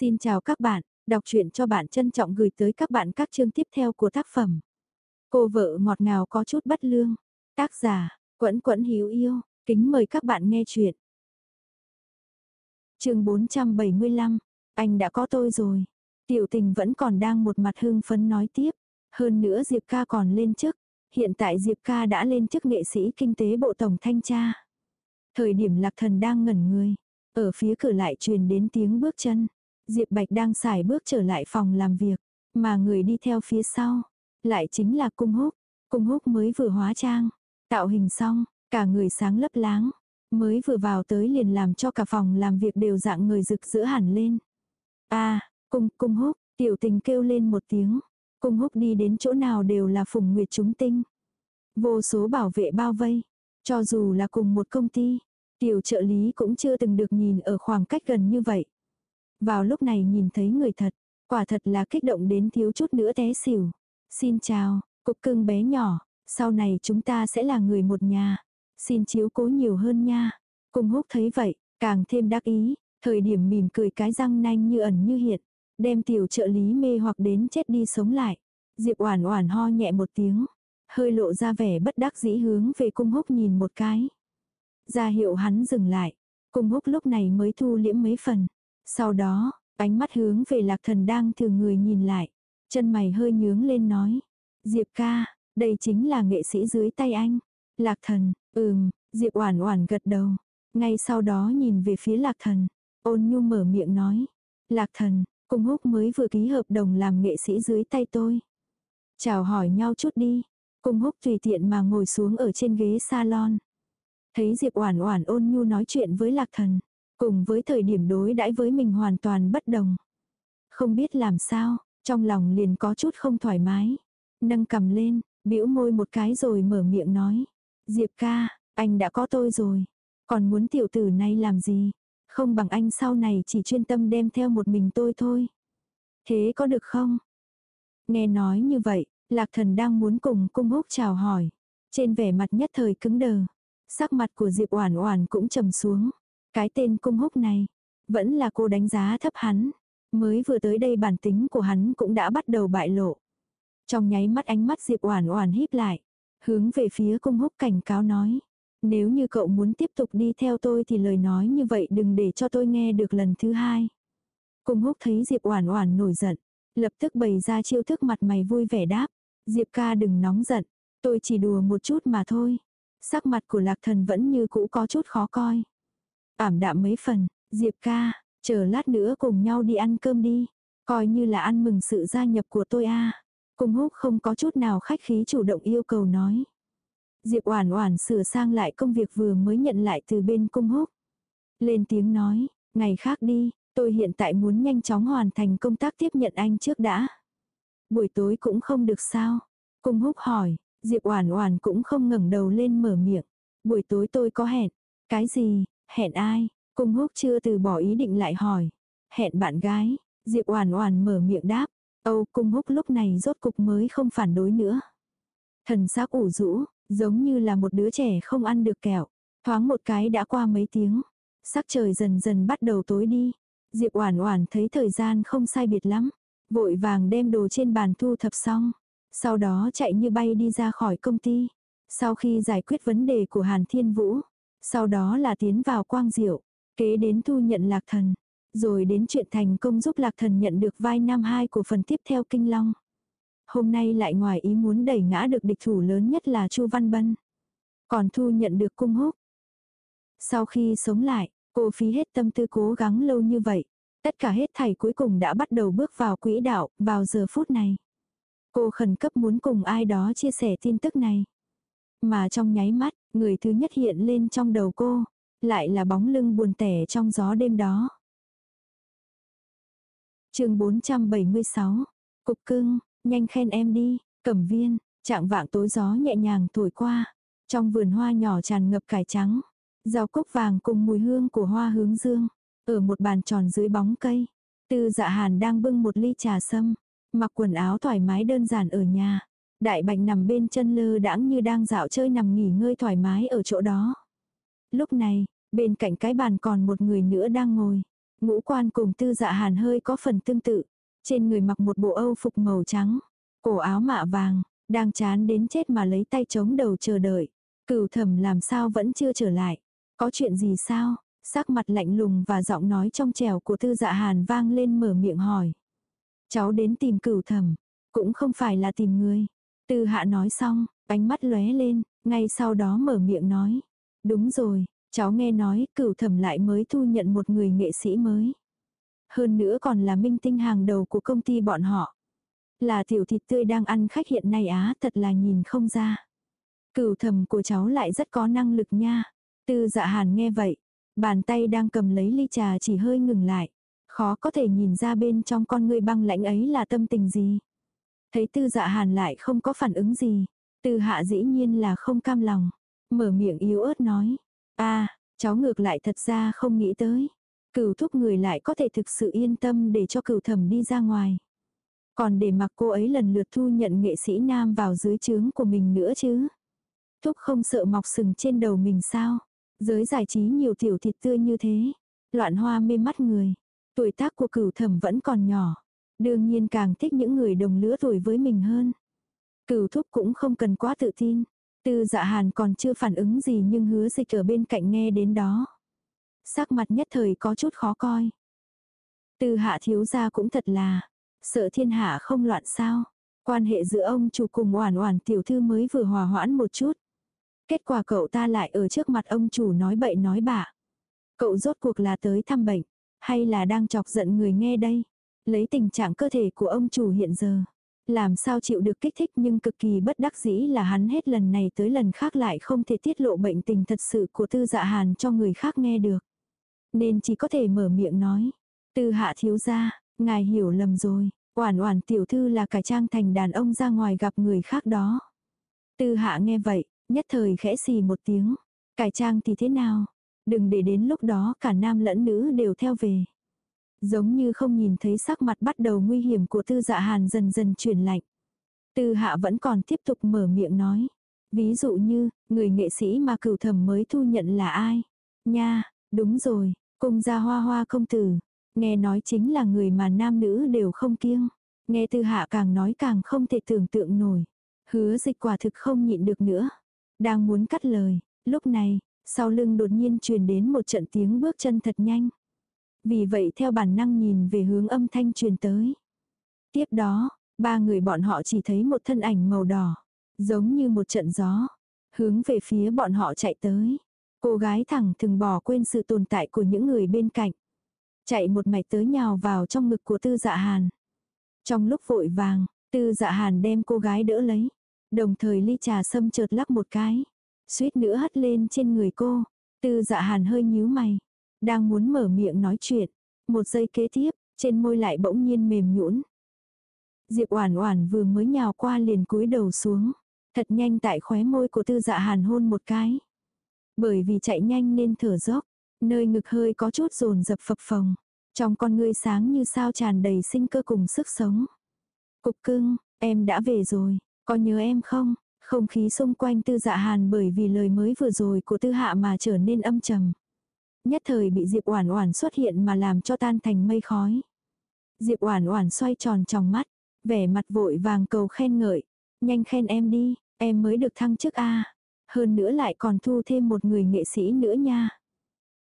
Xin chào các bạn, đọc truyện cho bạn trân trọng gửi tới các bạn các chương tiếp theo của tác phẩm. Cô vợ ngọt ngào có chút bất lương. Tác giả, Quẫn Quẫn Hiếu Yêu, kính mời các bạn nghe truyện. chương 475, anh đã có tôi rồi. Tiểu tình vẫn còn đang một mặt hưng phấn nói tiếp. Hơn nữa Diệp ca còn lên chức. Hiện tại Diệp ca đã lên chức nghệ sĩ kinh tế bộ tổng thanh tra. Thời điểm lạc thần đang ngẩn người. Ở phía cửa lại truyền đến tiếng bước chân. Diệp Bạch đang xài bước trở lại phòng làm việc, mà người đi theo phía sau, lại chính là cung húc. Cung húc mới vừa hóa trang, tạo hình xong, cả người sáng lấp láng, mới vừa vào tới liền làm cho cả phòng làm việc đều dạng người rực rỡ hẳn lên. a cung, cung húc, tiểu tình kêu lên một tiếng. Cung húc đi đến chỗ nào đều là phùng nguyệt chúng tinh. Vô số bảo vệ bao vây, cho dù là cùng một công ty, tiểu trợ lý cũng chưa từng được nhìn ở khoảng cách gần như vậy. Vào lúc này nhìn thấy người thật, quả thật là kích động đến thiếu chút nữa té xỉu. Xin chào, cục cưng bé nhỏ, sau này chúng ta sẽ là người một nhà. Xin chiếu cố nhiều hơn nha. Cung húc thấy vậy, càng thêm đắc ý, thời điểm mỉm cười cái răng nanh như ẩn như hiện, đem tiểu trợ lý mê hoặc đến chết đi sống lại. Diệp Oản Oản ho nhẹ một tiếng, hơi lộ ra vẻ bất đắc dĩ hướng về cung húc nhìn một cái. Ra hiệu hắn dừng lại, cung húc lúc này mới thu liễm mấy phần, sau đó, ánh mắt hướng về lạc thần đang thường người nhìn lại. Chân mày hơi nhướng lên nói. Diệp ca, đây chính là nghệ sĩ dưới tay anh. Lạc thần, ừm, Diệp oản oản gật đầu. Ngay sau đó nhìn về phía lạc thần. Ôn nhu mở miệng nói. Lạc thần, cung húc mới vừa ký hợp đồng làm nghệ sĩ dưới tay tôi. Chào hỏi nhau chút đi. Cung húc tùy tiện mà ngồi xuống ở trên ghế salon. Thấy Diệp oản oản ôn nhu nói chuyện với lạc thần. Cùng với thời điểm đối đãi với mình hoàn toàn bất đồng. Không biết làm sao, trong lòng liền có chút không thoải mái. Nâng cầm lên, bĩu môi một cái rồi mở miệng nói. Diệp ca, anh đã có tôi rồi. Còn muốn tiểu tử này làm gì? Không bằng anh sau này chỉ chuyên tâm đem theo một mình tôi thôi. Thế có được không? Nghe nói như vậy, lạc thần đang muốn cùng cung húc chào hỏi. Trên vẻ mặt nhất thời cứng đờ. Sắc mặt của Diệp Oản Oản cũng trầm xuống. Cái tên cung húc này, vẫn là cô đánh giá thấp hắn. Mới vừa tới đây bản tính của hắn cũng đã bắt đầu bại lộ. Trong nháy mắt ánh mắt Diệp Oản Oản híp lại, hướng về phía cung húc cảnh cáo nói. Nếu như cậu muốn tiếp tục đi theo tôi thì lời nói như vậy đừng để cho tôi nghe được lần thứ hai. Cung húc thấy Diệp Oản Oản nổi giận, lập tức bày ra chiêu thức mặt mày vui vẻ đáp. Diệp ca đừng nóng giận, tôi chỉ đùa một chút mà thôi. Sắc mặt của lạc thần vẫn như cũ có chút khó coi. Ảm đạm mấy phần, Diệp ca, chờ lát nữa cùng nhau đi ăn cơm đi. Coi như là ăn mừng sự gia nhập của tôi a Cung húc không có chút nào khách khí chủ động yêu cầu nói. Diệp oản oản sửa sang lại công việc vừa mới nhận lại từ bên cung húc. Lên tiếng nói, ngày khác đi, tôi hiện tại muốn nhanh chóng hoàn thành công tác tiếp nhận anh trước đã. Buổi tối cũng không được sao? Cung húc hỏi, Diệp oản oản cũng không ngẩng đầu lên mở miệng. Buổi tối tôi có hẹn. Cái gì, Hẹn ai? Cung húc chưa từ bỏ ý định lại hỏi. Hẹn bạn gái. Diệp Oản Oản mở miệng đáp. Âu cung húc lúc này rốt cục mới không phản đối nữa. Thần sắc ủ rũ, giống như là một đứa trẻ không ăn được kẹo. Thoáng một cái đã qua mấy tiếng. Sắc trời dần dần bắt đầu tối đi. Diệp Oản Oản thấy thời gian không sai biệt lắm, vội vàng đem đồ trên bàn thu thập xong, sau đó chạy như bay đi ra khỏi công ty. Sau khi giải quyết vấn đề của Hàn Thiên Vũ, sau đó là tiến vào quang diệu, kế đến thu nhận lạc thần, rồi đến chuyện thành công giúp lạc thần nhận được vai nam hai của phần tiếp theo kinh long. Hôm nay lại ngoài ý muốn đẩy ngã được địch thủ lớn nhất là Chu Văn Bân. Còn thu nhận được cung húc. Sau khi sống lại, cô phí hết tâm tư cố gắng lâu như vậy. Tất cả hết thảy cuối cùng đã bắt đầu bước vào quỹ đạo, vào giờ phút này. Cô khẩn cấp muốn cùng ai đó chia sẻ tin tức này. Mà trong nháy mắt, người thứ nhất hiện lên trong đầu cô, lại là bóng lưng buồn tẻ trong gió đêm đó. chương 476, Cục cưng, nhanh khen em đi, cẩm viên, trạng vạng tối gió nhẹ nhàng thổi qua, trong vườn hoa nhỏ tràn ngập cải trắng, rau cúc vàng cùng mùi hương của hoa hướng dương, ở một bàn tròn dưới bóng cây. Tư dạ hàn đang bưng một ly trà sâm, mặc quần áo thoải mái đơn giản ở nhà. Đại bạch nằm bên chân lơ đãng như đang dạo chơi nằm nghỉ ngơi thoải mái ở chỗ đó. Lúc này, bên cạnh cái bàn còn một người nữa đang ngồi. Ngũ quan cùng tư dạ hàn hơi có phần tương tự. Trên người mặc một bộ âu phục màu trắng. Cổ áo mạ vàng. Đang chán đến chết mà lấy tay chống đầu chờ đợi. Cửu thẩm làm sao vẫn chưa trở lại. Có chuyện gì sao? Sắc mặt lạnh lùng và giọng nói trong trèo của tư dạ hàn vang lên mở miệng hỏi. Cháu đến tìm cửu thẩm. Cũng không phải là tìm người. Tư hạ nói xong, ánh mắt lóe lên, ngay sau đó mở miệng nói. Đúng rồi, cháu nghe nói cửu thẩm lại mới thu nhận một người nghệ sĩ mới. Hơn nữa còn là minh tinh hàng đầu của công ty bọn họ. Là tiểu thịt tươi đang ăn khách hiện nay á thật là nhìn không ra. Cửu thẩm của cháu lại rất có năng lực nha. Tư dạ hàn nghe vậy. Bàn tay đang cầm lấy ly trà chỉ hơi ngừng lại. Khó có thể nhìn ra bên trong con người băng lãnh ấy là tâm tình gì. Thấy tư dạ hàn lại không có phản ứng gì. Tư hạ dĩ nhiên là không cam lòng. Mở miệng yếu ớt nói. a cháu ngược lại thật ra không nghĩ tới. Cửu thúc người lại có thể thực sự yên tâm để cho cửu thẩm đi ra ngoài. Còn để mặc cô ấy lần lượt thu nhận nghệ sĩ nam vào dưới trướng của mình nữa chứ. Thúc không sợ mọc sừng trên đầu mình sao. Giới giải trí nhiều tiểu thịt tươi như thế. Loạn hoa mê mắt người. Tuổi tác của cửu thẩm vẫn còn nhỏ. Đương nhiên càng thích những người đồng lứa tuổi với mình hơn. Cửu thúc cũng không cần quá tự tin. Tư dạ hàn còn chưa phản ứng gì nhưng hứa dịch ở bên cạnh nghe đến đó. Sắc mặt nhất thời có chút khó coi. Tư hạ thiếu gia cũng thật là, sợ thiên hạ không loạn sao. Quan hệ giữa ông chủ cùng oản oản tiểu thư mới vừa hòa hoãn một chút. Kết quả cậu ta lại ở trước mặt ông chủ nói bậy nói bạ. Cậu rốt cuộc là tới thăm bệnh, hay là đang chọc giận người nghe đây? Lấy tình trạng cơ thể của ông chủ hiện giờ. Làm sao chịu được kích thích nhưng cực kỳ bất đắc dĩ là hắn hết lần này tới lần khác lại không thể tiết lộ bệnh tình thật sự của tư dạ hàn cho người khác nghe được. Nên chỉ có thể mở miệng nói. Tư hạ thiếu gia, ngài hiểu lầm rồi. Oản oản tiểu thư là cải trang thành đàn ông ra ngoài gặp người khác đó. Tư hạ nghe vậy, nhất thời khẽ xì một tiếng. Cải trang thì thế nào? Đừng để đến lúc đó cả nam lẫn nữ đều theo về. Giống như không nhìn thấy sắc mặt bắt đầu nguy hiểm của tư dạ hàn dần dần chuyển lạnh. Tư hạ vẫn còn tiếp tục mở miệng nói. Ví dụ như, người nghệ sĩ mà cửu thẩm mới thu nhận là ai? Nha, đúng rồi, cung gia hoa hoa công tử. Nghe nói chính là người mà nam nữ đều không kiêng. Nghe tư hạ càng nói càng không thể tưởng tượng nổi. Hứa dịch quả thực không nhịn được nữa. Đang muốn cắt lời. Lúc này, sau lưng đột nhiên truyền đến một trận tiếng bước chân thật nhanh. Vì vậy theo bản năng nhìn về hướng âm thanh truyền tới. Tiếp đó, ba người bọn họ chỉ thấy một thân ảnh màu đỏ. Giống như một trận gió. Hướng về phía bọn họ chạy tới. Cô gái thẳng thừng bỏ quên sự tồn tại của những người bên cạnh. Chạy một mạch tới nhào vào trong ngực của tư dạ hàn. Trong lúc vội vàng, tư dạ hàn đem cô gái đỡ lấy. Đồng thời ly trà sâm chợt lắc một cái. Suýt nữa hất lên trên người cô. Tư dạ hàn hơi nhíu mày. Đang muốn mở miệng nói chuyện. Một giây kế tiếp, trên môi lại bỗng nhiên mềm nhũn. Diệp Oản Oản vừa mới nhào qua liền cúi đầu xuống, thật nhanh tại khóe môi của Tư Dạ Hàn hôn một cái. Bởi vì chạy nhanh nên thở dốc, nơi ngực hơi có chút dồn dập phập phồng, trong con ngươi sáng như sao tràn đầy sinh cơ cùng sức sống. Cục cưng, em đã về rồi, có nhớ em không? Không khí xung quanh Tư Dạ Hàn bởi vì lời mới vừa rồi của Tư Hạ mà trở nên âm trầm. Nhất thời bị Diệp Oản Oản xuất hiện mà làm cho tan thành mây khói. Diệp Oản Oản xoay tròn trong mắt, vẻ mặt vội vàng cầu khen ngợi, "Nhanh khen em đi, em mới được thăng chức a, hơn nữa lại còn thu thêm một người nghệ sĩ nữa nha.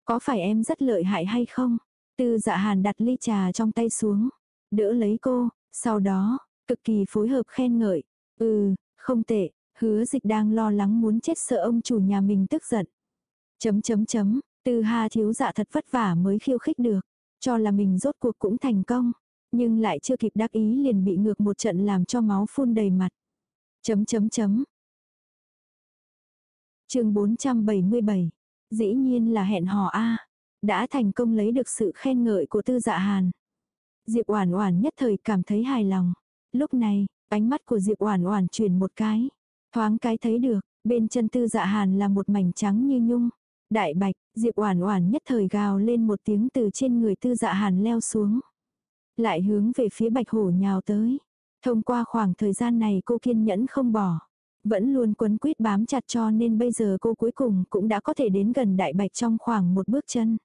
Có phải em rất lợi hại hay không?" Tư Dạ Hàn đặt ly trà trong tay xuống, đỡ lấy cô, sau đó, cực kỳ phối hợp khen ngợi, "Ừ, không tệ." Hứa Dịch đang lo lắng muốn chết sợ ông chủ nhà mình tức giận. Chấm chấm chấm, Tư Hà thiếu dạ thật vất vả mới khiêu khích được, cho là mình rốt cuộc cũng thành công, nhưng lại chưa kịp đắc ý liền bị ngược một trận làm cho máu phun đầy mặt. Chấm chấm chấm. Chương 477. Dĩ nhiên là hẹn hò a, đã thành công lấy được sự khen ngợi của Tư Dạ Hàn. Diệp Oản Oản nhất thời cảm thấy hài lòng. Lúc này, ánh mắt của Diệp Oản Oản chuyển một cái, thoáng cái thấy được, bên chân Tư Dạ Hàn là một mảnh trắng như nhung, Đại bạch, Diệp Oản Oản nhất thời gào lên một tiếng từ trên người Tư Dạ Hàn leo xuống. Lại hướng về phía Bạch Hổ nhào tới. Thông qua khoảng thời gian này cô kiên nhẫn không bỏ. Vẫn luôn quấn quýt bám chặt cho nên bây giờ cô cuối cùng cũng đã có thể đến gần Đại Bạch trong khoảng một bước chân.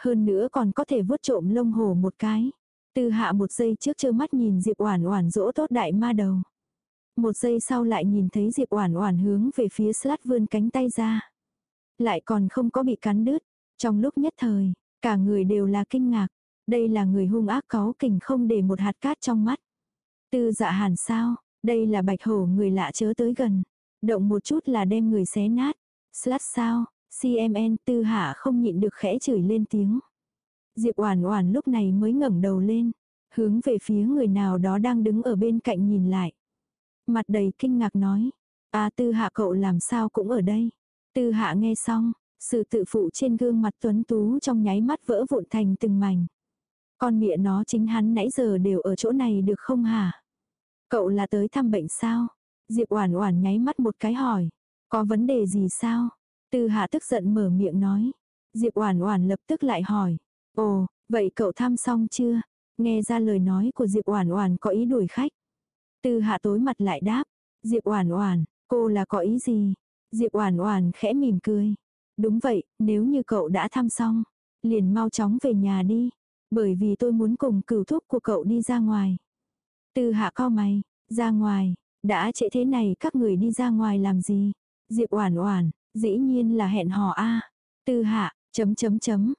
Hơn nữa còn có thể vuốt trộm lông hổ một cái. Tư hạ một giây trước trơ mắt nhìn Diệp Oản Oản dỗ tốt đại ma đầu. Một giây sau lại nhìn thấy Diệp Oản Oản hướng về phía Slat vươn cánh tay ra. Lại còn không có bị cắn đứt. Trong lúc nhất thời, cả người đều là kinh ngạc. Đây là người hung ác có kình không để một hạt cát trong mắt. Tư dạ hàn sao, đây là bạch hổ người lạ chớ tới gần. Động một chút là đem người xé nát. Slut sao, CMN tư hạ không nhịn được khẽ chửi lên tiếng. Diệp Oản Oản lúc này mới ngẩng đầu lên, hướng về phía người nào đó đang đứng ở bên cạnh nhìn lại. Mặt đầy kinh ngạc nói, "A Tư Hạ cậu làm sao cũng ở đây?" Tư Hạ nghe xong, sự tự phụ trên gương mặt tuấn tú trong nháy mắt vỡ vụn thành từng mảnh. Con mẹ nó chính hắn nãy giờ đều ở chỗ này được không hả? Cậu là tới thăm bệnh sao? Diệp Oản Oản nháy mắt một cái hỏi, "Có vấn đề gì sao?" Tư Hạ tức giận mở miệng nói. Diệp Oản Oản lập tức lại hỏi, Ồ, vậy cậu thăm xong chưa? Nghe ra lời nói của Diệp Oản Oản có ý đuổi khách. Tư Hạ tối mặt lại đáp, Diệp Oản Oản, cô là có ý gì? Diệp Oản Oản khẽ mỉm cười. Đúng vậy, nếu như cậu đã thăm xong, liền mau chóng về nhà đi, bởi vì tôi muốn cùng cửu thúc của cậu đi ra ngoài. Tư Hạ cau mày, ra ngoài, đã trễ thế này các người đi ra ngoài làm gì? Diệp Oản Oản, dĩ nhiên là hẹn hò a. Tư Hạ, chấm chấm chấm,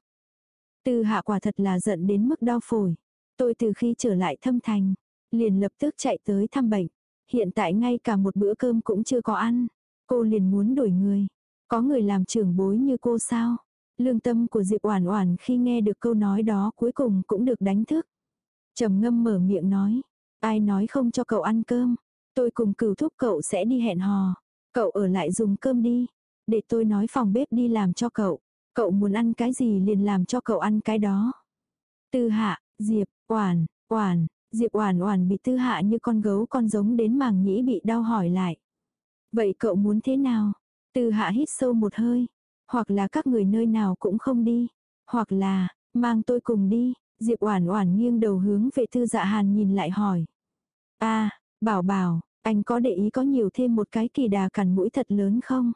Tư hạ quả thật là giận đến mức đau phổi. Tôi từ khi trở lại thâm thành, liền lập tức chạy tới thăm bệnh. Hiện tại ngay cả một bữa cơm cũng chưa có ăn. Cô liền muốn đổi người. Có người làm trưởng bối như cô sao? Lương tâm của Diệp Oản Oản khi nghe được câu nói đó cuối cùng cũng được đánh thức. Trầm ngâm mở miệng nói, ai nói không cho cậu ăn cơm, tôi cùng cửu thúc cậu sẽ đi hẹn hò, cậu ở lại dùng cơm đi, để tôi nói phòng bếp đi làm cho cậu. Cậu muốn ăn cái gì liền làm cho cậu ăn cái đó. Tư hạ, Diệp, Oản, Oản, Diệp Oản Oản bị Tư hạ như con gấu con giống đến màng nhĩ bị đau hỏi lại. Vậy cậu muốn thế nào? Tư hạ hít sâu một hơi, hoặc là các người nơi nào cũng không đi, hoặc là mang tôi cùng đi. Diệp Oản Oản nghiêng đầu hướng về Tư Dạ Hàn nhìn lại hỏi. "A, Bảo Bảo, anh có để ý có nhiều thêm một cái kỳ đà cằn mũi thật lớn không?"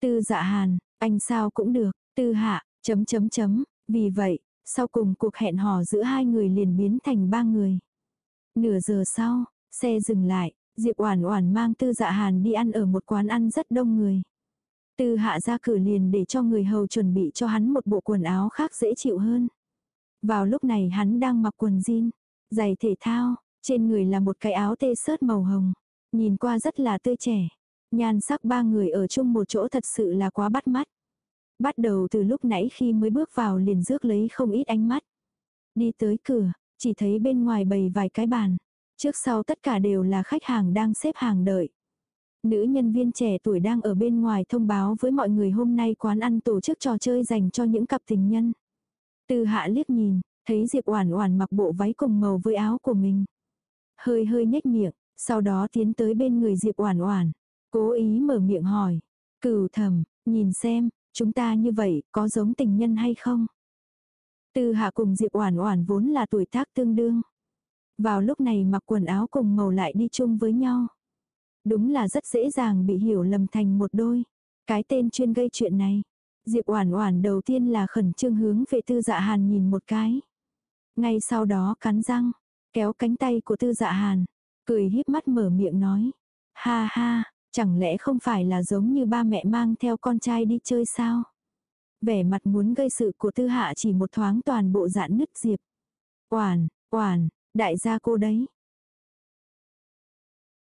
Tư Dạ Hàn, anh sao cũng được, Tư hạ, chấm chấm chấm, vì vậy, sau cùng cuộc hẹn hò giữa hai người liền biến thành ba người. Nửa giờ sau, xe dừng lại, Diệp Oản Oản mang Tư Dạ Hàn đi ăn ở một quán ăn rất đông người. Tư Hạ ra cửa liền để cho người hầu chuẩn bị cho hắn một bộ quần áo khác dễ chịu hơn. Vào lúc này hắn đang mặc quần jean, giày thể thao, trên người là một cái áo tê sớt màu hồng, nhìn qua rất là tươi trẻ. Nhan sắc ba người ở chung một chỗ thật sự là quá bắt mắt bắt đầu từ lúc nãy khi mới bước vào liền rước lấy không ít ánh mắt. Đi tới cửa, chỉ thấy bên ngoài bày vài cái bàn. Trước sau tất cả đều là khách hàng đang xếp hàng đợi. Nữ nhân viên trẻ tuổi đang ở bên ngoài thông báo với mọi người hôm nay quán ăn tổ chức trò chơi dành cho những cặp tình nhân. Từ hạ liếc nhìn, thấy Diệp Oản Oản mặc bộ váy cùng màu với áo của mình. Hơi hơi nhếch miệng, sau đó tiến tới bên người Diệp Oản Oản, cố ý mở miệng hỏi: "Cửu Thẩm, nhìn xem, Chúng ta như vậy, có giống tình nhân hay không? Tư hạ cùng Diệp Oản Oản vốn là tuổi tác tương đương. Vào lúc này mặc quần áo cùng màu lại đi chung với nhau. Đúng là rất dễ dàng bị hiểu lầm thành một đôi. Cái tên chuyên gây chuyện này. Diệp Oản Oản đầu tiên là khẩn trương hướng về Tư Dạ Hàn nhìn một cái. Ngay sau đó cắn răng, kéo cánh tay của Tư Dạ Hàn, cười híp mắt mở miệng nói: "Ha ha, Chẳng lẽ không phải là giống như ba mẹ mang theo con trai đi chơi sao? Vẻ mặt muốn gây sự của tư hạ chỉ một thoáng toàn bộ dạn nứt diệp. Oản, oản, đại gia cô đấy.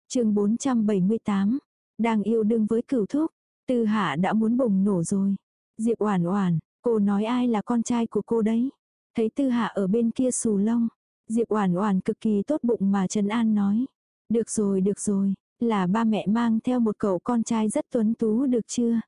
chương 478, đang yêu đương với cửu thúc, tư hạ đã muốn bùng nổ rồi. Diệp oản oản, cô nói ai là con trai của cô đấy? Thấy tư hạ ở bên kia xù lông. Diệp oản oản cực kỳ tốt bụng mà Trần An nói. Được rồi được rồi, là ba mẹ mang theo một cậu con trai rất tuấn tú được chưa?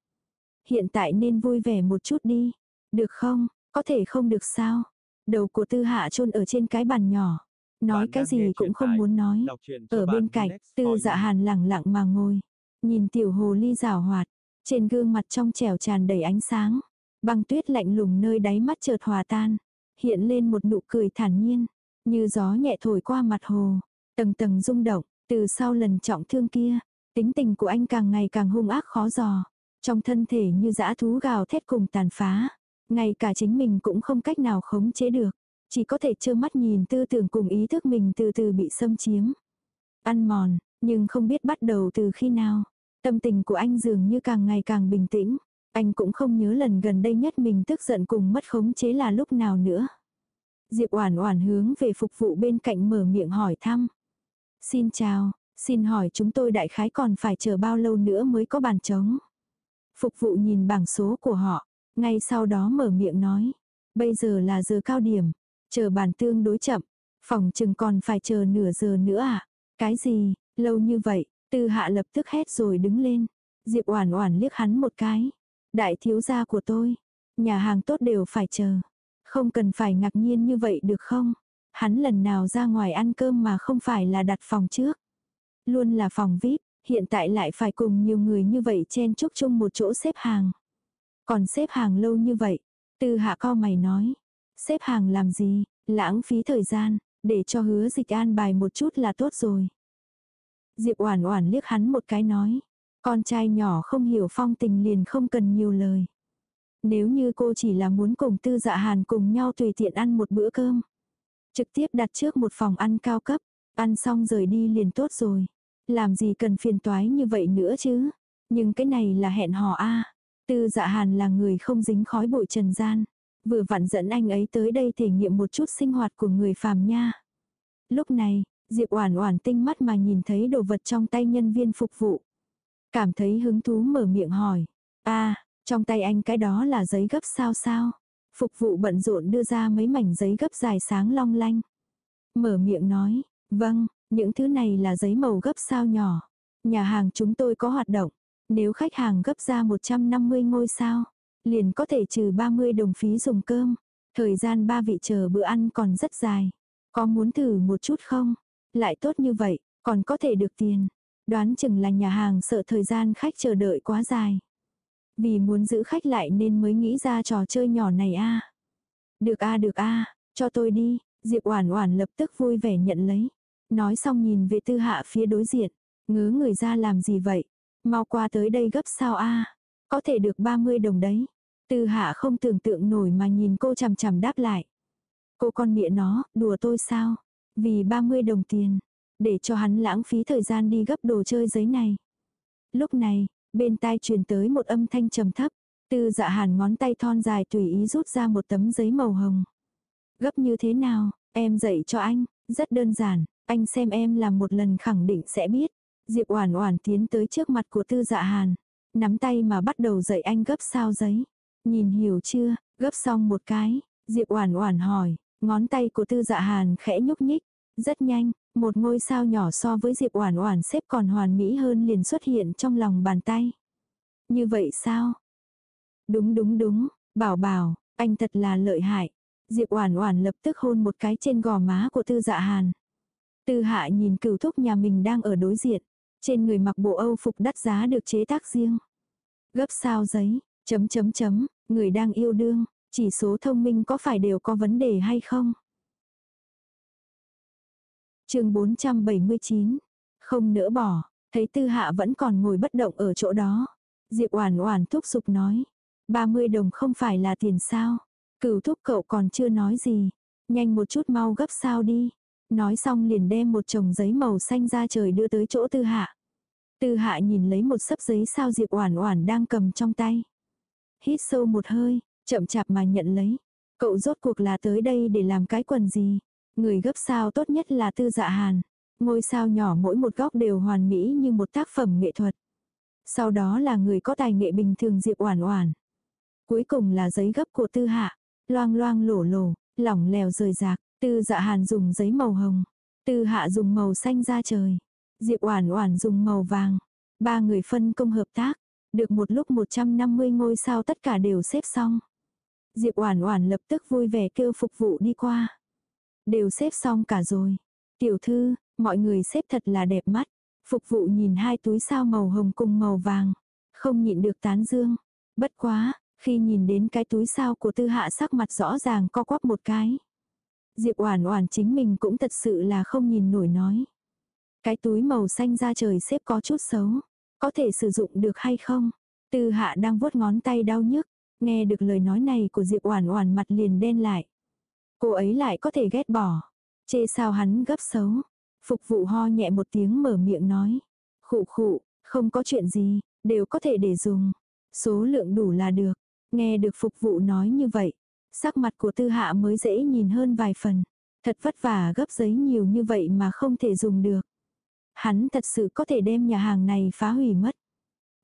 Hiện tại nên vui vẻ một chút đi. Được không? Có thể không được sao? Đầu của tư hạ chôn ở trên cái bàn nhỏ. Nói cái gì cũng không muốn nói. Ở bên cạnh, tư dạ hàn lẳng lặng mà ngồi. Nhìn tiểu hồ ly rào hoạt. Trên gương mặt trong trẻo tràn đầy ánh sáng. Băng tuyết lạnh lùng nơi đáy mắt chợt hòa tan. Hiện lên một nụ cười thản nhiên. Như gió nhẹ thổi qua mặt hồ. Tầng tầng rung động. Từ sau lần trọng thương kia, tính tình của anh càng ngày càng hung ác khó dò. Trong thân thể như dã thú gào thét cùng tàn phá. Ngay cả chính mình cũng không cách nào khống chế được. Chỉ có thể trơ mắt nhìn tư tưởng cùng ý thức mình từ từ bị xâm chiếm. Ăn mòn, nhưng không biết bắt đầu từ khi nào. Tâm tình của anh dường như càng ngày càng bình tĩnh. Anh cũng không nhớ lần gần đây nhất mình tức giận cùng mất khống chế là lúc nào nữa. Diệp Oản Oản hướng về phục vụ bên cạnh mở miệng hỏi thăm. "Xin chào, xin hỏi chúng tôi đại khái còn phải chờ bao lâu nữa mới có bàn trống?" Phục vụ nhìn bảng số của họ, ngay sau đó mở miệng nói, "Bây giờ là giờ cao điểm, chờ bàn tương đối chậm, phòng chừng còn phải chờ nửa giờ nữa à?" "Cái gì, lâu như vậy?" Tư Hạ lập tức hét rồi đứng lên. Diệp Oản Oản liếc hắn một cái. "Đại thiếu gia của tôi, nhà hàng tốt đều phải chờ." Không cần phải ngạc nhiên như vậy được không? Hắn lần nào ra ngoài ăn cơm mà không phải là đặt phòng trước. Luôn là phòng VIP, hiện tại lại phải cùng nhiều người như vậy chen chúc chung một chỗ xếp hàng. Còn xếp hàng lâu như vậy, tư hạ co mày nói. Xếp hàng làm gì, lãng phí thời gian, để cho hứa dịch an bài một chút là tốt rồi. Diệp Oản Oản liếc hắn một cái nói, con trai nhỏ không hiểu phong tình liền không cần nhiều lời. Nếu như cô chỉ là muốn cùng tư dạ hàn cùng nhau tùy tiện ăn một bữa cơm. Trực tiếp đặt trước một phòng ăn cao cấp, ăn xong rời đi liền tốt rồi. Làm gì cần phiền toái như vậy nữa chứ. Nhưng cái này là hẹn hò a Tư dạ hàn là người không dính khói bụi trần gian. Vừa vặn dẫn anh ấy tới đây thể nghiệm một chút sinh hoạt của người phàm nha. Lúc này, Diệp Oản Oản tinh mắt mà nhìn thấy đồ vật trong tay nhân viên phục vụ. Cảm thấy hứng thú mở miệng hỏi. a trong tay anh cái đó là giấy gấp sao sao. Phục vụ bận rộn đưa ra mấy mảnh giấy gấp dài sáng long lanh. Mở miệng nói, vâng, những thứ này là giấy màu gấp sao nhỏ. Nhà hàng chúng tôi có hoạt động. Nếu khách hàng gấp ra 150 ngôi sao, liền có thể trừ 30 đồng phí dùng cơm. Thời gian ba vị chờ bữa ăn còn rất dài. Có muốn thử một chút không? Lại tốt như vậy, còn có thể được tiền. Đoán chừng là nhà hàng sợ thời gian khách chờ đợi quá dài. Vì muốn giữ khách lại nên mới nghĩ ra trò chơi nhỏ này a. Được a được a, cho tôi đi, Diệp Oản Oản lập tức vui vẻ nhận lấy. Nói xong nhìn về Tư Hạ phía đối diện, ngớ người ra làm gì vậy? Mau qua tới đây gấp sao a? Có thể được 30 đồng đấy. Tư Hạ không tưởng tượng nổi mà nhìn cô chằm chằm đáp lại. Cô con mịa nó, đùa tôi sao? Vì 30 đồng tiền, để cho hắn lãng phí thời gian đi gấp đồ chơi giấy này. Lúc này, Bên tai truyền tới một âm thanh trầm thấp. Tư dạ hàn ngón tay thon dài tùy ý rút ra một tấm giấy màu hồng. Gấp như thế nào, em dạy cho anh, rất đơn giản, anh xem em làm một lần khẳng định sẽ biết. Diệp Oản Oản tiến tới trước mặt của Tư Dạ Hàn, nắm tay mà bắt đầu dạy anh gấp sao giấy. Nhìn hiểu chưa? Gấp xong một cái, Diệp Oản Oản hỏi, ngón tay của Tư Dạ Hàn khẽ nhúc nhích, rất nhanh, một ngôi sao nhỏ so với Diệp Oản Oản xếp còn hoàn mỹ hơn liền xuất hiện trong lòng bàn tay. Như vậy sao? Đúng đúng đúng, bảo bảo, anh thật là lợi hại. Diệp Oản Oản lập tức hôn một cái trên gò má của Tư Dạ Hàn. Tư Hạ nhìn cửu thúc nhà mình đang ở đối diện, trên người mặc bộ Âu phục đắt giá được chế tác riêng. Gấp sao giấy, chấm chấm chấm, người đang yêu đương, chỉ số thông minh có phải đều có vấn đề hay không? chương 479. Không nỡ bỏ, thấy tư hạ vẫn còn ngồi bất động ở chỗ đó. Diệp Oản Oản thúc sụp nói. 30 đồng không phải là tiền sao. Cửu thúc cậu còn chưa nói gì. Nhanh một chút mau gấp sao đi. Nói xong liền đem một chồng giấy màu xanh ra trời đưa tới chỗ tư hạ. Tư hạ nhìn lấy một sấp giấy sao Diệp Oản Oản đang cầm trong tay. Hít sâu một hơi, chậm chạp mà nhận lấy. Cậu rốt cuộc là tới đây để làm cái quần gì? Người gấp sao tốt nhất là tư dạ hàn. Ngôi sao nhỏ mỗi một góc đều hoàn mỹ như một tác phẩm nghệ thuật. Sau đó là người có tài nghệ bình thường Diệp Oản Oản. Cuối cùng là giấy gấp của Tư Hạ, loang loang lổ lổ, lỏng lẻo rời rạc, Tư Dạ Hàn dùng giấy màu hồng, Tư Hạ dùng màu xanh da trời, Diệp Oản Oản dùng màu vàng. Ba người phân công hợp tác, được một lúc 150 ngôi sao tất cả đều xếp xong. Diệp Oản Oản lập tức vui vẻ kêu phục vụ đi qua. Đều xếp xong cả rồi. Tiểu thư, mọi người xếp thật là đẹp mắt. Phục vụ nhìn hai túi sao màu hồng cùng màu vàng. Không nhịn được tán dương. Bất quá, khi nhìn đến cái túi sao của tư hạ sắc mặt rõ ràng co quắp một cái. Diệp Oản Oản chính mình cũng thật sự là không nhìn nổi nói. Cái túi màu xanh da trời xếp có chút xấu, có thể sử dụng được hay không? Tư Hạ đang vuốt ngón tay đau nhức, Nghe được lời nói này của Diệp Oản Oản mặt liền đen lại. Cô ấy lại có thể ghét bỏ. Chê sao hắn gấp xấu. Phục vụ ho nhẹ một tiếng mở miệng nói. Khụ khụ, không có chuyện gì, đều có thể để dùng. Số lượng đủ là được. Nghe được phục vụ nói như vậy. Sắc mặt của tư hạ mới dễ nhìn hơn vài phần. Thật vất vả gấp giấy nhiều như vậy mà không thể dùng được. Hắn thật sự có thể đem nhà hàng này phá hủy mất.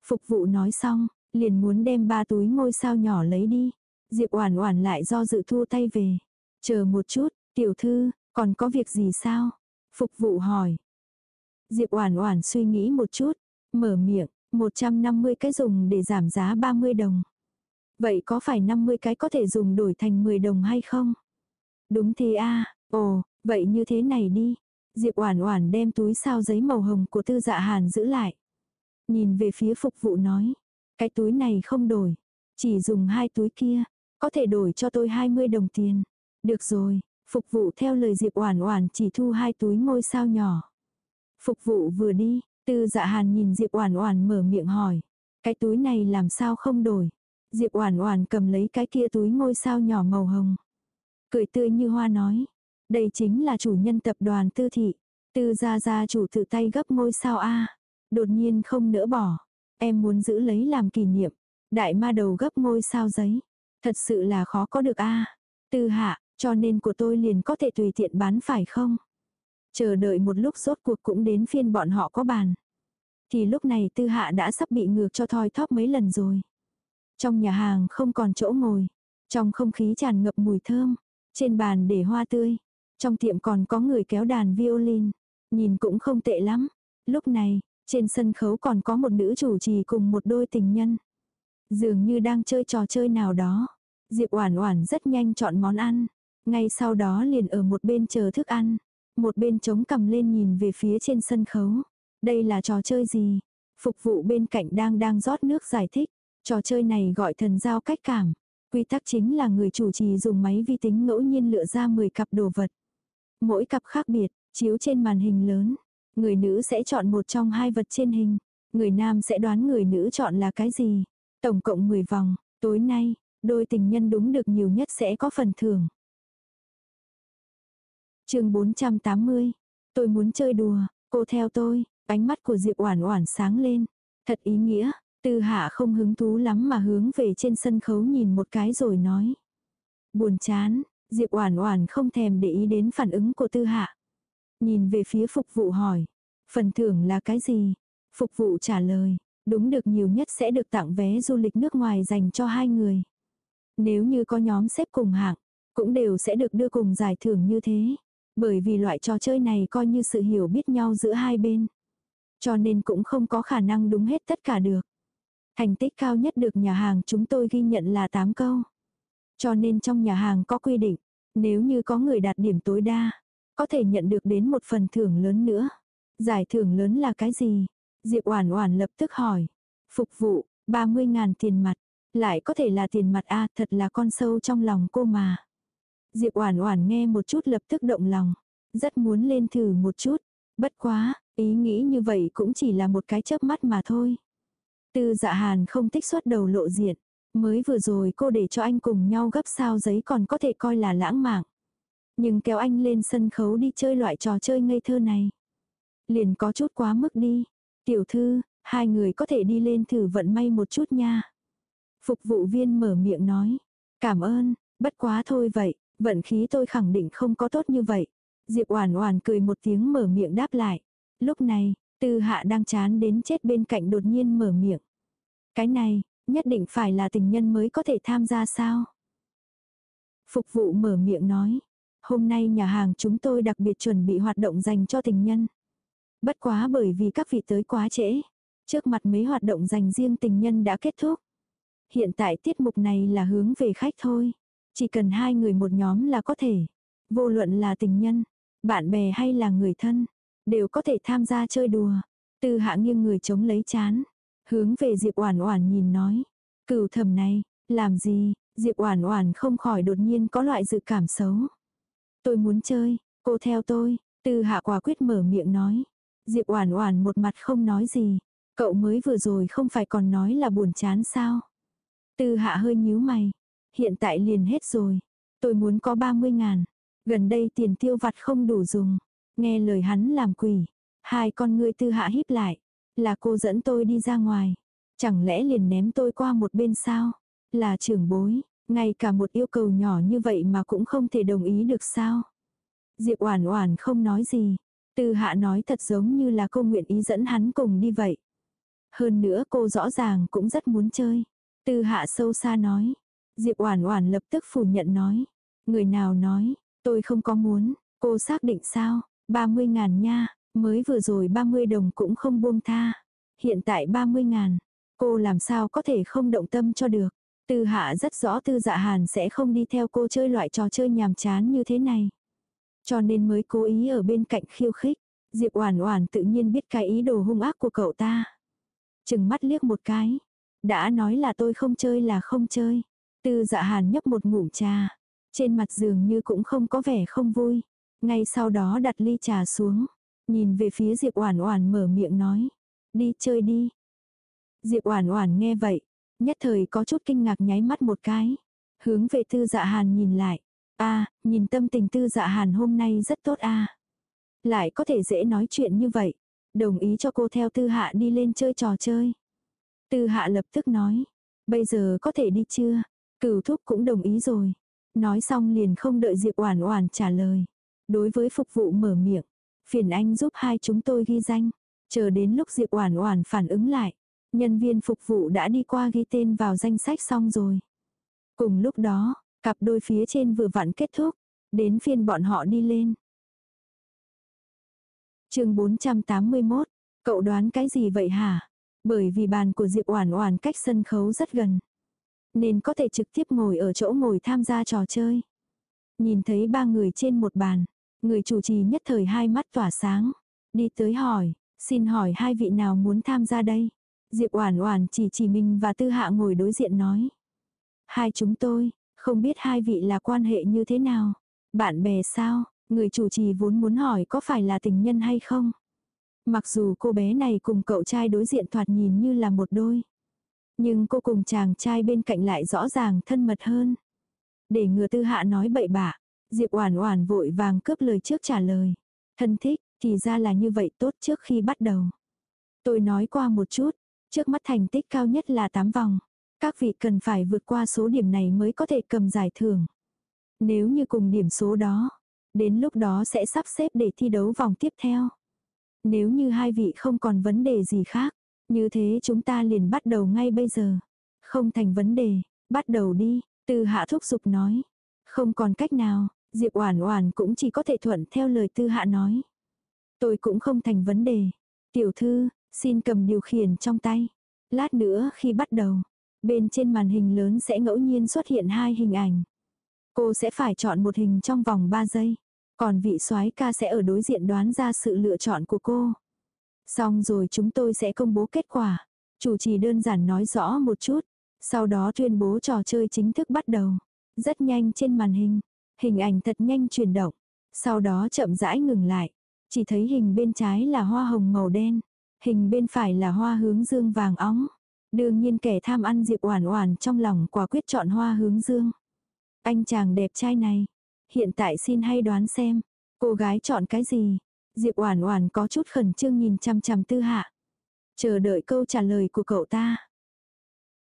Phục vụ nói xong, liền muốn đem ba túi ngôi sao nhỏ lấy đi. Diệp Oản Oản lại do dự thu tay về. Chờ một chút, tiểu thư, còn có việc gì sao? Phục vụ hỏi. Diệp Oản Oản suy nghĩ một chút, mở miệng, 150 cái dùng để giảm giá 30 đồng. Vậy có phải 50 cái có thể dùng đổi thành 10 đồng hay không? Đúng thế a, ồ, vậy như thế này đi. Diệp Oản Oản đem túi sao giấy màu hồng của Tư Dạ Hàn giữ lại. Nhìn về phía phục vụ nói, cái túi này không đổi, chỉ dùng hai túi kia, có thể đổi cho tôi 20 đồng tiền. Được rồi, phục vụ theo lời Diệp Oản Oản chỉ thu hai túi ngôi sao nhỏ. Phục vụ vừa đi, Tư Dạ Hàn nhìn Diệp Oản Oản mở miệng hỏi, cái túi này làm sao không đổi? Diệp Oản Oản cầm lấy cái kia túi ngôi sao nhỏ màu hồng. Cười tươi như hoa nói, đây chính là chủ nhân tập đoàn Tư thị. Tư gia gia chủ tự tay gấp ngôi sao a. Đột nhiên không nỡ bỏ, em muốn giữ lấy làm kỷ niệm. Đại ma đầu gấp ngôi sao giấy, thật sự là khó có được a. Tư hạ, cho nên của tôi liền có thể tùy tiện bán phải không? Chờ đợi một lúc rốt cuộc cũng đến phiên bọn họ có bàn. Thì lúc này tư hạ đã sắp bị ngược cho thoi thóp mấy lần rồi. Trong nhà hàng không còn chỗ ngồi. Trong không khí tràn ngập mùi thơm. Trên bàn để hoa tươi. Trong tiệm còn có người kéo đàn violin. Nhìn cũng không tệ lắm. Lúc này, trên sân khấu còn có một nữ chủ trì cùng một đôi tình nhân. Dường như đang chơi trò chơi nào đó. Diệp Oản Oản rất nhanh chọn món ăn. Ngay sau đó liền ở một bên chờ thức ăn. Một bên chống cầm lên nhìn về phía trên sân khấu. Đây là trò chơi gì? Phục vụ bên cạnh đang đang rót nước giải thích. Trò chơi này gọi thần giao cách cảm. Quy tắc chính là người chủ trì dùng máy vi tính ngẫu nhiên lựa ra 10 cặp đồ vật. Mỗi cặp khác biệt, chiếu trên màn hình lớn. Người nữ sẽ chọn một trong hai vật trên hình. Người nam sẽ đoán người nữ chọn là cái gì. Tổng cộng 10 vòng. Tối nay, đôi tình nhân đúng được nhiều nhất sẽ có phần thưởng. chương 480. Tôi muốn chơi đùa, cô theo tôi. Ánh mắt của Diệp Oản Oản sáng lên. Thật ý nghĩa, Tư Hạ không hứng thú lắm mà hướng về trên sân khấu nhìn một cái rồi nói. Buồn chán, Diệp Oản Oản không thèm để ý đến phản ứng của Tư Hạ. Nhìn về phía phục vụ hỏi, phần thưởng là cái gì? Phục vụ trả lời, đúng được nhiều nhất sẽ được tặng vé du lịch nước ngoài dành cho hai người. Nếu như có nhóm xếp cùng hạng, cũng đều sẽ được đưa cùng giải thưởng như thế. Bởi vì loại trò chơi này coi như sự hiểu biết nhau giữa hai bên. Cho nên cũng không có khả năng đúng hết tất cả được. Thành tích cao nhất được nhà hàng chúng tôi ghi nhận là 8 câu. Cho nên trong nhà hàng có quy định, nếu như có người đạt điểm tối đa, có thể nhận được đến một phần thưởng lớn nữa. Giải thưởng lớn là cái gì? Diệp Oản Oản lập tức hỏi. Phục vụ, 30.000 tiền mặt. Lại có thể là tiền mặt a à, thật là con sâu trong lòng cô mà. Diệp Oản Oản nghe một chút lập tức động lòng. Rất muốn lên thử một chút. Bất quá, ý nghĩ như vậy cũng chỉ là một cái chớp mắt mà thôi. Tư dạ hàn không thích xuất đầu lộ diện. Mới vừa rồi cô để cho anh cùng nhau gấp sao giấy còn có thể coi là lãng mạn. Nhưng kéo anh lên sân khấu đi chơi loại trò chơi ngây thơ này. Liền có chút quá mức đi. Tiểu thư, hai người có thể đi lên thử vận may một chút nha. Phục vụ viên mở miệng nói. Cảm ơn, bất quá thôi vậy, vận khí tôi khẳng định không có tốt như vậy. Diệp Oản Oản cười một tiếng mở miệng đáp lại. Lúc này, Tư Hạ đang chán đến chết bên cạnh đột nhiên mở miệng. Cái này, nhất định phải là tình nhân mới có thể tham gia sao? Phục vụ mở miệng nói. Hôm nay nhà hàng chúng tôi đặc biệt chuẩn bị hoạt động dành cho tình nhân. Bất quá bởi vì các vị tới quá trễ. Trước mặt mấy hoạt động dành riêng tình nhân đã kết thúc. Hiện tại tiết mục này là hướng về khách thôi. Chỉ cần hai người một nhóm là có thể. Vô luận là tình nhân, bạn bè hay là người thân, đều có thể tham gia chơi đùa. Tư hạ nghiêng người chống lấy chán, hướng về Diệp Oản Oản nhìn nói, "Cửu thầm này, làm gì?" Diệp Oản Oản không khỏi đột nhiên có loại dự cảm xấu. "Tôi muốn chơi, cô theo tôi." Tư Hạ quả quyết mở miệng nói. Diệp Oản Oản một mặt không nói gì, "Cậu mới vừa rồi không phải còn nói là buồn chán sao?" Tư hạ hơi nhíu mày. Hiện tại liền hết rồi. Tôi muốn có 30 ngàn. Gần đây tiền tiêu vặt không đủ dùng. Nghe lời hắn làm quỷ. Hai con ngươi tư hạ híp lại. Là cô dẫn tôi đi ra ngoài. Chẳng lẽ liền ném tôi qua một bên sao? Là trưởng bối. Ngay cả một yêu cầu nhỏ như vậy mà cũng không thể đồng ý được sao? Diệp Oản Oản không nói gì. Tư Hạ nói thật giống như là cô nguyện ý dẫn hắn cùng đi vậy. Hơn nữa cô rõ ràng cũng rất muốn chơi. Tư Hạ sâu xa nói. Diệp Oản Oản lập tức phủ nhận nói. Người nào nói, tôi không có muốn, cô xác định sao, 30 ngàn nha, mới vừa rồi 30 đồng cũng không buông tha. Hiện tại 30 ngàn, cô làm sao có thể không động tâm cho được. Tư hạ rất rõ tư dạ hàn sẽ không đi theo cô chơi loại trò chơi nhàm chán như thế này. Cho nên mới cố ý ở bên cạnh khiêu khích. Diệp Oản Oản tự nhiên biết cái ý đồ hung ác của cậu ta. trừng mắt liếc một cái. Đã nói là tôi không chơi là không chơi. Tư dạ hàn nhấp một ngụm trà. Trên mặt dường như cũng không có vẻ không vui. Ngay sau đó đặt ly trà xuống. Nhìn về phía Diệp Oản Oản mở miệng nói. Đi chơi đi. Diệp Oản Oản nghe vậy. Nhất thời có chút kinh ngạc nháy mắt một cái. Hướng về tư dạ hàn nhìn lại a, nhìn tâm tình tư dạ hàn hôm nay rất tốt a Lại có thể dễ nói chuyện như vậy. Đồng ý cho cô theo tư hạ đi lên chơi trò chơi. Tư hạ lập tức nói. Bây giờ có thể đi chưa? Cửu thúc cũng đồng ý rồi. Nói xong liền không đợi Diệp Oản Oản trả lời. Đối với phục vụ mở miệng. Phiền anh giúp hai chúng tôi ghi danh. Chờ đến lúc Diệp Oản Oản phản ứng lại. Nhân viên phục vụ đã đi qua ghi tên vào danh sách xong rồi. Cùng lúc đó, Cặp đôi phía trên vừa vặn kết thúc, đến phiên bọn họ đi lên. chương 481, cậu đoán cái gì vậy hả? Bởi vì bàn của Diệp Oản Oản cách sân khấu rất gần, nên có thể trực tiếp ngồi ở chỗ ngồi tham gia trò chơi. Nhìn thấy ba người trên một bàn, người chủ trì nhất thời hai mắt tỏa sáng, đi tới hỏi, xin hỏi hai vị nào muốn tham gia đây? Diệp Oản Oản chỉ chỉ mình và Tư Hạ ngồi đối diện nói. Hai chúng tôi, không biết hai vị là quan hệ như thế nào? Bạn bè sao? Người chủ trì vốn muốn hỏi có phải là tình nhân hay không? Mặc dù cô bé này cùng cậu trai đối diện thoạt nhìn như là một đôi. Nhưng cô cùng chàng trai bên cạnh lại rõ ràng thân mật hơn. Để ngừa tư hạ nói bậy bạ, Diệp Oản Oản vội vàng cướp lời trước trả lời. Thân thích, thì ra là như vậy tốt trước khi bắt đầu. Tôi nói qua một chút, trước mắt thành tích cao nhất là 8 vòng. Các vị cần phải vượt qua số điểm này mới có thể cầm giải thưởng. Nếu như cùng điểm số đó, đến lúc đó sẽ sắp xếp để thi đấu vòng tiếp theo. Nếu như hai vị không còn vấn đề gì khác, như thế chúng ta liền bắt đầu ngay bây giờ. Không thành vấn đề, bắt đầu đi, Tư Hạ thúc giục nói. Không còn cách nào, Diệp Oản Oản cũng chỉ có thể thuận theo lời Tư Hạ nói. Tôi cũng không thành vấn đề. Tiểu thư, xin cầm điều khiển trong tay. Lát nữa khi bắt đầu, Bên trên màn hình lớn sẽ ngẫu nhiên xuất hiện hai hình ảnh. Cô sẽ phải chọn một hình trong vòng 3 giây. Còn vị soái ca sẽ ở đối diện đoán ra sự lựa chọn của cô. Xong rồi chúng tôi sẽ công bố kết quả. Chủ trì đơn giản nói rõ một chút. Sau đó tuyên bố trò chơi chính thức bắt đầu. Rất nhanh trên màn hình. Hình ảnh thật nhanh chuyển động. Sau đó chậm rãi ngừng lại. Chỉ thấy hình bên trái là hoa hồng màu đen. Hình bên phải là hoa hướng dương vàng óng. Đương nhiên kẻ tham ăn Diệp Oản Oản trong lòng quả quyết chọn hoa hướng dương. Anh chàng đẹp trai này, hiện tại xin hay đoán xem, cô gái chọn cái gì? Diệp Oản Oản có chút khẩn trương nhìn chằm chằm Tư Hạ, chờ đợi câu trả lời của cậu ta.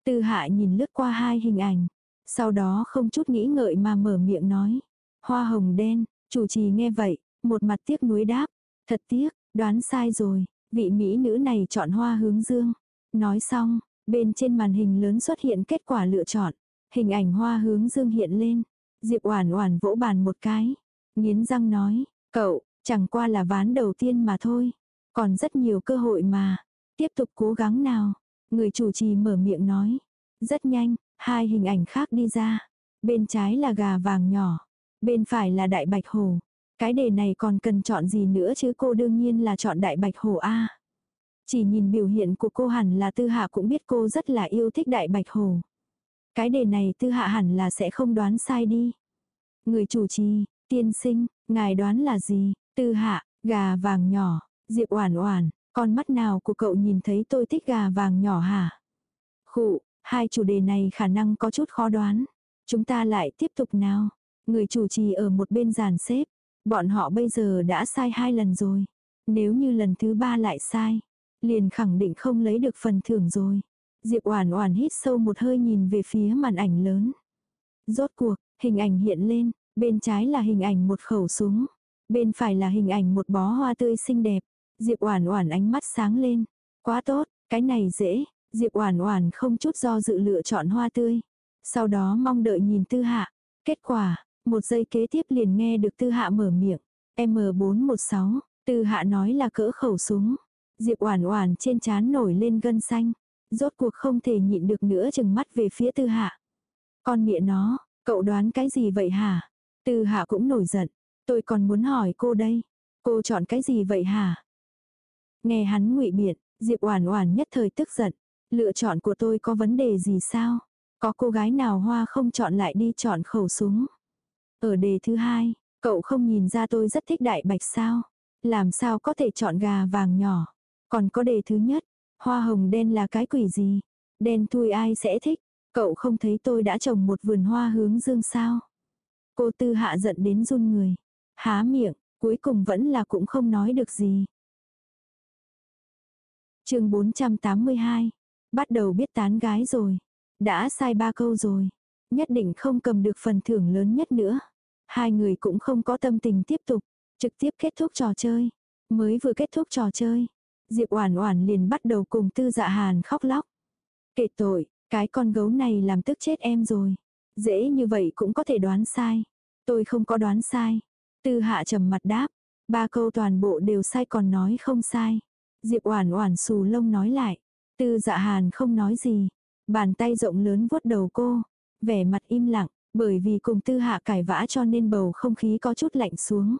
Tư Hạ nhìn lướt qua hai hình ảnh, sau đó không chút nghĩ ngợi mà mở miệng nói, "Hoa hồng đen." Chủ trì nghe vậy, một mặt tiếc nuối đáp, "Thật tiếc, đoán sai rồi, vị mỹ nữ này chọn hoa hướng dương." Nói xong, Bên trên màn hình lớn xuất hiện kết quả lựa chọn. Hình ảnh hoa hướng dương hiện lên. Diệp Oản Oản vỗ bàn một cái, nghiến răng nói, "Cậu, chẳng qua là ván đầu tiên mà thôi, còn rất nhiều cơ hội mà, tiếp tục cố gắng nào." Người chủ trì mở miệng nói. Rất nhanh, hai hình ảnh khác đi ra. Bên trái là gà vàng nhỏ, bên phải là đại bạch hổ. Cái đề này còn cần chọn gì nữa chứ cô đương nhiên là chọn đại bạch hổ a. Chỉ nhìn biểu hiện của cô hẳn là tư hạ cũng biết cô rất là yêu thích đại bạch hồ. Cái đề này tư hạ hẳn là sẽ không đoán sai đi. Người chủ trì, tiên sinh, ngài đoán là gì? Tư hạ, gà vàng nhỏ, diệp oản oản, con mắt nào của cậu nhìn thấy tôi thích gà vàng nhỏ hả? Khụ, Hai chủ đề này khả năng có chút khó đoán. Chúng ta lại tiếp tục nào. Người chủ trì ở một bên giàn xếp. Bọn họ bây giờ đã sai hai lần rồi. Nếu như lần thứ ba lại sai, liền khẳng định không lấy được phần thưởng rồi. Diệp Oản Oản hít sâu một hơi nhìn về phía màn ảnh lớn. Rốt cuộc, hình ảnh hiện lên, bên trái là hình ảnh một khẩu súng, bên phải là hình ảnh một bó hoa tươi xinh đẹp. Diệp Oản Oản ánh mắt sáng lên. Quá tốt, cái này dễ. Diệp Oản Oản không chút do dự lựa chọn hoa tươi. Sau đó mong đợi nhìn Tư Hạ. Kết quả, một giây kế tiếp liền nghe được Tư Hạ mở miệng. M416, Tư Hạ nói là cỡ khẩu súng. Diệp Oản Oản trên trán nổi lên gân xanh, rốt cuộc không thể nhịn được nữa chừng mắt về phía Tư Hạ. Con mẹ nó, cậu đoán cái gì vậy hả? Tư Hạ cũng nổi giận, tôi còn muốn hỏi cô đây, cô chọn cái gì vậy hả? Nghe hắn ngụy biện, Diệp Oản Oản nhất thời tức giận, lựa chọn của tôi có vấn đề gì sao? Có cô gái nào hoa không chọn lại đi chọn khẩu súng? Ở đề thứ hai, cậu không nhìn ra tôi rất thích đại bạch sao? Làm sao có thể chọn gà vàng nhỏ? Còn có đề thứ nhất, hoa hồng đen là cái quỷ gì? Đen thui ai sẽ thích? Cậu không thấy tôi đã trồng một vườn hoa hướng dương sao? Cô tư hạ giận đến run người. Há miệng, cuối cùng vẫn là cũng không nói được gì. chương 482. Bắt đầu biết tán gái rồi. Đã sai ba câu rồi. Nhất định không cầm được phần thưởng lớn nhất nữa. Hai người cũng không có tâm tình tiếp tục. Trực tiếp kết thúc trò chơi. Mới vừa kết thúc trò chơi. Diệp Oản Oản liền bắt đầu cùng Tư Dạ Hàn khóc lóc. kệ tội, cái con gấu này làm tức chết em rồi. Dễ như vậy cũng có thể đoán sai. Tôi không có đoán sai. Tư Hạ trầm mặt đáp, ba câu toàn bộ đều sai còn nói không sai. Diệp Oản Oản xù lông nói lại. Tư Dạ Hàn không nói gì, bàn tay rộng lớn vuốt đầu cô, vẻ mặt im lặng, bởi vì cùng Tư Hạ cải vã cho nên bầu không khí có chút lạnh xuống.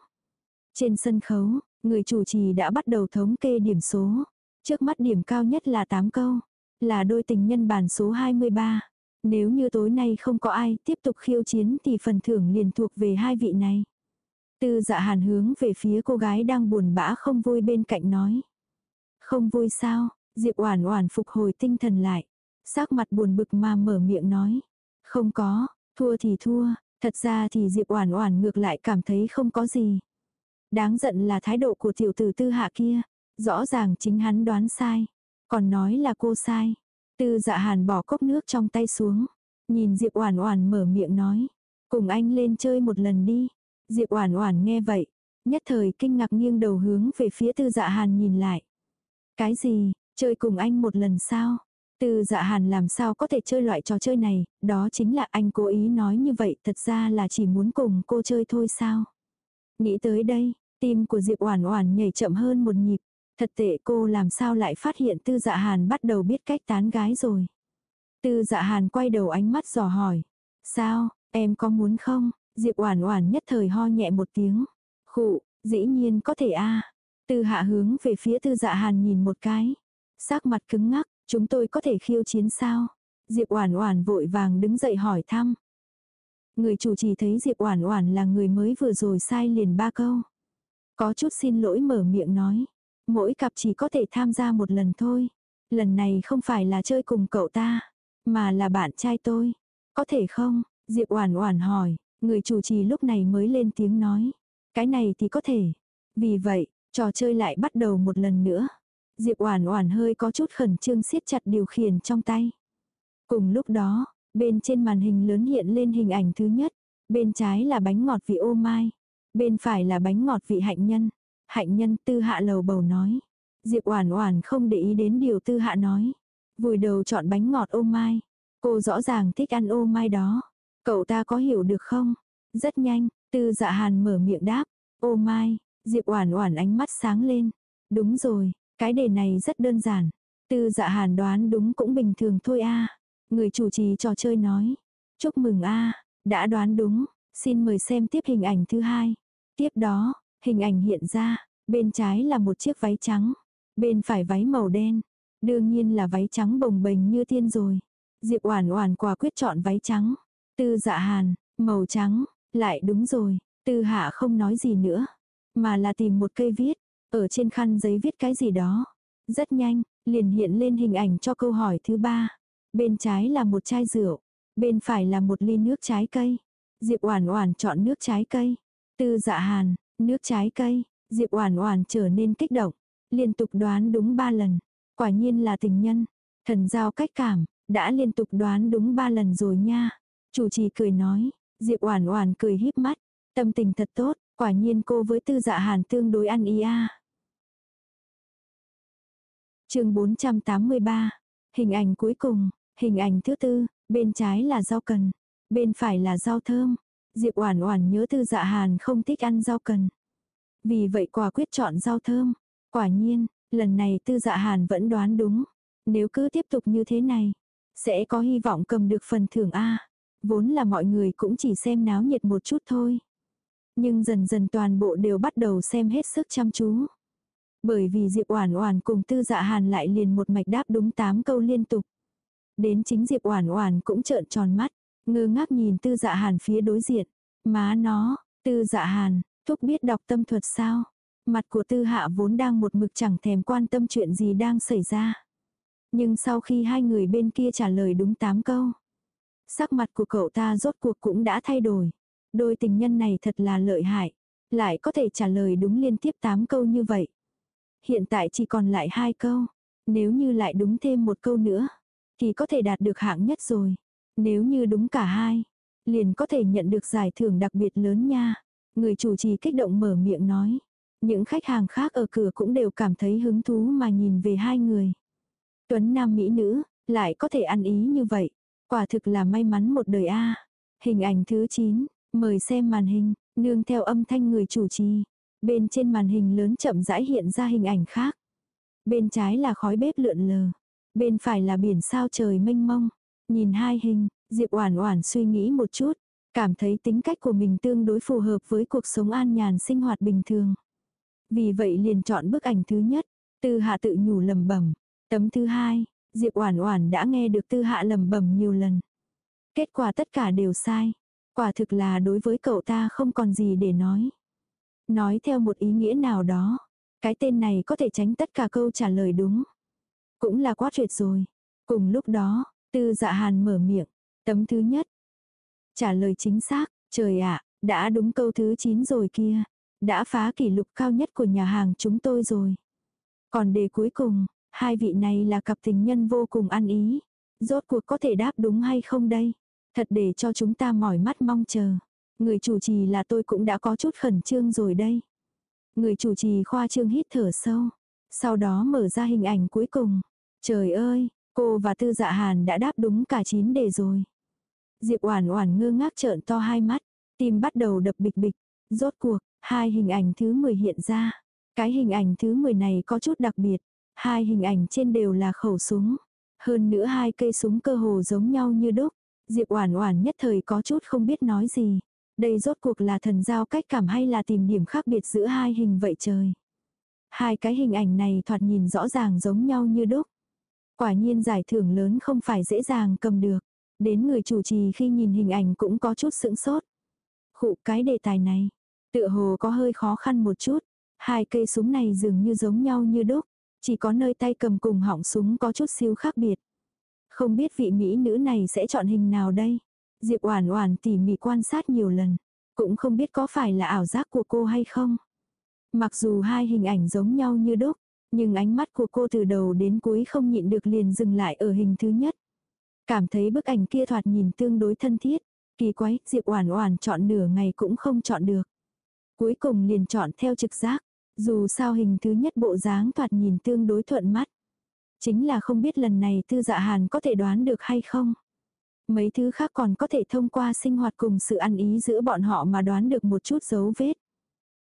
Trên sân khấu, Người chủ trì đã bắt đầu thống kê điểm số. Trước mắt điểm cao nhất là 8 câu. Là đôi tình nhân bản số 23. Nếu như tối nay không có ai tiếp tục khiêu chiến thì phần thưởng liền thuộc về hai vị này. Tư dạ hàn hướng về phía cô gái đang buồn bã không vui bên cạnh nói. Không vui sao, Diệp Oản Oản phục hồi tinh thần lại. Sắc mặt buồn bực mà mở miệng nói. Không có, thua thì thua, thật ra thì Diệp Oản Oản ngược lại cảm thấy không có gì. Đáng giận là thái độ của tiểu tử tư hạ kia. Rõ ràng chính hắn đoán sai. Còn nói là cô sai. Tư dạ hàn bỏ cốc nước trong tay xuống. Nhìn Diệp Oản Oản mở miệng nói. Cùng anh lên chơi một lần đi. Diệp Oản Oản nghe vậy. Nhất thời kinh ngạc nghiêng đầu hướng về phía tư dạ hàn nhìn lại. Cái gì, chơi cùng anh một lần sao? Tư dạ hàn làm sao có thể chơi loại trò chơi này, đó chính là anh cố ý nói như vậy, thật ra là chỉ muốn cùng cô chơi thôi sao? Nghĩ tới đây, tim của Diệp Oản Oản nhảy chậm hơn một nhịp. Thật tệ cô làm sao lại phát hiện Tư Dạ Hàn bắt đầu biết cách tán gái rồi. Tư Dạ Hàn quay đầu ánh mắt dò hỏi. Sao, em có muốn không? Diệp Oản Oản nhất thời ho nhẹ một tiếng. Khụ, dĩ nhiên có thể a. Tư Hạ hướng về phía Tư Dạ Hàn nhìn một cái. Sắc mặt cứng ngắc, chúng tôi có thể khiêu chiến sao? Diệp Oản Oản vội vàng đứng dậy hỏi thăm. Người chủ trì thấy Diệp Oản Oản là người mới vừa rồi sai liền ba câu. Có chút xin lỗi mở miệng nói. Mỗi cặp chỉ có thể tham gia một lần thôi. Lần này không phải là chơi cùng cậu ta, mà là bạn trai tôi. Có thể không? Diệp Oản Oản hỏi, người chủ trì lúc này mới lên tiếng nói. Cái này thì có thể. Vì vậy, trò chơi lại bắt đầu một lần nữa. Diệp Oản Oản hơi có chút khẩn trương siết chặt điều khiển trong tay. Cùng lúc đó, Bên trên màn hình lớn hiện lên hình ảnh thứ nhất. Bên trái là bánh ngọt vị ô mai. Bên phải là bánh ngọt vị hạnh nhân. Hạnh nhân tư hạ lầu bầu nói. Diệp Oản Oản không để ý đến điều tư hạ nói. Vùi đầu chọn bánh ngọt ô mai. Cô rõ ràng thích ăn ô mai đó. Cậu ta có hiểu được không? Rất nhanh, tư dạ hàn mở miệng đáp. Ô mai, Diệp Oản Oản ánh mắt sáng lên. Đúng rồi, cái đề này rất đơn giản. Tư dạ hàn đoán đúng cũng bình thường thôi a. Người chủ trì trò chơi nói. Chúc mừng a đã đoán đúng, xin mời xem tiếp hình ảnh thứ hai. Tiếp đó, hình ảnh hiện ra, bên trái là một chiếc váy trắng, bên phải váy màu đen. Đương nhiên là váy trắng bồng bềnh như tiên rồi. Diệp Oản Oản quả quyết chọn váy trắng. Tư Dạ Hàn, màu trắng, lại đúng rồi, Tư Hạ không nói gì nữa, mà là tìm một cây viết, ở trên khăn giấy viết cái gì đó. Rất nhanh, liền hiện lên hình ảnh cho câu hỏi thứ ba. Bên trái là một chai rượu, bên phải là một ly nước trái cây. Diệp Oản Oản chọn nước trái cây. Tư Dạ Hàn, nước trái cây, Diệp Oản Oản trở nên kích động, liên tục đoán đúng 3 lần. Quả nhiên là tình nhân. Thần giao cách cảm, đã liên tục đoán đúng 3 lần rồi nha. Chủ trì cười nói, Diệp Oản Oản cười híp mắt, tâm tình thật tốt, quả nhiên cô với Tư Dạ Hàn tương đối ăn ý a. Chương 483. Hình ảnh cuối cùng, hình ảnh thứ tư, bên trái là rau cần, bên phải là rau thơm. Diệp Oản Oản nhớ Tư Dạ Hàn không thích ăn rau cần. Vì vậy quả quyết chọn rau thơm. Quả nhiên, lần này Tư Dạ Hàn vẫn đoán đúng. Nếu cứ tiếp tục như thế này, sẽ có hy vọng cầm được phần thưởng a. Vốn là mọi người cũng chỉ xem náo nhiệt một chút thôi. Nhưng dần dần toàn bộ đều bắt đầu xem hết sức chăm chú. Bởi vì Diệp Oản Oản cùng Tư Dạ Hàn lại liền một mạch đáp đúng 8 câu liên tục. Đến chính Diệp Oản Oản cũng trợn tròn mắt, ngơ ngác nhìn Tư Dạ Hàn phía đối diện. Má nó, Tư Dạ Hàn, thúc biết đọc tâm thuật sao? Mặt của Tư Hạ vốn đang một mực chẳng thèm quan tâm chuyện gì đang xảy ra. Nhưng sau khi hai người bên kia trả lời đúng 8 câu, sắc mặt của cậu ta rốt cuộc cũng đã thay đổi. Đôi tình nhân này thật là lợi hại, lại có thể trả lời đúng liên tiếp 8 câu như vậy. Hiện tại chỉ còn lại hai câu, nếu như lại đúng thêm một câu nữa, thì có thể đạt được hạng nhất rồi. Nếu như đúng cả hai, liền có thể nhận được giải thưởng đặc biệt lớn nha. Người chủ trì kích động mở miệng nói. Những khách hàng khác ở cửa cũng đều cảm thấy hứng thú mà nhìn về hai người. Tuấn nam mỹ nữ, lại có thể ăn ý như vậy. Quả thực là may mắn một đời a. Hình ảnh thứ 9, mời xem màn hình, nương theo âm thanh người chủ trì. Bên trên màn hình lớn chậm rãi hiện ra hình ảnh khác. Bên trái là khói bếp lượn lờ. Bên phải là biển sao trời mênh mông. Nhìn hai hình, Diệp Oản Oản suy nghĩ một chút, cảm thấy tính cách của mình tương đối phù hợp với cuộc sống an nhàn sinh hoạt bình thường. Vì vậy liền chọn bức ảnh thứ nhất, Tư Hạ tự nhủ lẩm bẩm. Tấm thứ hai, Diệp Oản Oản đã nghe được Tư Hạ lẩm bẩm nhiều lần. Kết quả tất cả đều sai. Quả thực là đối với cậu ta không còn gì để nói. Nói theo một ý nghĩa nào đó, cái tên này có thể tránh tất cả câu trả lời đúng. Cũng là quá tuyệt rồi. Cùng lúc đó, Tư Dạ Hàn mở miệng, tấm thứ nhất. Trả lời chính xác, trời ạ, đã đúng câu thứ 9 rồi kia. Đã phá kỷ lục cao nhất của nhà hàng chúng tôi rồi. Còn đề cuối cùng, hai vị này là cặp tình nhân vô cùng ăn ý. Rốt cuộc có thể đáp đúng hay không đây? Thật để cho chúng ta mỏi mắt mong chờ. Người chủ trì là tôi cũng đã có chút khẩn trương rồi đây. Người chủ trì khoa trương hít thở sâu. Sau đó mở ra hình ảnh cuối cùng. Trời ơi, cô và Tư Dạ Hàn đã đáp đúng cả 9 đề rồi. Diệp Oản Oản ngơ ngác trợn to hai mắt, tim bắt đầu đập bịch bịch. Rốt cuộc, hai hình ảnh thứ 10 hiện ra. Cái hình ảnh thứ 10 này có chút đặc biệt. Hai hình ảnh trên đều là khẩu súng. Hơn nữa hai cây súng cơ hồ giống nhau như đúc. Diệp Oản Oản nhất thời có chút không biết nói gì. Đây rốt cuộc là thần giao cách cảm hay là tìm điểm khác biệt giữa hai hình vậy trời. Hai cái hình ảnh này thoạt nhìn rõ ràng giống nhau như đúc. Quả nhiên giải thưởng lớn không phải dễ dàng cầm được. Đến người chủ trì khi nhìn hình ảnh cũng có chút sững sốt. Khụ cái đề tài này, tựa hồ có hơi khó khăn một chút. Hai cây súng này dường như giống nhau như đúc, chỉ có nơi tay cầm cùng họng súng có chút siêu khác biệt. Không biết vị mỹ nữ này sẽ chọn hình nào đây? Diệp Oản Oản tỉ mỉ quan sát nhiều lần, cũng không biết có phải là ảo giác của cô hay không. Mặc dù hai hình ảnh giống nhau như đúc, nhưng ánh mắt của cô từ đầu đến cuối không nhịn được liền dừng lại ở hình thứ nhất. Cảm thấy bức ảnh kia thoạt nhìn tương đối thân thiết. Kỳ quái, Diệp Oản Oản chọn nửa ngày cũng không chọn được. Cuối cùng liền chọn theo trực giác. Dù sao hình thứ nhất bộ dáng thoạt nhìn tương đối thuận mắt. Chính là không biết lần này Tư Dạ Hàn có thể đoán được hay không. Mấy thứ khác còn có thể thông qua sinh hoạt cùng sự ăn ý giữa bọn họ mà đoán được một chút dấu vết.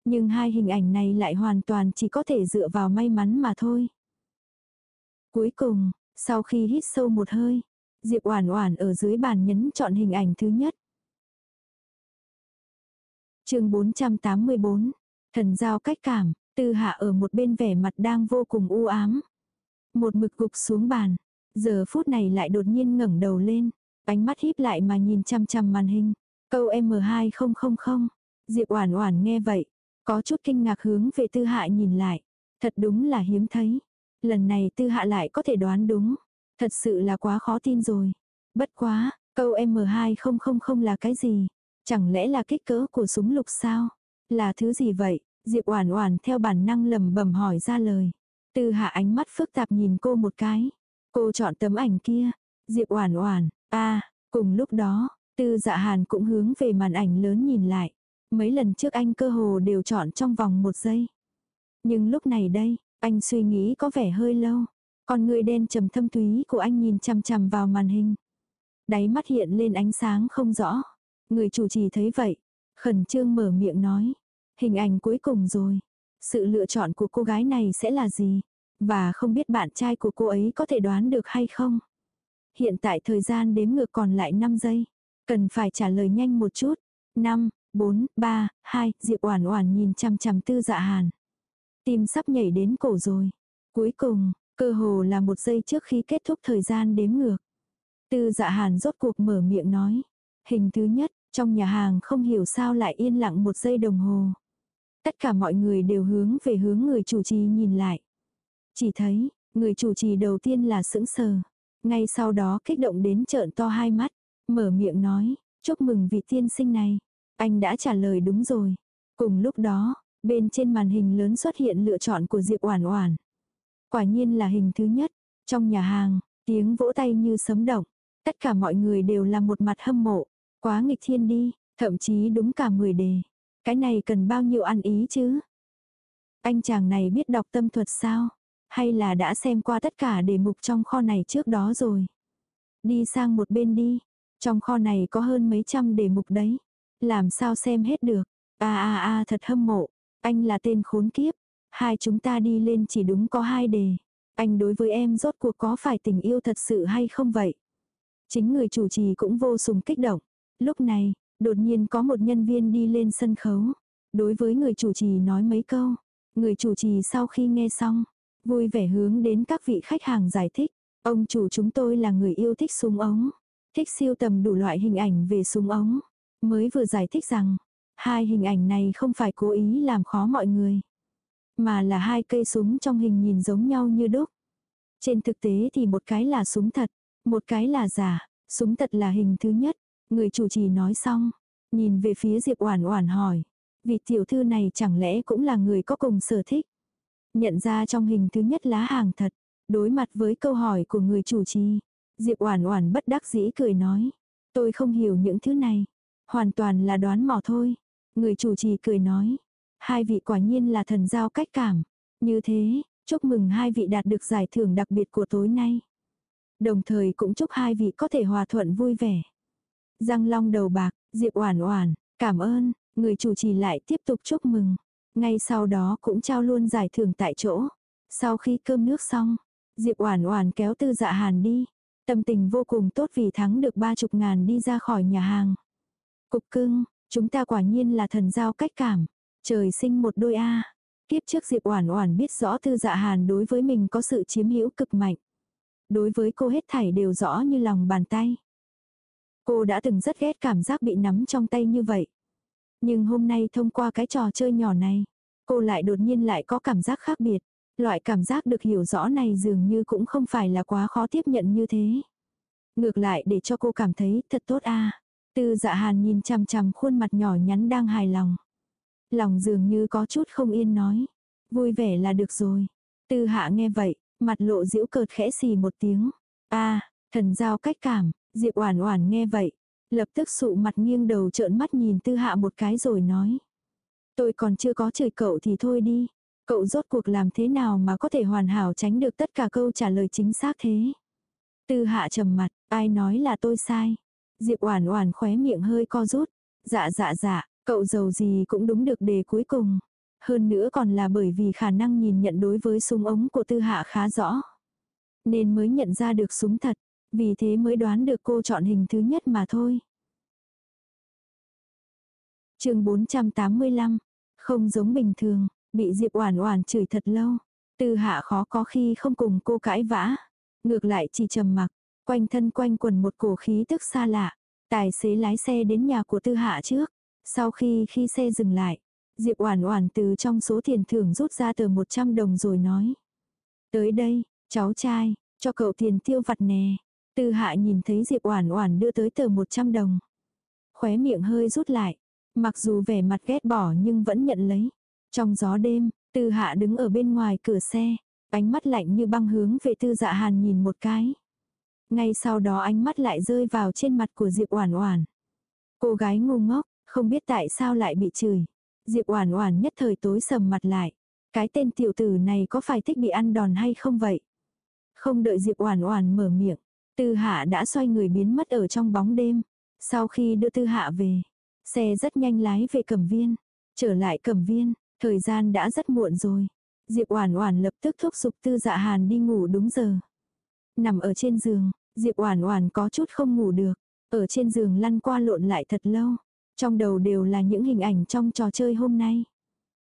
Nhưng hai hình ảnh này lại hoàn toàn chỉ có thể dựa vào may mắn mà thôi. Cuối cùng, sau khi hít sâu một hơi, Diệp Oản Oản ở dưới bàn nhấn chọn hình ảnh thứ nhất. Chương 484. Thần giao cách cảm, Tư Hạ ở một bên vẻ mặt đang vô cùng u ám. Một mực gục xuống bàn, giờ phút này lại đột nhiên ngẩng đầu lên, ánh mắt híp lại mà nhìn chăm chăm màn hình. Câu M2000. Diệp Oản Oản nghe vậy, có chút kinh ngạc hướng về Tư Hạ nhìn lại. Thật đúng là hiếm thấy. Lần này Tư Hạ lại có thể đoán đúng. Thật sự là quá khó tin rồi. Bất quá, câu M2000 là cái gì? Chẳng lẽ là kích cỡ của súng lục sao? Là thứ gì vậy? Diệp Oản Oản theo bản năng lẩm bẩm hỏi ra lời. Tư Hạ ánh mắt phức tạp nhìn cô một cái. Cô chọn tấm ảnh kia. Diệp Oản Oản, a, cùng lúc đó, Tư Dạ Hàn cũng hướng về màn ảnh lớn nhìn lại. Mấy lần trước anh cơ hồ đều chọn trong vòng một giây. Nhưng lúc này đây, anh suy nghĩ có vẻ hơi lâu. Con người đen trầm thâm túy của anh nhìn chằm chằm vào màn hình. Đáy mắt hiện lên ánh sáng không rõ. Người chủ trì thấy vậy, khẩn trương mở miệng nói. Hình ảnh cuối cùng rồi. Sự lựa chọn của cô gái này sẽ là gì? Và không biết bạn trai của cô ấy có thể đoán được hay không? Hiện tại thời gian đếm ngược còn lại 5 giây. Cần phải trả lời nhanh một chút. 5, 4, 3, 2, Diệp Oản Oản nhìn chằm chằm Tư Dạ Hàn. Tim sắp nhảy đến cổ rồi. Cuối cùng, cơ hồ là một giây trước khi kết thúc thời gian đếm ngược. Tư Dạ Hàn rốt cuộc mở miệng nói. Hình thứ nhất, trong nhà hàng không hiểu sao lại yên lặng một giây đồng hồ. Tất cả mọi người đều hướng về hướng người chủ trì nhìn lại. Chỉ thấy, người chủ trì đầu tiên là sững sờ. Ngay sau đó kích động đến trợn to hai mắt. Mở miệng nói, chúc mừng vị tiên sinh này. Anh đã trả lời đúng rồi. Cùng lúc đó, bên trên màn hình lớn xuất hiện lựa chọn của Diệp Oản Oản. Quả nhiên là hình thứ nhất. Trong nhà hàng, tiếng vỗ tay như sấm động. Tất cả mọi người đều là một mặt hâm mộ. Quá nghịch thiên đi, thậm chí đúng cả 10 đề. Cái này cần bao nhiêu ăn ý chứ? Anh chàng này biết đọc tâm thuật sao? Hay là đã xem qua tất cả đề mục trong kho này trước đó rồi? Đi sang một bên đi. Trong kho này có hơn mấy trăm đề mục đấy. Làm sao xem hết được? À à à thật hâm mộ. Anh là tên khốn kiếp. Hai chúng ta đi lên chỉ đúng có hai đề. Anh đối với em rốt cuộc có phải tình yêu thật sự hay không vậy? Chính người chủ trì cũng vô sùng kích động. Lúc này, đột nhiên có một nhân viên đi lên sân khấu. Đối với người chủ trì nói mấy câu. Người chủ trì sau khi nghe xong, vui vẻ hướng đến các vị khách hàng giải thích. Ông chủ chúng tôi là người yêu thích súng ống. Thích siêu tầm đủ loại hình ảnh về súng ống. Mới vừa giải thích rằng, hai hình ảnh này không phải cố ý làm khó mọi người. Mà là hai cây súng trong hình nhìn giống nhau như đúc. Trên thực tế thì một cái là súng thật, một cái là giả. Súng thật là hình thứ nhất, Người chủ trì nói xong, nhìn về phía Diệp Oản Oản hỏi, vị tiểu thư này chẳng lẽ cũng là người có cùng sở thích? Nhận ra trong hình thứ nhất lá hàng thật, đối mặt với câu hỏi của người chủ trì, Diệp Oản Oản bất đắc dĩ cười nói, tôi không hiểu những thứ này, hoàn toàn là đoán mò thôi. Người chủ trì cười nói, hai vị quả nhiên là thần giao cách cảm, như thế, chúc mừng hai vị đạt được giải thưởng đặc biệt của tối nay. Đồng thời cũng chúc hai vị có thể hòa thuận vui vẻ. Răng long đầu bạc, Diệp Oản Oản, cảm ơn, người chủ trì lại tiếp tục chúc mừng. Ngay sau đó cũng trao luôn giải thưởng tại chỗ. Sau khi cơm nước xong, Diệp Oản Oản kéo Tư Dạ Hàn đi. Tâm tình vô cùng tốt vì thắng được ba chục ngàn đi ra khỏi nhà hàng. Cục cưng, chúng ta quả nhiên là thần giao cách cảm. Trời sinh một đôi A. Kiếp trước Diệp Oản Oản biết rõ Tư Dạ Hàn đối với mình có sự chiếm hữu cực mạnh. Đối với cô hết thảy đều rõ như lòng bàn tay. Cô đã từng rất ghét cảm giác bị nắm trong tay như vậy. Nhưng hôm nay thông qua cái trò chơi nhỏ này, cô lại đột nhiên lại có cảm giác khác biệt. Loại cảm giác được hiểu rõ này dường như cũng không phải là quá khó tiếp nhận như thế. Ngược lại để cho cô cảm thấy thật tốt a Tư dạ hàn nhìn chằm chằm khuôn mặt nhỏ nhắn đang hài lòng. Lòng dường như có chút không yên nói. Vui vẻ là được rồi. Tư hạ nghe vậy, mặt lộ diễu cợt khẽ xì một tiếng. a thần giao cách cảm, Diệp Oản Oản nghe vậy, lập tức sụ mặt nghiêng đầu trợn mắt nhìn Tư Hạ một cái rồi nói: "Tôi còn chưa có chửi cậu thì thôi đi, cậu rốt cuộc làm thế nào mà có thể hoàn hảo tránh được tất cả câu trả lời chính xác thế?" Tư Hạ trầm mặt, ai nói là tôi sai? Diệp Oản Oản khóe miệng hơi co rút, "Dạ dạ dạ, cậu giàu gì cũng đúng được đề cuối cùng." Hơn nữa còn là bởi vì khả năng nhìn nhận đối với súng ống của Tư Hạ khá rõ, nên mới nhận ra được súng thật. Vì thế mới đoán được cô chọn hình thứ nhất mà thôi. chương 485, không giống bình thường, bị Diệp Oản Oản chửi thật lâu. Tư hạ khó có khi không cùng cô cãi vã. Ngược lại chỉ trầm mặc, quanh thân quanh quần một cổ khí tức xa lạ. Tài xế lái xe đến nhà của tư hạ trước. Sau khi khi xe dừng lại, Diệp Oản Oản từ trong số tiền thưởng rút ra tờ 100 đồng rồi nói. Tới đây, cháu trai, cho cậu tiền tiêu vặt nè. Tư hạ nhìn thấy Diệp Oản Oản đưa tới tờ 100 đồng. Khóe miệng hơi rút lại, mặc dù vẻ mặt ghét bỏ nhưng vẫn nhận lấy. Trong gió đêm, Tư hạ đứng ở bên ngoài cửa xe, ánh mắt lạnh như băng hướng về Tư Dạ Hàn nhìn một cái. Ngay sau đó ánh mắt lại rơi vào trên mặt của Diệp Oản Oản. Cô gái ngu ngốc, không biết tại sao lại bị chửi. Diệp Oản Oản nhất thời tối sầm mặt lại. Cái tên tiểu tử này có phải thích bị ăn đòn hay không vậy? Không đợi Diệp Oản Oản mở miệng, Tư Hạ đã xoay người biến mất ở trong bóng đêm. Sau khi đưa Tư Hạ về, xe rất nhanh lái về Cẩm Viên. Trở lại Cẩm Viên, thời gian đã rất muộn rồi. Diệp Oản Oản lập tức thúc giục Tư Dạ Hàn đi ngủ đúng giờ. Nằm ở trên giường, Diệp Oản Oản có chút không ngủ được, ở trên giường lăn qua lộn lại thật lâu. Trong đầu đều là những hình ảnh trong trò chơi hôm nay.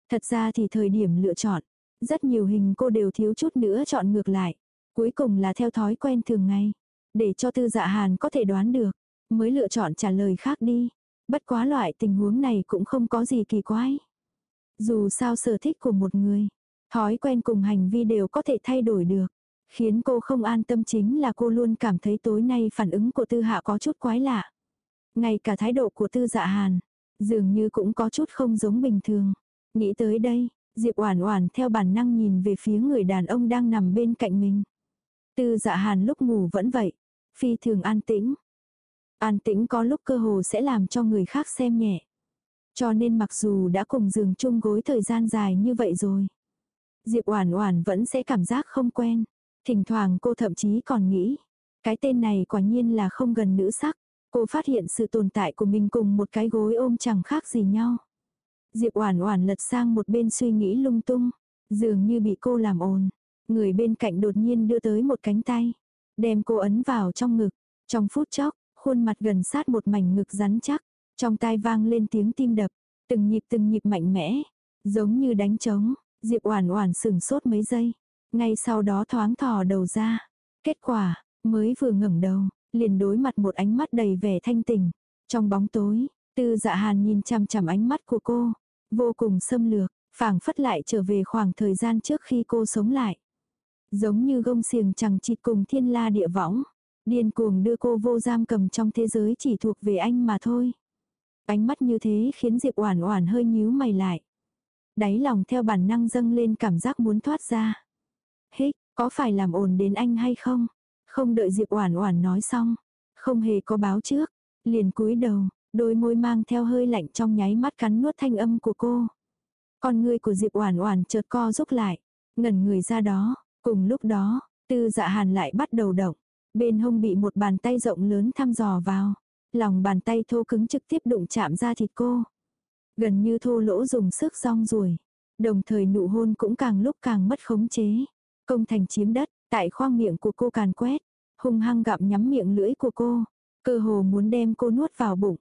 Thật ra thì thời điểm lựa chọn, rất nhiều hình cô đều thiếu chút nữa chọn ngược lại. Cuối cùng là theo thói quen thường ngày. Để cho tư dạ hàn có thể đoán được, mới lựa chọn trả lời khác đi. Bất quá loại tình huống này cũng không có gì kỳ quái. Dù sao sở thích của một người, thói quen cùng hành vi đều có thể thay đổi được. Khiến cô không an tâm chính là cô luôn cảm thấy tối nay phản ứng của tư hạ có chút quái lạ. Ngay cả thái độ của tư dạ hàn, dường như cũng có chút không giống bình thường. Nghĩ tới đây, Diệp Oản Oản theo bản năng nhìn về phía người đàn ông đang nằm bên cạnh mình. Tư Dạ Hàn lúc ngủ vẫn vậy, phi thường an tĩnh. An tĩnh có lúc cơ hồ sẽ làm cho người khác xem nhẹ. Cho nên mặc dù đã cùng giường chung gối thời gian dài như vậy rồi, Diệp Oản Oản vẫn sẽ cảm giác không quen. Thỉnh thoảng cô thậm chí còn nghĩ, cái tên này quả nhiên là không gần nữ sắc. Cô phát hiện sự tồn tại của mình cùng một cái gối ôm chẳng khác gì nhau. Diệp Oản Oản lật sang một bên suy nghĩ lung tung, dường như bị cô làm ồn. Người bên cạnh đột nhiên đưa tới một cánh tay, đem cô ấn vào trong ngực. Trong phút chốc, khuôn mặt gần sát một mảnh ngực rắn chắc, trong tai vang lên tiếng tim đập, từng nhịp từng nhịp mạnh mẽ, giống như đánh trống. Diệp Oản Oản sững sốt mấy giây, ngay sau đó thoáng thò đầu ra. Kết quả, mới vừa ngẩng đầu, liền đối mặt một ánh mắt đầy vẻ thanh tỉnh. Trong bóng tối, Tư Dạ Hàn nhìn chằm chằm ánh mắt của cô, vô cùng xâm lược, phảng phất lại trở về khoảng thời gian trước khi cô sống lại. Giống như gông xiềng chẳng chịt cùng thiên la địa võng, điên cuồng đưa cô vô giam cầm trong thế giới chỉ thuộc về anh mà thôi. Ánh mắt như thế khiến Diệp Oản Oản hơi nhíu mày lại. Đáy lòng theo bản năng dâng lên cảm giác muốn thoát ra. Hích, có phải làm ồn đến anh hay không? Không đợi Diệp Oản Oản nói xong, không hề có báo trước, liền cúi đầu, đôi môi mang theo hơi lạnh trong nháy mắt cắn nuốt thanh âm của cô. Con người của Diệp Oản Oản chợt co rút lại, ngẩn người ra đó, cùng lúc đó, Tư Dạ Hàn lại bắt đầu động, bên hông bị một bàn tay rộng lớn thăm dò vào, lòng bàn tay thô cứng trực tiếp đụng chạm ra thịt cô. Gần như thô lỗ dùng sức rong ruổi, đồng thời nụ hôn cũng càng lúc càng mất khống chế. Công thành chiếm đất, tại khoang miệng của cô càn quét, hung hăng gặm nhắm miệng lưỡi của cô, cơ hồ muốn đem cô nuốt vào bụng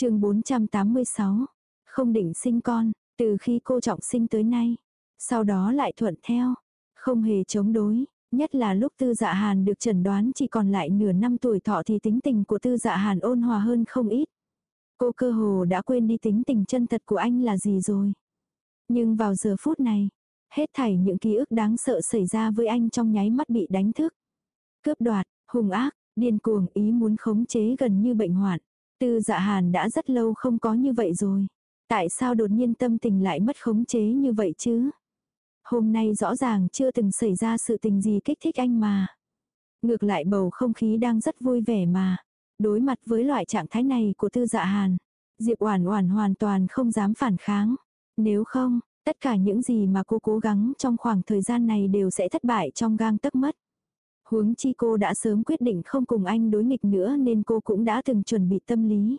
chương 486. Không định sinh con, từ khi cô trọng sinh tới nay. Sau đó lại thuận theo. Không hề chống đối. Nhất là lúc tư dạ hàn được chẩn đoán chỉ còn lại nửa năm tuổi thọ thì tính tình của tư dạ hàn ôn hòa hơn không ít. Cô cơ hồ đã quên đi tính tình chân thật của anh là gì rồi. Nhưng vào giờ phút này, hết thảy những ký ức đáng sợ xảy ra với anh trong nháy mắt bị đánh thức. Cướp đoạt, hung ác, điên cuồng ý muốn khống chế gần như bệnh hoạn. Tư dạ hàn đã rất lâu không có như vậy rồi. Tại sao đột nhiên tâm tình lại mất khống chế như vậy chứ? Hôm nay rõ ràng chưa từng xảy ra sự tình gì kích thích anh mà. Ngược lại bầu không khí đang rất vui vẻ mà. Đối mặt với loại trạng thái này của tư dạ hàn. Diệp Oản Oản hoàn toàn không dám phản kháng. Nếu không, tất cả những gì mà cô cố gắng trong khoảng thời gian này đều sẽ thất bại trong gang tấc mất. Huống chi cô đã sớm quyết định không cùng anh đối nghịch nữa nên cô cũng đã từng chuẩn bị tâm lý.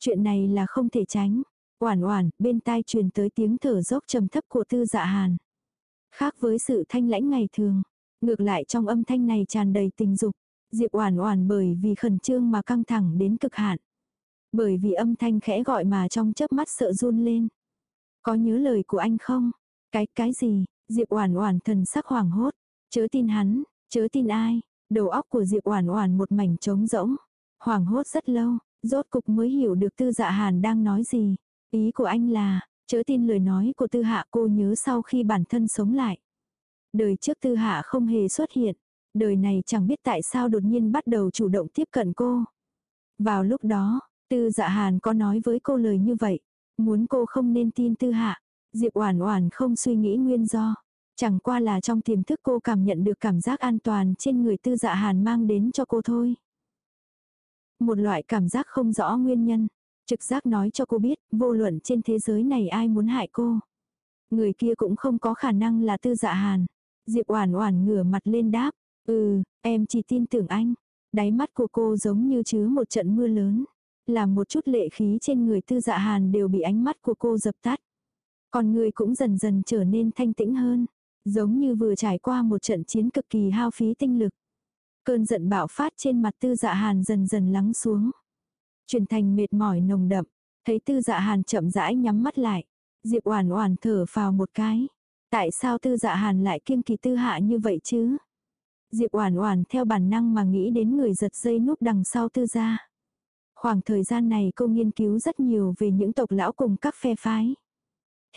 Chuyện này là không thể tránh. Oản oản, bên tai truyền tới tiếng thở dốc trầm thấp của tư dạ hàn. Khác với sự thanh lãnh ngày thường. Ngược lại trong âm thanh này tràn đầy tình dục. Diệp oản oản bởi vì khẩn trương mà căng thẳng đến cực hạn. Bởi vì âm thanh khẽ gọi mà trong chớp mắt sợ run lên. Có nhớ lời của anh không? Cái, cái gì? Diệp oản oản thần sắc hoảng hốt. Chớ tin hắn, Chớ tin ai, đầu óc của Diệp Oản Oản một mảnh trống rỗng. Hoàng hốt rất lâu, rốt cục mới hiểu được Tư Dạ Hàn đang nói gì. Ý của anh là, chớ tin lời nói của Tư Hạ cô nhớ sau khi bản thân sống lại. Đời trước tư hạ không hề xuất hiện. Đời này chẳng biết tại sao đột nhiên bắt đầu chủ động tiếp cận cô. Vào lúc đó, tư dạ hàn có nói với cô lời như vậy. Muốn cô không nên tin tư hạ. Diệp Oản Oản không suy nghĩ nguyên do. Chẳng qua là trong tiềm thức cô cảm nhận được cảm giác an toàn trên người tư dạ hàn mang đến cho cô thôi. Một loại cảm giác không rõ nguyên nhân. Trực giác nói cho cô biết, vô luận trên thế giới này ai muốn hại cô. Người kia cũng không có khả năng là tư dạ hàn. Diệp Oản Oản ngửa mặt lên đáp, "Ừ, em chỉ tin tưởng anh." Đáy mắt của cô giống như chứa một trận mưa lớn, làm một chút lệ khí trên người Tư Dạ Hàn đều bị ánh mắt của cô dập tắt. Còn người cũng dần dần trở nên thanh tĩnh hơn, giống như vừa trải qua một trận chiến cực kỳ hao phí tinh lực. Cơn giận bạo phát trên mặt Tư Dạ Hàn dần dần lắng xuống, chuyển thành mệt mỏi nồng đậm. Thấy Tư Dạ Hàn chậm rãi nhắm mắt lại, Diệp Oản Oản thở phào một cái. Tại sao Tư Dạ Hàn lại kiêng kỳ Tư Hạ như vậy chứ? Diệp Oản Oản theo bản năng mà nghĩ đến người giật dây núp đằng sau Tư gia. Khoảng thời gian này cô nghiên cứu rất nhiều về những tộc lão cùng các phe phái.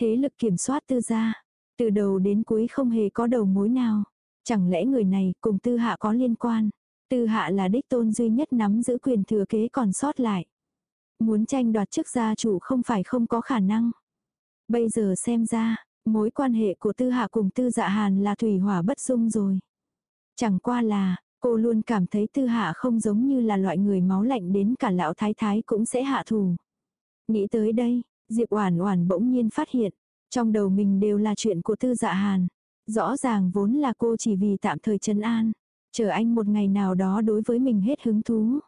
Thế lực kiểm soát Tư gia, từ đầu đến cuối không hề có đầu mối nào. Chẳng lẽ người này cùng Tư Hạ có liên quan? Tư Hạ là đích tôn duy nhất nắm giữ quyền thừa kế còn sót lại. Muốn tranh đoạt chức gia chủ không phải không có khả năng. Bây giờ xem ra, mối quan hệ của Tư Hạ cùng Tư Dạ Hàn là thủy hỏa bất dung rồi. Chẳng qua là, cô luôn cảm thấy Tư Hạ không giống như là loại người máu lạnh đến cả lão thái thái cũng sẽ hạ thủ. Nghĩ tới đây, Diệp Oản Oản bỗng nhiên phát hiện, trong đầu mình đều là chuyện của Tư Dạ Hàn. Rõ ràng vốn là cô chỉ vì tạm thời trấn an, chờ anh một ngày nào đó đối với mình hết hứng thú.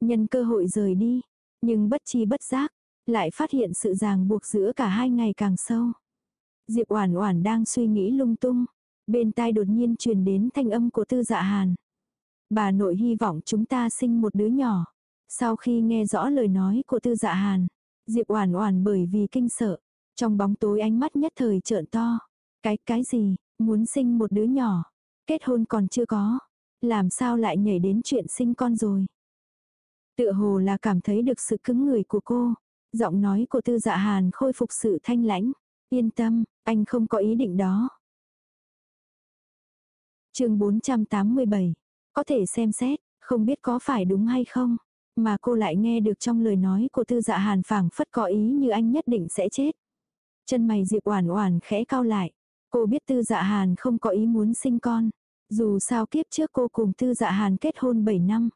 Nhân cơ hội rời đi, nhưng bất chi bất giác, lại phát hiện sự ràng buộc giữa cả hai ngày càng sâu. Diệp Oản Oản đang suy nghĩ lung tung, bên tai đột nhiên truyền đến thanh âm của Tư Dạ Hàn. Bà nội hy vọng chúng ta sinh một đứa nhỏ. Sau khi nghe rõ lời nói của Tư Dạ Hàn, Diệp Oản Oản bởi vì kinh sợ, trong bóng tối ánh mắt nhất thời trợn to. Cái cái gì? Muốn sinh một đứa nhỏ? Kết hôn còn chưa có, làm sao lại nhảy đến chuyện sinh con rồi? Tựa hồ là cảm thấy được sự cứng người của cô, giọng nói của Tư Dạ Hàn khôi phục sự thanh lãnh, yên tâm, anh không có ý định đó. Chương 487. Có thể xem xét, không biết có phải đúng hay không, mà cô lại nghe được trong lời nói của Tư Dạ Hàn phảng phất có ý như anh nhất định sẽ chết. Chân mày Diệp Oản Oản khẽ cau lại. Cô biết Tư Dạ Hàn không có ý muốn sinh con, dù sao kiếp trước cô cùng Tư Dạ Hàn kết hôn 7 năm,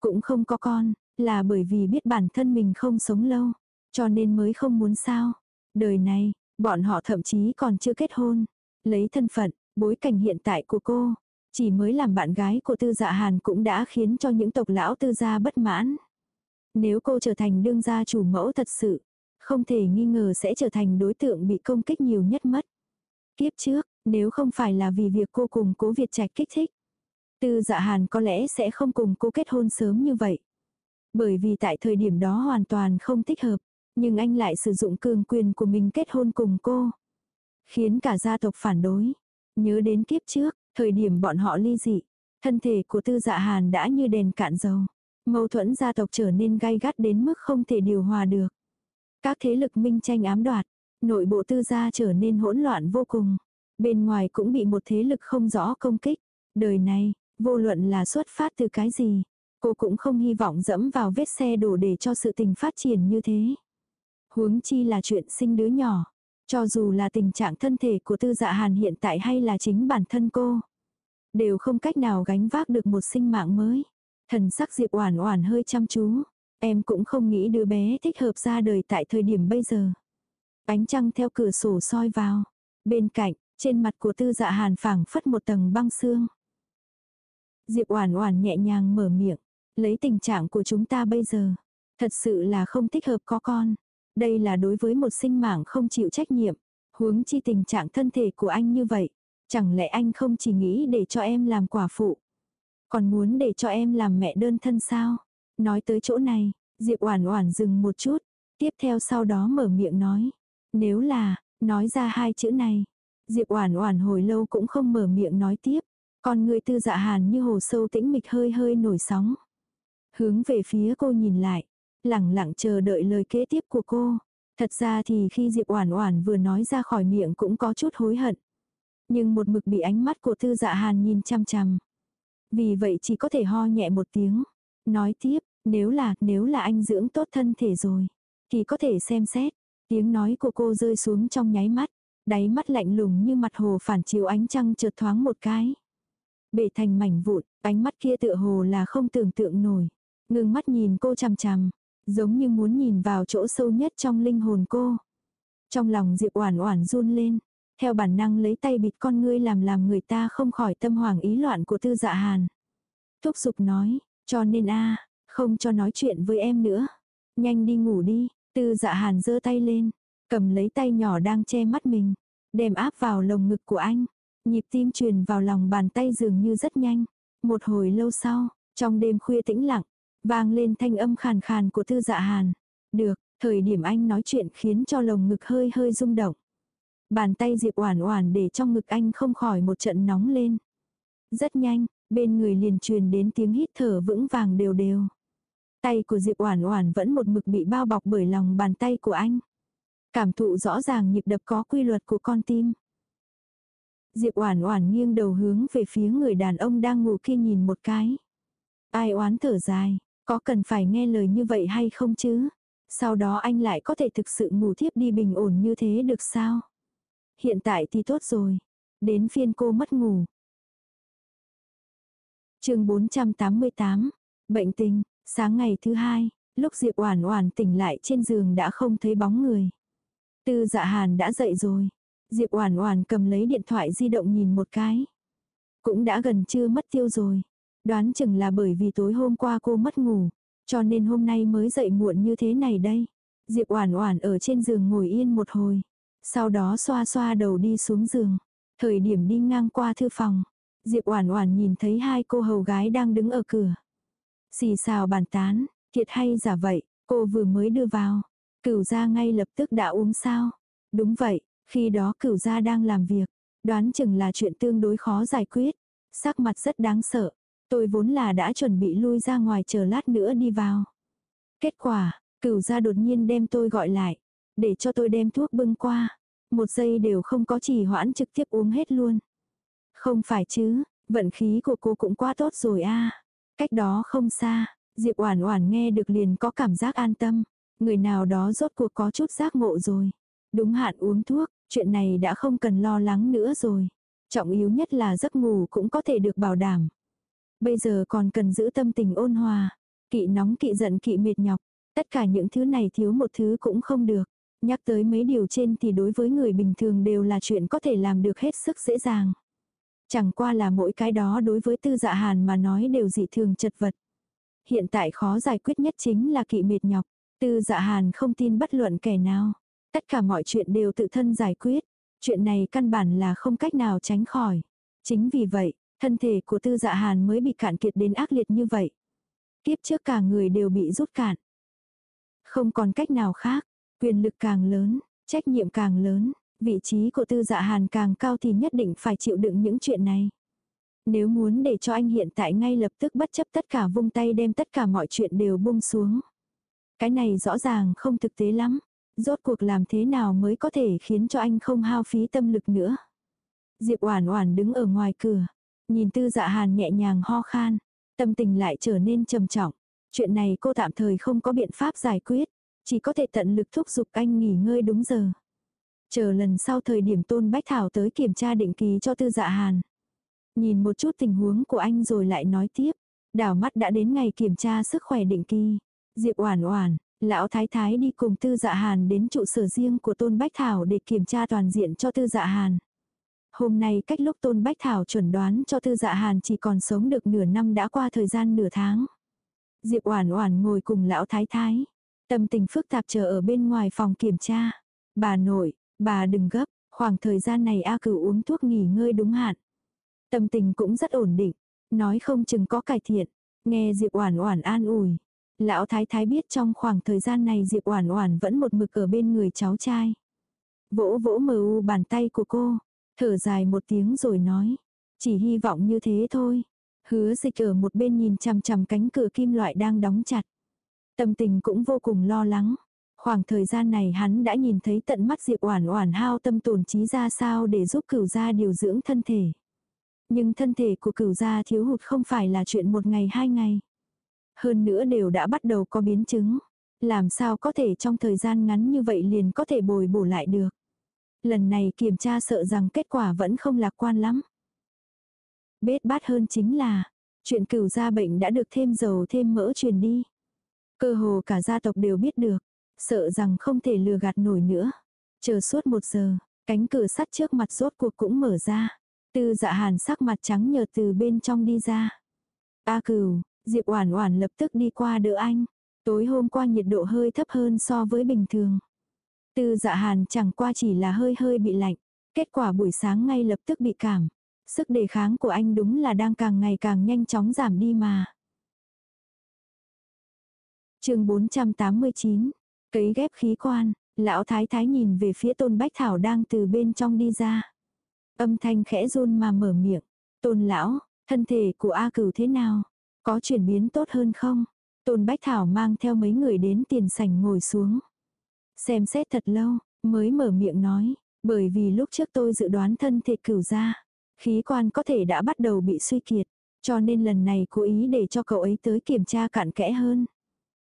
cũng không có con, là bởi vì biết bản thân mình không sống lâu, cho nên mới không muốn sao. Đời này, bọn họ thậm chí còn chưa kết hôn, lấy thân phận, bối cảnh hiện tại của cô, chỉ mới làm bạn gái của Tư Dạ Hàn cũng đã khiến cho những tộc lão Tư gia bất mãn. Nếu cô trở thành đương gia chủ mẫu thật sự, không thể nghi ngờ sẽ trở thành đối tượng bị công kích nhiều nhất mất. Kiếp trước, nếu không phải là vì việc cô cùng cố Việt Trạch kích thích, Tư Dạ Hàn có lẽ sẽ không cùng cô kết hôn sớm như vậy. Bởi vì tại thời điểm đó hoàn toàn không thích hợp, nhưng anh lại sử dụng cường quyền của mình kết hôn cùng cô. Khiến cả gia tộc phản đối. Nhớ đến kiếp trước, thời điểm bọn họ ly dị, thân thể của tư dạ hàn đã như đèn cạn dầu. Mâu thuẫn gia tộc trở nên gai gắt đến mức không thể điều hòa được. Các thế lực minh tranh ám đoạt, nội bộ tư gia trở nên hỗn loạn vô cùng. Bên ngoài cũng bị một thế lực không rõ công kích. Đời này, vô luận là xuất phát từ cái gì, cô cũng không hy vọng dẫm vào vết xe đổ để cho sự tình phát triển như thế. Huống chi là chuyện sinh đứa nhỏ. Cho dù là tình trạng thân thể của tư dạ hàn hiện tại hay là chính bản thân cô. Đều không cách nào gánh vác được một sinh mạng mới. Thần sắc Diệp Oản Oản hơi chăm chú. Em cũng không nghĩ đứa bé thích hợp ra đời tại thời điểm bây giờ. Ánh trăng theo cửa sổ soi vào. Bên cạnh, trên mặt của tư dạ hàn phảng phất một tầng băng xương. Diệp Oản Oản nhẹ nhàng mở miệng, lấy tình trạng của chúng ta bây giờ, thật sự là không thích hợp có con. Đây là đối với một sinh mạng không chịu trách nhiệm. Huống chi tình trạng thân thể của anh như vậy. Chẳng lẽ anh không chỉ nghĩ để cho em làm quả phụ. Còn muốn để cho em làm mẹ đơn thân sao? Nói tới chỗ này, Diệp Oản Oản dừng một chút. Tiếp theo sau đó mở miệng nói. Nếu là, nói ra hai chữ này. Diệp Oản Oản hồi lâu cũng không mở miệng nói tiếp. Còn người tư dạ hàn như hồ sâu tĩnh mịch hơi hơi nổi sóng. Hướng về phía cô nhìn lại lẳng lặng chờ đợi lời kế tiếp của cô. Thật ra thì khi Diệp Oản Oản vừa nói ra khỏi miệng cũng có chút hối hận. nhưng một mực bị ánh mắt của Tư Dạ Hàn nhìn chăm chăm. Vì vậy chỉ có thể ho nhẹ một tiếng, nói tiếp, nếu là, nếu là anh dưỡng tốt thân thể rồi, thì có thể xem xét. Tiếng nói của cô rơi xuống trong nháy mắt, đáy mắt lạnh lùng như mặt hồ phản chiếu ánh trăng chợt thoáng một cái. Bể thành mảnh vụn, ánh mắt kia tựa hồ là không tưởng tượng nổi. Ngưng mắt nhìn cô chằm chằm, giống như muốn nhìn vào chỗ sâu nhất trong linh hồn cô. Trong lòng Diệp Oản Oản run lên, theo bản năng lấy tay bịt con ngươi làm làm người ta không khỏi tâm hoàng ý loạn của Tư Dạ Hàn. Thúc giục nói, cho nên a, không cho nói chuyện với em nữa. Nhanh đi ngủ đi, Tư Dạ Hàn giơ tay lên, cầm lấy tay nhỏ đang che mắt mình, đem áp vào lồng ngực của anh. Nhịp tim truyền vào lòng bàn tay dường như rất nhanh. Một hồi lâu sau, trong đêm khuya tĩnh lặng, vang lên thanh âm khàn khàn của Tư Dạ Hàn. Được, thời điểm anh nói chuyện khiến cho lồng ngực hơi hơi rung động. Bàn tay Diệp Oản Oản để trong ngực anh không khỏi một trận nóng lên. Rất nhanh, bên người liền truyền đến tiếng hít thở vững vàng đều đều. Tay của Diệp Oản Oản vẫn một mực bị bao bọc bởi lòng bàn tay của anh. Cảm thụ rõ ràng nhịp đập có quy luật của con tim. Diệp Oản Oản nghiêng đầu hướng về phía người đàn ông đang ngủ kia nhìn một cái. Ai oán thở dài, có cần phải nghe lời như vậy hay không chứ? Sau đó anh lại có thể thực sự ngủ thiếp đi bình ổn như thế được sao? Hiện tại thì tốt rồi. Đến phiên cô mất ngủ. chương 488. Bệnh tình. Sáng ngày thứ hai, lúc Diệp Oản Oản tỉnh lại trên giường đã không thấy bóng người. Tư Dạ Hàn đã dậy rồi. Diệp Oản Oản cầm lấy điện thoại di động nhìn một cái. Cũng đã gần trưa mất tiêu rồi. Đoán chừng là bởi vì tối hôm qua cô mất ngủ, cho nên hôm nay mới dậy muộn như thế này đây. Diệp Oản Oản ở trên giường ngồi yên một hồi, sau đó xoa xoa đầu đi xuống giường. Thời điểm đi ngang qua thư phòng, Diệp Oản Oản nhìn thấy hai cô hầu gái đang đứng ở cửa. Xì xào bàn tán, thiệt hay giả vậy, cô vừa mới đưa vào. Cửu gia ngay lập tức đã uống sao? Đúng vậy, khi đó cửu gia đang làm việc, đoán chừng là chuyện tương đối khó giải quyết. Sắc mặt rất đáng sợ. Tôi vốn là đã chuẩn bị lui ra ngoài chờ lát nữa đi vào. Kết quả, cửu gia đột nhiên đem tôi gọi lại, để cho tôi đem thuốc bưng qua. Một giây đều không có trì hoãn trực tiếp uống hết luôn. Không phải chứ, vận khí của cô cũng quá tốt rồi a. Cách đó không xa, Diệp Oản Oản nghe được liền có cảm giác an tâm, người nào đó rốt cuộc có chút giác ngộ rồi. Đúng hạn uống thuốc, chuyện này đã không cần lo lắng nữa rồi. Trọng yếu nhất là giấc ngủ cũng có thể được bảo đảm. Bây giờ còn cần giữ tâm tình ôn hòa, kỵ nóng kỵ giận kỵ mệt nhọc, tất cả những thứ này thiếu một thứ cũng không được. Nhắc tới mấy điều trên thì đối với người bình thường đều là chuyện có thể làm được hết sức dễ dàng. Chẳng qua là mỗi cái đó đối với tư dạ hàn mà nói đều dị thường chật vật. Hiện tại khó giải quyết nhất chính là kỵ mệt nhọc. Tư dạ hàn không tin bất luận kẻ nào. Tất cả mọi chuyện đều tự thân giải quyết. Chuyện này căn bản là không cách nào tránh khỏi. Chính vì vậy, thân thể của tư dạ hàn mới bị cạn kiệt đến ác liệt như vậy. Tiếp trước cả người đều bị rút cạn. Không còn cách nào khác, quyền lực càng lớn, trách nhiệm càng lớn, vị trí của tư dạ hàn càng cao thì nhất định phải chịu đựng những chuyện này. Nếu muốn để cho anh hiện tại ngay lập tức bất chấp tất cả vung tay đem tất cả mọi chuyện đều buông xuống. Cái này rõ ràng không thực tế lắm. Rốt cuộc làm thế nào mới có thể khiến cho anh không hao phí tâm lực nữa. Diệp Oản Oản đứng ở ngoài cửa, nhìn Tư Dạ Hàn nhẹ nhàng ho khan, tâm tình lại trở nên trầm trọng. Chuyện này cô tạm thời không có biện pháp giải quyết, chỉ có thể tận lực thúc giục anh nghỉ ngơi đúng giờ. Chờ lần sau thời điểm Tôn Bách Thảo tới kiểm tra định kỳ cho Tư Dạ Hàn. Nhìn một chút tình huống của anh rồi lại nói tiếp. Đảo mắt đã đến ngày kiểm tra sức khỏe định kỳ. Diệp Oản Oản, lão thái thái đi cùng Tư Dạ Hàn đến trụ sở riêng của Tôn Bách Thảo để kiểm tra toàn diện cho Tư Dạ Hàn. Hôm nay cách lúc Tôn Bách Thảo chuẩn đoán cho Tư Dạ Hàn chỉ còn sống được nửa năm đã qua thời gian nửa tháng. Diệp Oản Oản ngồi cùng lão thái thái, tâm tình phức tạp chờ ở bên ngoài phòng kiểm tra. Bà nội, bà đừng gấp, khoảng thời gian này A Cửu uống thuốc nghỉ ngơi đúng hạn. Tâm tình cũng rất ổn định, nói không chừng có cải thiện. Nghe Diệp Oản Oản an ủi, lão thái thái biết trong khoảng thời gian này Diệp Oản Oản vẫn một mực ở bên người cháu trai. Vỗ vỗ mờ u bàn tay của cô, thở dài một tiếng rồi nói, chỉ hy vọng như thế thôi. Hứa dịch ở một bên nhìn chằm chằm cánh cửa kim loại đang đóng chặt. Tâm tình cũng vô cùng lo lắng. Khoảng thời gian này hắn đã nhìn thấy tận mắt Diệp Oản Oản hao tâm tổn trí ra sao để giúp cửu gia điều dưỡng thân thể. Nhưng thân thể của cửu gia thiếu hụt không phải là chuyện một ngày hai ngày. Hơn nữa đều đã bắt đầu có biến chứng. Làm sao có thể trong thời gian ngắn như vậy liền có thể bồi bổ lại được. Lần này kiểm tra sợ rằng kết quả vẫn không lạc quan lắm. Bết bát hơn chính là, chuyện cửu gia bệnh đã được thêm dầu thêm mỡ truyền đi. Cơ hồ cả gia tộc đều biết được, sợ rằng không thể lừa gạt nổi nữa. Chờ suốt một giờ, cánh cửa sắt trước mặt rốt cuộc cũng mở ra. Tư dạ hàn sắc mặt trắng nhợt từ bên trong đi ra. A cửu, Diệp Oản Oản lập tức đi qua đỡ anh. Tối hôm qua nhiệt độ hơi thấp hơn so với bình thường. Tư dạ hàn chẳng qua chỉ là hơi hơi bị lạnh. Kết quả buổi sáng ngay lập tức bị cảm. Sức đề kháng của anh đúng là đang càng ngày càng nhanh chóng giảm đi mà. chương 489. Cấy ghép khí quan. Lão thái thái nhìn về phía tôn bách thảo đang từ bên trong đi ra. Âm thanh khẽ run mà mở miệng. Tôn lão, thân thể của A cửu thế nào? Có chuyển biến tốt hơn không? Tôn Bách Thảo mang theo mấy người đến tiền sảnh ngồi xuống. Xem xét thật lâu, mới mở miệng nói, bởi vì lúc trước tôi dự đoán thân thể cửu ra, khí quan có thể đã bắt đầu bị suy kiệt, cho nên lần này cố ý để cho cậu ấy tới kiểm tra cặn kẽ hơn.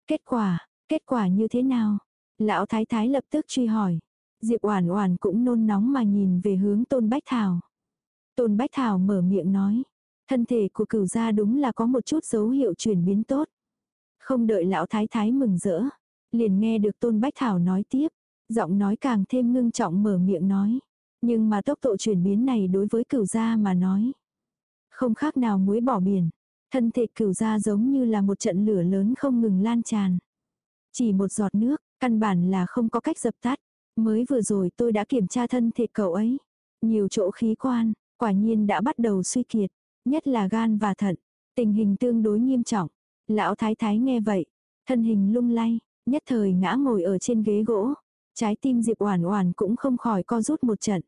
Kết quả, kết quả như thế nào? Lão Thái Thái lập tức truy hỏi. Diệp Oản Oản cũng nôn nóng mà nhìn về hướng Tôn Bách Thảo. Tôn Bách Thảo mở miệng nói, thân thể của cửu gia đúng là có một chút dấu hiệu chuyển biến tốt. Không đợi lão thái thái mừng rỡ, liền nghe được Tôn Bách Thảo nói tiếp, giọng nói càng thêm ngưng trọng mở miệng nói. Nhưng mà tốc độ chuyển biến này đối với cửu gia mà nói. Không khác nào muối bỏ biển. Thân thể cửu gia giống như là một trận lửa lớn không ngừng lan tràn. Chỉ một giọt nước, căn bản là không có cách dập tắt. Mới vừa rồi tôi đã kiểm tra thân thể cậu ấy. Nhiều chỗ khí quan, quả nhiên đã bắt đầu suy kiệt. Nhất là gan và thận. Tình hình tương đối nghiêm trọng. Lão thái thái nghe vậy, thân hình lung lay, nhất thời ngã ngồi ở trên ghế gỗ. Trái tim Diệp Oản Oản cũng không khỏi co rút một trận.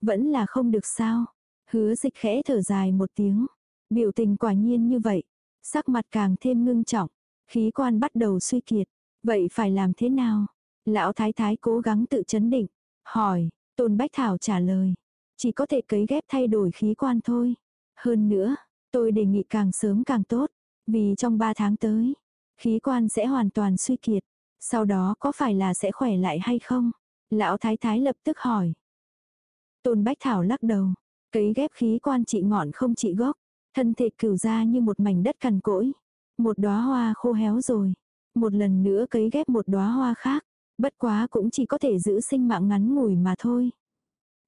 Vẫn là không được sao? Hứa Dịch khẽ thở dài một tiếng, biểu tình quả nhiên như vậy, sắc mặt càng thêm ngưng trọng, khí quan bắt đầu suy kiệt, vậy phải làm thế nào? Lão thái thái cố gắng tự chấn định, hỏi, Tôn Bách Thảo trả lời, chỉ có thể cấy ghép thay đổi khí quan thôi. Hơn nữa, tôi đề nghị càng sớm càng tốt, vì trong 3 tháng tới, khí quan sẽ hoàn toàn suy kiệt. Sau đó có phải là sẽ khỏe lại hay không? Lão thái thái lập tức hỏi. Tôn Bách Thảo lắc đầu. Cấy ghép khí quan trị ngọn không trị gốc. Thân thể cửu ra như một mảnh đất cằn cỗi. Một đóa hoa khô héo rồi. Một lần nữa cấy ghép một đóa hoa khác. Bất quá cũng chỉ có thể giữ sinh mạng ngắn ngủi mà thôi.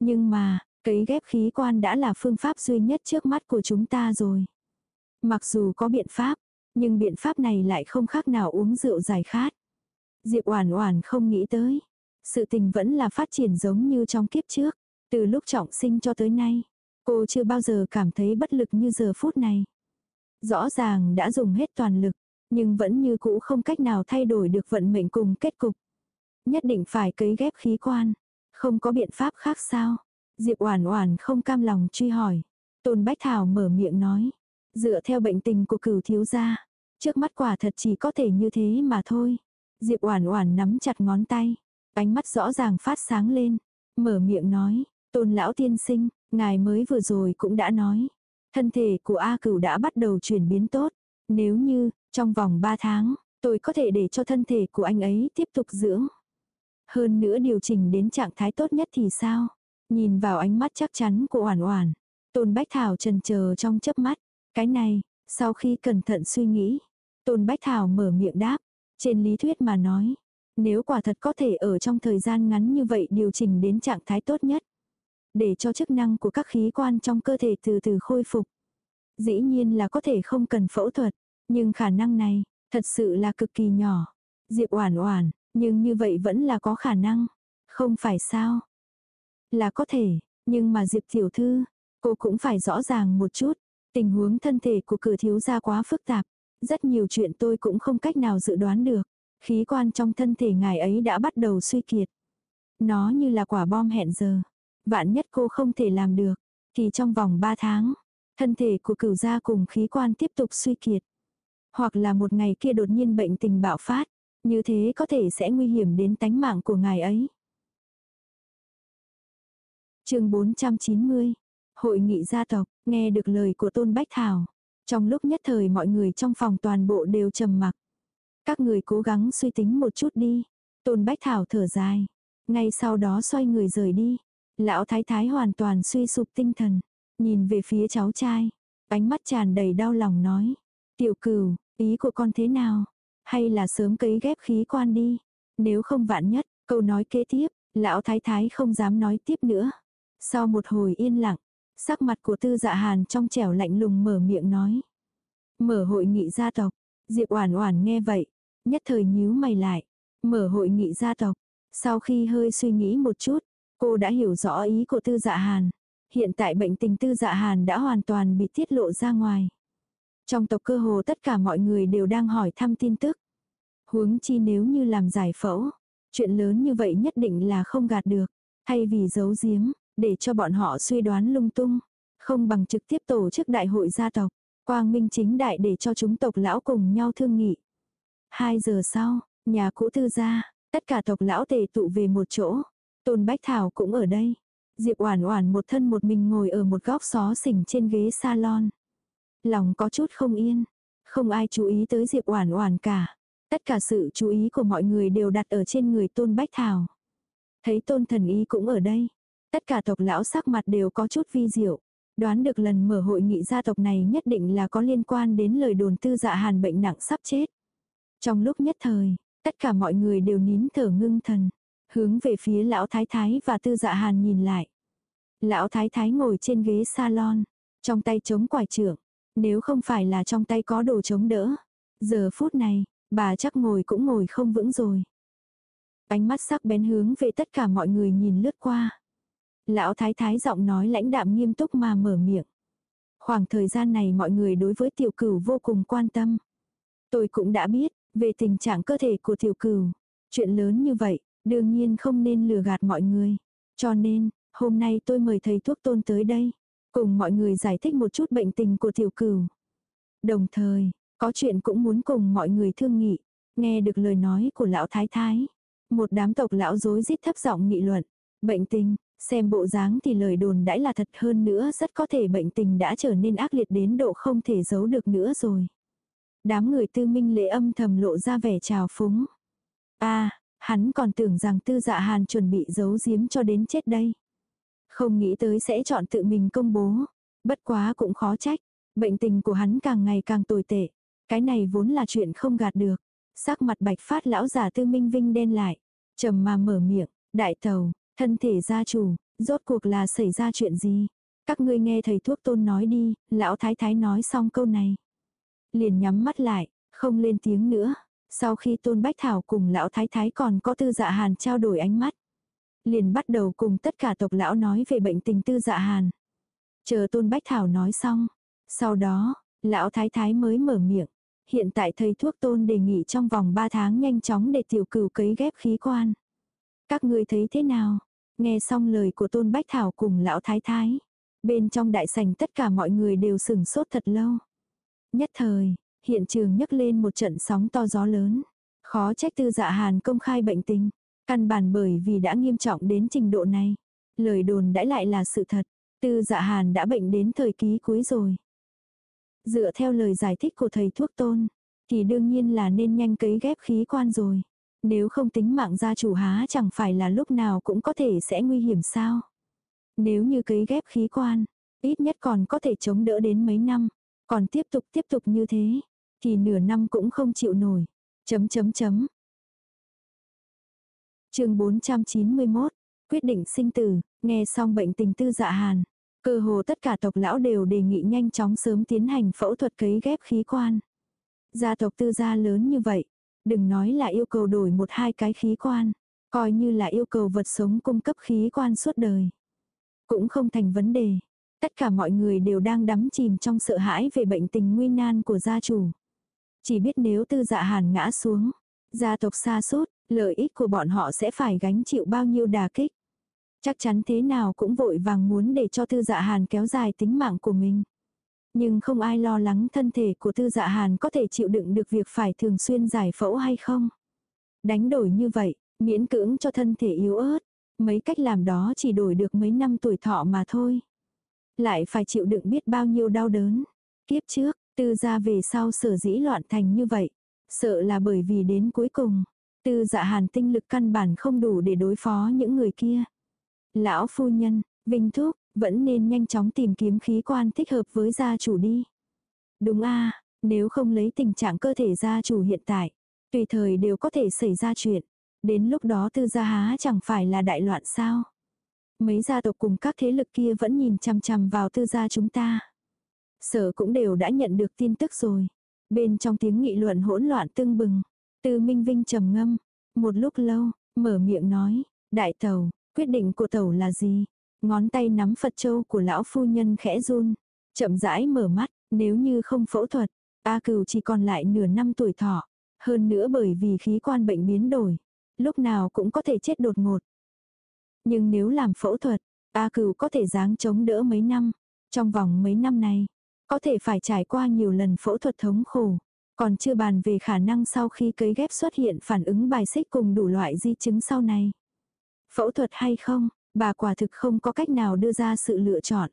Nhưng mà, cấy ghép khí quan đã là phương pháp duy nhất trước mắt của chúng ta rồi. Mặc dù có biện pháp, nhưng biện pháp này lại không khác nào uống rượu giải khát. Diệp Oản Oản không nghĩ tới, sự tình vẫn là phát triển giống như trong kiếp trước, từ lúc trọng sinh cho tới nay, cô chưa bao giờ cảm thấy bất lực như giờ phút này. Rõ ràng đã dùng hết toàn lực, nhưng vẫn như cũ không cách nào thay đổi được vận mệnh cùng kết cục. Nhất định phải cấy ghép khí quan, không có biện pháp khác sao? Diệp Oản Oản không cam lòng truy hỏi. Tôn Bách Thảo mở miệng nói, Dựa theo bệnh tình của cửu thiếu gia, trước mắt quả thật chỉ có thể như thế mà thôi. Diệp Oản Oản nắm chặt ngón tay, ánh mắt rõ ràng phát sáng lên, mở miệng nói, "Tôn lão tiên sinh, ngài mới vừa rồi cũng đã nói, thân thể của A Cửu đã bắt đầu chuyển biến tốt, nếu như trong vòng 3 tháng, tôi có thể để cho thân thể của anh ấy tiếp tục dưỡng. Hơn nữa điều chỉnh đến trạng thái tốt nhất thì sao?" Nhìn vào ánh mắt chắc chắn của Oản Oản, Tôn Bách Thảo chần chờ trong chớp mắt, cái này, sau khi cẩn thận suy nghĩ, Tôn Bách Thảo mở miệng đáp, trên lý thuyết mà nói, nếu quả thật có thể ở trong thời gian ngắn như vậy điều chỉnh đến trạng thái tốt nhất, để cho chức năng của các khí quan trong cơ thể từ từ khôi phục. Dĩ nhiên là có thể không cần phẫu thuật, nhưng khả năng này, thật sự là cực kỳ nhỏ. Diệp Oản Oản, nhưng như vậy vẫn là có khả năng, không phải sao? Là có thể, nhưng mà Diệp tiểu thư, cô cũng phải rõ ràng một chút, Tình huống thân thể của cử thiếu gia quá phức tạp. Rất nhiều chuyện tôi cũng không cách nào dự đoán được. Khí quan trong thân thể ngài ấy đã bắt đầu suy kiệt. Nó như là quả bom hẹn giờ. Vạn nhất cô không thể làm được. Thì trong vòng 3 tháng, thân thể của cửu gia cùng khí quan tiếp tục suy kiệt. Hoặc là một ngày kia đột nhiên bệnh tình bạo phát. Như thế có thể sẽ nguy hiểm đến tánh mạng của ngài ấy. chương 490. Hội nghị gia tộc, nghe được lời của Tôn Bách Thảo. Trong lúc nhất thời mọi người trong phòng toàn bộ đều trầm mặc. Các người cố gắng suy tính một chút đi. Tôn Bách Thảo thở dài. Ngay sau đó xoay người rời đi. Lão Thái Thái hoàn toàn suy sụp tinh thần. Nhìn về phía cháu trai. Ánh mắt tràn đầy đau lòng nói. Tiểu cửu, ý của con thế nào? Hay là sớm cấy ghép khí quan đi? Nếu không vạn nhất, câu nói kế tiếp, lão thái thái không dám nói tiếp nữa. Sau một hồi yên lặng, sắc mặt của tư dạ hàn trong trẻo lạnh lùng mở miệng nói. Mở hội nghị gia tộc, Diệp Oản Oản nghe vậy, nhất thời nhíu mày lại. Mở hội nghị gia tộc, sau khi hơi suy nghĩ một chút, cô đã hiểu rõ ý của tư dạ hàn. Hiện tại bệnh tình tư dạ hàn đã hoàn toàn bị tiết lộ ra ngoài. Trong tộc cơ hồ tất cả mọi người đều đang hỏi thăm tin tức. Huống chi nếu như làm giải phẫu, chuyện lớn như vậy nhất định là không gạt được. Thay vì giấu giếm, để cho bọn họ suy đoán lung tung. Không bằng trực tiếp tổ chức đại hội gia tộc. Quang minh chính đại để cho chúng tộc lão cùng nhau thương nghị. Hai giờ sau, nhà cũ tư gia, tất cả tộc lão tề tụ về một chỗ. Tôn Bách Thảo cũng ở đây. Diệp Oản Oản một thân một mình ngồi ở một góc xó xỉnh trên ghế salon. Lòng có chút không yên, không ai chú ý tới Diệp Oản Oản cả. Tất cả sự chú ý của mọi người đều đặt ở trên người Tôn Bách Thảo. Thấy Tôn Thần Ý cũng ở đây, tất cả tộc lão sắc mặt đều có chút vi diệu. Đoán được lần mở hội nghị gia tộc này nhất định là có liên quan đến lời đồn tư dạ hàn bệnh nặng sắp chết. Trong lúc nhất thời, tất cả mọi người đều nín thở ngưng thần, hướng về phía lão thái thái và tư dạ hàn nhìn lại. Lão thái thái ngồi trên ghế salon, trong tay chống quải trưởng, nếu không phải là trong tay có đồ chống đỡ. Giờ phút này, bà chắc ngồi cũng ngồi không vững rồi. Ánh mắt sắc bén hướng về tất cả mọi người nhìn lướt qua. Lão thái thái giọng nói lãnh đạm nghiêm túc mà mở miệng. Khoảng thời gian này mọi người đối với tiểu cửu vô cùng quan tâm. Tôi cũng đã biết, về tình trạng cơ thể của tiểu cửu. Chuyện lớn như vậy, đương nhiên không nên lừa gạt mọi người. Cho nên, hôm nay tôi mời thầy thuốc tôn tới đây. Cùng mọi người giải thích một chút bệnh tình của tiểu cửu. Đồng thời, có chuyện cũng muốn cùng mọi người thương nghị. Nghe được lời nói của lão thái thái. Một đám tộc lão dối rít thấp giọng nghị luận. Bệnh tình, xem bộ dáng thì lời đồn đãi là thật hơn nữa rất có thể bệnh tình đã trở nên ác liệt đến độ không thể giấu được nữa rồi. Đám người tư minh lễ âm thầm lộ ra vẻ trào phúng. a hắn còn tưởng rằng tư dạ hàn chuẩn bị giấu giếm cho đến chết đây. Không nghĩ tới sẽ chọn tự mình công bố. Bất quá cũng khó trách. Bệnh tình của hắn càng ngày càng tồi tệ. Cái này vốn là chuyện không gạt được. Sắc mặt bạch phát lão giả tư minh vinh đen lại. trầm mà mở miệng. Đại tàu, thân thể gia chủ, rốt cuộc là xảy ra chuyện gì? Các ngươi nghe thầy thuốc tôn nói đi, lão thái thái nói xong câu này. Liền nhắm mắt lại, không lên tiếng nữa. Sau khi tôn bách thảo cùng lão thái thái còn có tư dạ hàn trao đổi ánh mắt liền bắt đầu cùng tất cả tộc lão nói về bệnh tình tư dạ hàn. Chờ tôn bách thảo nói xong. Sau đó, lão thái thái mới mở miệng. Hiện tại thầy thuốc tôn đề nghị trong vòng 3 tháng nhanh chóng để tiểu cửu cấy ghép khí quan. Các ngươi thấy thế nào? Nghe xong lời của tôn bách thảo cùng lão thái thái. Bên trong đại sảnh tất cả mọi người đều sừng sốt thật lâu. Nhất thời, hiện trường nhấc lên một trận sóng to gió lớn. Khó trách tư dạ hàn công khai bệnh tình. Căn bản bởi vì đã nghiêm trọng đến trình độ này. Lời đồn đãi lại là sự thật. Tư dạ hàn đã bệnh đến thời ký cuối rồi. Dựa theo lời giải thích của thầy thuốc tôn, thì đương nhiên là nên nhanh cấy ghép khí quan rồi. Nếu không tính mạng gia chủ há chẳng phải là lúc nào cũng có thể sẽ nguy hiểm sao. Nếu như cấy ghép khí quan, ít nhất còn có thể chống đỡ đến mấy năm. Còn tiếp tục tiếp tục như thế, thì nửa năm cũng không chịu nổi. Chấm chấm chấm, chương 491, quyết định sinh tử, nghe xong bệnh tình tư dạ hàn. Cơ hồ tất cả tộc lão đều đề nghị nhanh chóng sớm tiến hành phẫu thuật cấy ghép khí quan. Gia tộc tư gia lớn như vậy, đừng nói là yêu cầu đổi một hai cái khí quan, coi như là yêu cầu vật sống cung cấp khí quan suốt đời. Cũng không thành vấn đề. Tất cả mọi người đều đang đắm chìm trong sợ hãi về bệnh tình nguy nan của gia chủ. Chỉ biết nếu tư dạ hàn ngã xuống, gia tộc xa sút lợi ích của bọn họ sẽ phải gánh chịu bao nhiêu đà kích. Chắc chắn thế nào cũng vội vàng muốn để cho tư dạ hàn kéo dài tính mạng của mình. Nhưng không ai lo lắng thân thể của tư dạ hàn có thể chịu đựng được việc phải thường xuyên giải phẫu hay không. Đánh đổi như vậy, miễn cưỡng cho thân thể yếu ớt. Mấy cách làm đó chỉ đổi được mấy năm tuổi thọ mà thôi. Lại phải chịu đựng biết bao nhiêu đau đớn. Kiếp trước, tư gia về sau sở dĩ loạn thành như vậy. Sợ là bởi vì đến cuối cùng, tư dạ hàn tinh lực căn bản không đủ để đối phó những người kia. Lão phu nhân, Vinh Thúc, vẫn nên nhanh chóng tìm kiếm khí quan thích hợp với gia chủ đi. Đúng a nếu không lấy tình trạng cơ thể gia chủ hiện tại, tùy thời đều có thể xảy ra chuyện. Đến lúc đó tư gia há chẳng phải là đại loạn sao. Mấy gia tộc cùng các thế lực kia vẫn nhìn chằm chằm vào tư gia chúng ta. Sở cũng đều đã nhận được tin tức rồi. Bên trong tiếng nghị luận hỗn loạn tương bừng. Tư Minh Vinh trầm ngâm. Một lúc lâu, mở miệng nói. Đại tàu, quyết định của tàu là gì? Ngón tay nắm Phật châu của lão phu nhân khẽ run. Chậm rãi mở mắt, nếu như không phẫu thuật, A Cửu chỉ còn lại nửa năm tuổi thọ. Hơn nữa bởi vì khí quan bệnh biến đổi. Lúc nào cũng có thể chết đột ngột. Nhưng nếu làm phẫu thuật, A Cửu có thể dáng chống đỡ mấy năm. Trong vòng mấy năm này, có thể phải trải qua nhiều lần phẫu thuật thống khổ. Còn chưa bàn về khả năng sau khi cấy ghép xuất hiện phản ứng bài xích cùng đủ loại di chứng sau này. Phẫu thuật hay không, bà quả thực không có cách nào đưa ra sự lựa chọn.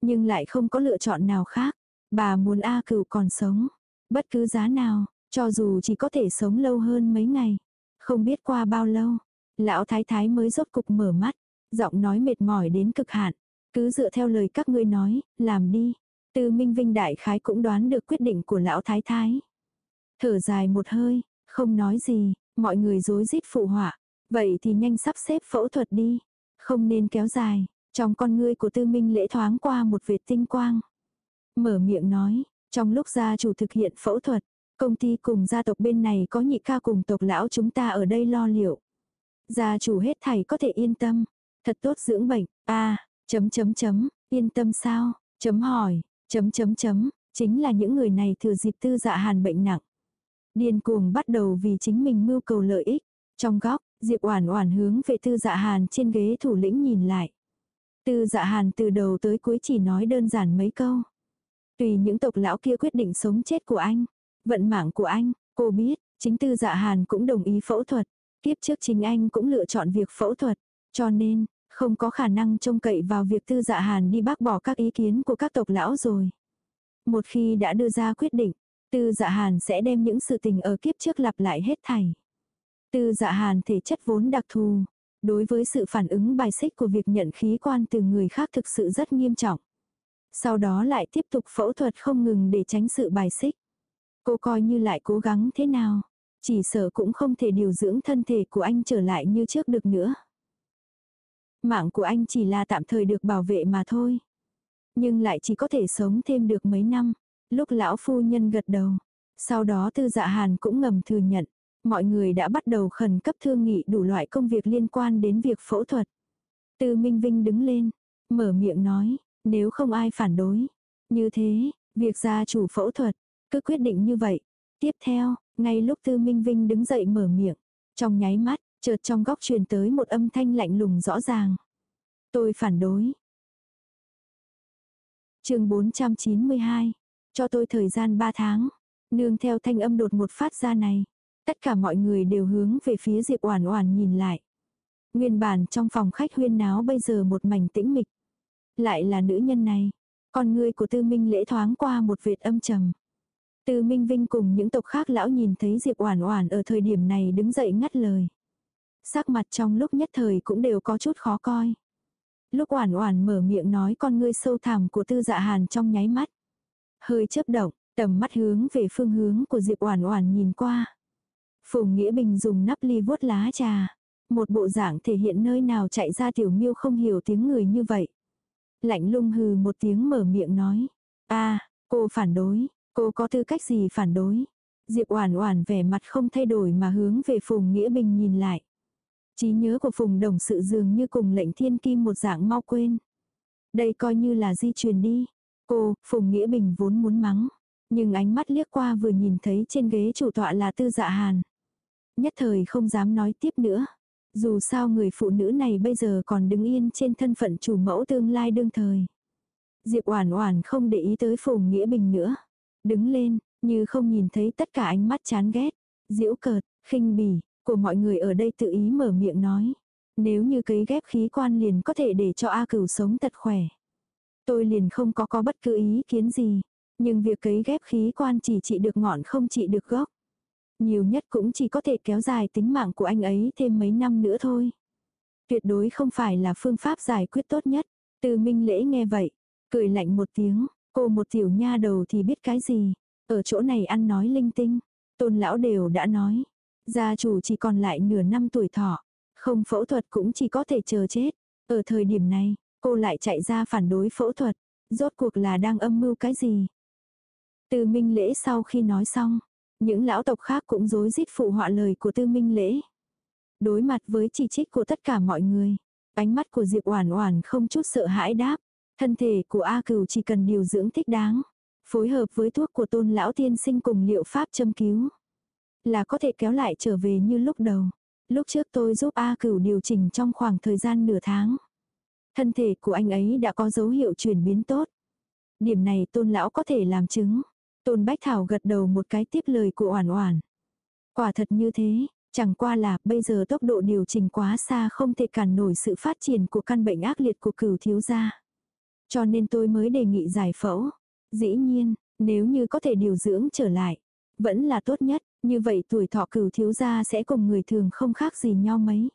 Nhưng lại không có lựa chọn nào khác. Bà muốn A cửu còn sống. Bất cứ giá nào, cho dù chỉ có thể sống lâu hơn mấy ngày. Không biết qua bao lâu, lão thái thái mới rốt cục mở mắt. Giọng nói mệt mỏi đến cực hạn. Cứ dựa theo lời các ngươi nói, làm đi. Tư Minh Vinh Đại Khái cũng đoán được quyết định của lão thái thái. Thở dài một hơi, không nói gì, mọi người rối rít phụ họa. Vậy thì nhanh sắp xếp phẫu thuật đi. Không nên kéo dài. Trong con ngươi của tư minh lễ thoáng qua một vệt tinh quang. Mở miệng nói, trong lúc gia chủ thực hiện phẫu thuật, công ty cùng gia tộc bên này có nhị ca cùng tộc lão chúng ta ở đây lo liệu. Gia chủ hết thảy có thể yên tâm. Thật tốt dưỡng bệnh. a chấm chấm chấm, yên tâm sao? Chấm hỏi, chấm chấm chấm, chính là những người này thừa dịp tư dạ hàn bệnh nặng. Điên cuồng bắt đầu vì chính mình mưu cầu lợi ích. Trong góc, Diệp Oản Oản hướng về Tư Dạ Hàn trên ghế thủ lĩnh nhìn lại. Tư Dạ Hàn từ đầu tới cuối chỉ nói đơn giản mấy câu. Tùy những tộc lão kia quyết định sống chết của anh, vận mạng của anh, cô biết, chính Tư Dạ Hàn cũng đồng ý phẫu thuật. Kiếp trước chính anh cũng lựa chọn việc phẫu thuật, cho nên không có khả năng trông cậy vào việc Tư Dạ Hàn đi bác bỏ các ý kiến của các tộc lão rồi. Một khi đã đưa ra quyết định, Tư Dạ Hàn sẽ đem những sự tình ở kiếp trước lặp lại hết thảy. Tư dạ hàn thể chất vốn đặc thù. Đối với sự phản ứng bài xích của việc nhận khí quan từ người khác thực sự rất nghiêm trọng. Sau đó lại tiếp tục phẫu thuật không ngừng để tránh sự bài xích. Cô coi như lại cố gắng thế nào. Chỉ sợ cũng không thể điều dưỡng thân thể của anh trở lại như trước được nữa. Mạng của anh chỉ là tạm thời được bảo vệ mà thôi. Nhưng lại chỉ có thể sống thêm được mấy năm. Lúc lão phu nhân gật đầu. Sau đó tư dạ hàn cũng ngầm thừa nhận mọi người đã bắt đầu khẩn cấp thương nghị đủ loại công việc liên quan đến việc phẫu thuật. Tư Minh Vinh đứng lên, mở miệng nói, nếu không ai phản đối. Như thế, việc gia chủ phẫu thuật, cứ quyết định như vậy. Tiếp theo, ngay lúc Tư Minh Vinh đứng dậy mở miệng, trong nháy mắt, chợt trong góc truyền tới một âm thanh lạnh lùng rõ ràng. Tôi phản đối. chương 492. Cho tôi thời gian 3 tháng. Nương theo thanh âm đột một phát ra này. Tất cả mọi người đều hướng về phía Diệp Oản Oản nhìn lại. Nguyên bản trong phòng khách huyên náo bây giờ một mảnh tĩnh mịch. Lại là nữ nhân này. Con ngươi của Tư Minh Lễ thoáng qua một vệt âm trầm. Tư Minh Vinh cùng những tộc khác lão nhìn thấy Diệp Oản Oản ở thời điểm này đứng dậy ngắt lời. Sắc mặt trong lúc nhất thời cũng đều có chút khó coi. Lúc Oản Oản mở miệng nói con ngươi sâu thẳm của Tư Dạ Hàn trong nháy mắt, hơi chớp động, tầm mắt hướng về phương hướng của Diệp Oản Oản nhìn qua. Phùng Nghĩa Bình dùng nắp ly vuốt lá trà. Một bộ dạng thể hiện nơi nào chạy ra tiểu miêu không hiểu tiếng người như vậy. Lạnh lung hừ một tiếng mở miệng nói. a cô phản đối, cô có tư cách gì phản đối. Diệp Oản Oản vẻ mặt không thay đổi mà hướng về Phùng Nghĩa Bình nhìn lại. Trí nhớ của Phùng Đồng sự dường như cùng lệnh thiên kim một dạng mau quên. Đây coi như là di truyền đi. Cô, Phùng Nghĩa Bình vốn muốn mắng. Nhưng ánh mắt liếc qua vừa nhìn thấy trên ghế chủ tọa là tư dạ hàn nhất thời không dám nói tiếp nữa. Dù sao người phụ nữ này bây giờ còn đứng yên trên thân phận chủ mẫu tương lai đương thời. Diệp Oản Oản không để ý tới Phùng Nghĩa Bình nữa, đứng lên, như không nhìn thấy tất cả ánh mắt chán ghét, giễu cợt, khinh bỉ, của mọi người ở đây tự ý mở miệng nói. Nếu như cấy ghép khí quan liền có thể để cho A cửu sống thật khỏe. Tôi liền không có có bất cứ ý kiến gì. Nhưng việc cấy ghép khí quan chỉ trị được ngọn không trị được gốc. Nhiều nhất cũng chỉ có thể kéo dài tính mạng của anh ấy thêm mấy năm nữa thôi. Tuyệt đối không phải là phương pháp giải quyết tốt nhất. Từ Minh Lễ nghe vậy, cười lạnh một tiếng, cô một tiểu nha đầu thì biết cái gì. Ở chỗ này ăn nói linh tinh, tôn lão đều đã nói. Gia chủ chỉ còn lại nửa năm tuổi thọ, không phẫu thuật cũng chỉ có thể chờ chết. Ở thời điểm này, cô lại chạy ra phản đối phẫu thuật, rốt cuộc là đang âm mưu cái gì. tư Minh Lễ sau khi nói xong, những lão tộc khác cũng rối rít phụ họa lời của Tư Minh Lễ. Đối mặt với chỉ trích của tất cả mọi người, ánh mắt của Diệp Oản Oản không chút sợ hãi đáp, thân thể của A Cửu chỉ cần điều dưỡng thích đáng, phối hợp với thuốc của Tôn lão tiên sinh cùng liệu pháp châm cứu, là có thể kéo lại trở về như lúc đầu. Lúc trước tôi giúp A Cửu điều chỉnh trong khoảng thời gian nửa tháng. Thân thể của anh ấy đã có dấu hiệu chuyển biến tốt. Điểm này Tôn lão có thể làm chứng. Tôn Bách Thảo gật đầu một cái tiếp lời của Oản Oản. Quả thật như thế, chẳng qua là bây giờ tốc độ điều chỉnh quá xa không thể cản nổi sự phát triển của căn bệnh ác liệt của cửu thiếu gia. Cho nên tôi mới đề nghị giải phẫu. Dĩ nhiên, nếu như có thể điều dưỡng trở lại, vẫn là tốt nhất, như vậy tuổi thọ cửu thiếu gia sẽ cùng người thường không khác gì nhau mấy.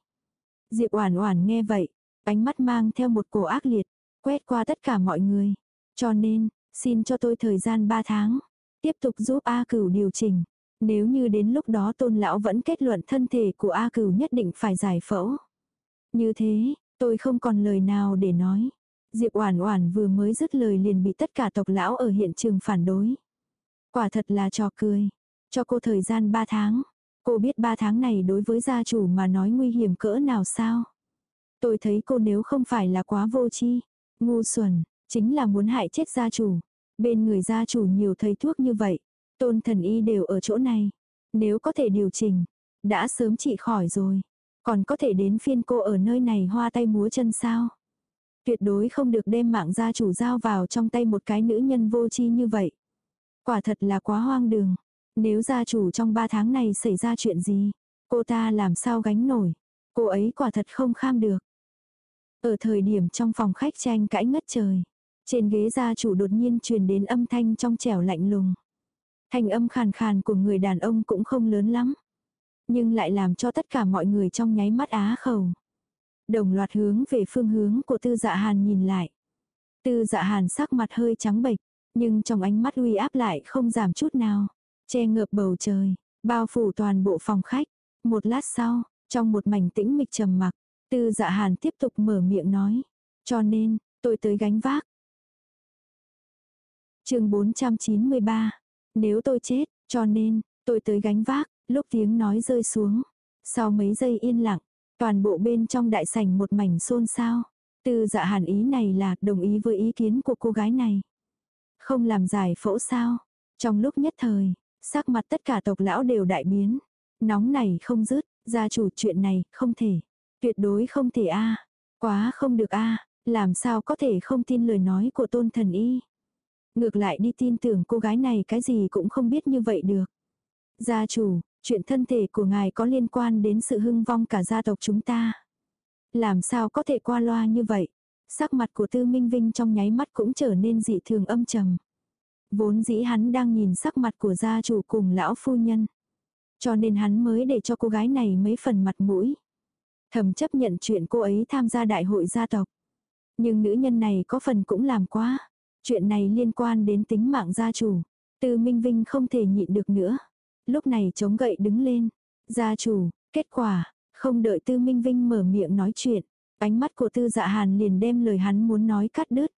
Diệp Oản Oản nghe vậy, ánh mắt mang theo một cổ ác liệt, quét qua tất cả mọi người. Cho nên, xin cho tôi thời gian 3 tháng. Tiếp tục giúp A Cửu điều chỉnh. Nếu như đến lúc đó tôn lão vẫn kết luận thân thể của A Cửu nhất định phải giải phẫu. Như thế, tôi không còn lời nào để nói. Diệp Oản Oản vừa mới dứt lời liền bị tất cả tộc lão ở hiện trường phản đối. Quả thật là trò cười. Cho cô thời gian 3 tháng. Cô biết 3 tháng này đối với gia chủ mà nói nguy hiểm cỡ nào sao? Tôi thấy cô nếu không phải là quá vô tri, ngu xuẩn, chính là muốn hại chết gia chủ. Bên người gia chủ nhiều thầy thuốc như vậy, tôn thần y đều ở chỗ này. Nếu có thể điều chỉnh, đã sớm trị khỏi rồi. Còn có thể đến phiên cô ở nơi này hoa tay múa chân sao? Tuyệt đối không được đem mạng gia chủ giao vào trong tay một cái nữ nhân vô tri như vậy. Quả thật là quá hoang đường. Nếu gia chủ trong ba tháng này xảy ra chuyện gì, cô ta làm sao gánh nổi. Cô ấy quả thật không kham được. Ở thời điểm trong phòng khách tranh cãi ngất trời. Trên ghế gia chủ đột nhiên truyền đến âm thanh trong trẻo lạnh lùng. Thanh âm khàn khàn của người đàn ông cũng không lớn lắm. Nhưng lại làm cho tất cả mọi người trong nháy mắt á khẩu. Đồng loạt hướng về phương hướng của tư dạ hàn nhìn lại. Tư dạ hàn sắc mặt hơi trắng bệch, nhưng trong ánh mắt uy áp lại không giảm chút nào. Che ngợp bầu trời, bao phủ toàn bộ phòng khách. Một lát sau, trong một mảnh tĩnh mịch trầm mặc, tư dạ hàn tiếp tục mở miệng nói. Cho nên, tôi tới gánh vác, chương 493. Nếu tôi chết, cho nên, tôi tới gánh vác, lúc tiếng nói rơi xuống. Sau mấy giây yên lặng, toàn bộ bên trong đại sảnh một mảnh xôn xao. Tư dạ hàn ý này là đồng ý với ý kiến của cô gái này. Không làm giải phẫu sao. Trong lúc nhất thời, sắc mặt tất cả tộc lão đều đại biến. Nóng này không dứt, gia chủ chuyện này không thể. Tuyệt đối không thể a Quá không được a Làm sao có thể không tin lời nói của tôn thần y. Ngược lại đi tin tưởng cô gái này cái gì cũng không biết như vậy được. Gia chủ, chuyện thân thể của ngài có liên quan đến sự hưng vong cả gia tộc chúng ta. Làm sao có thể qua loa như vậy? Sắc mặt của Tư Minh Vinh trong nháy mắt cũng trở nên dị thường âm trầm. Vốn dĩ hắn đang nhìn sắc mặt của gia chủ cùng lão phu nhân. Cho nên hắn mới để cho cô gái này mấy phần mặt mũi. Thầm chấp nhận chuyện cô ấy tham gia đại hội gia tộc. Nhưng nữ nhân này có phần cũng làm quá. Chuyện này liên quan đến tính mạng gia chủ. Tư Minh Vinh không thể nhịn được nữa. Lúc này chống gậy đứng lên. Gia chủ, kết quả, không đợi Tư Minh Vinh mở miệng nói chuyện. Ánh mắt của Tư Dạ Hàn liền đem lời hắn muốn nói cắt đứt.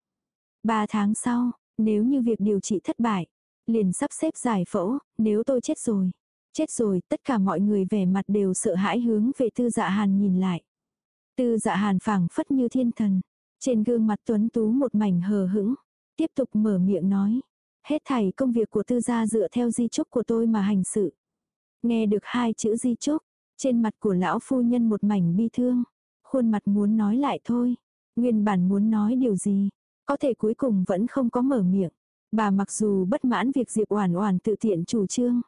Ba tháng sau, nếu như việc điều trị thất bại, liền sắp xếp giải phẫu, nếu tôi chết rồi. Chết rồi, tất cả mọi người vẻ mặt đều sợ hãi hướng về Tư Dạ Hàn nhìn lại. Tư Dạ Hàn phảng phất như thiên thần. Trên gương mặt tuấn tú một mảnh hờ hững. Tiếp tục mở miệng nói. Hết thảy công việc của tư gia dựa theo di chúc của tôi mà hành sự. Nghe được hai chữ di chúc, trên mặt của lão phu nhân một mảnh bi thương. Khuôn mặt muốn nói lại thôi. Nguyên bản muốn nói điều gì. Có thể cuối cùng vẫn không có mở miệng. Bà mặc dù bất mãn việc Diệp Oản Oản tự tiện chủ trương.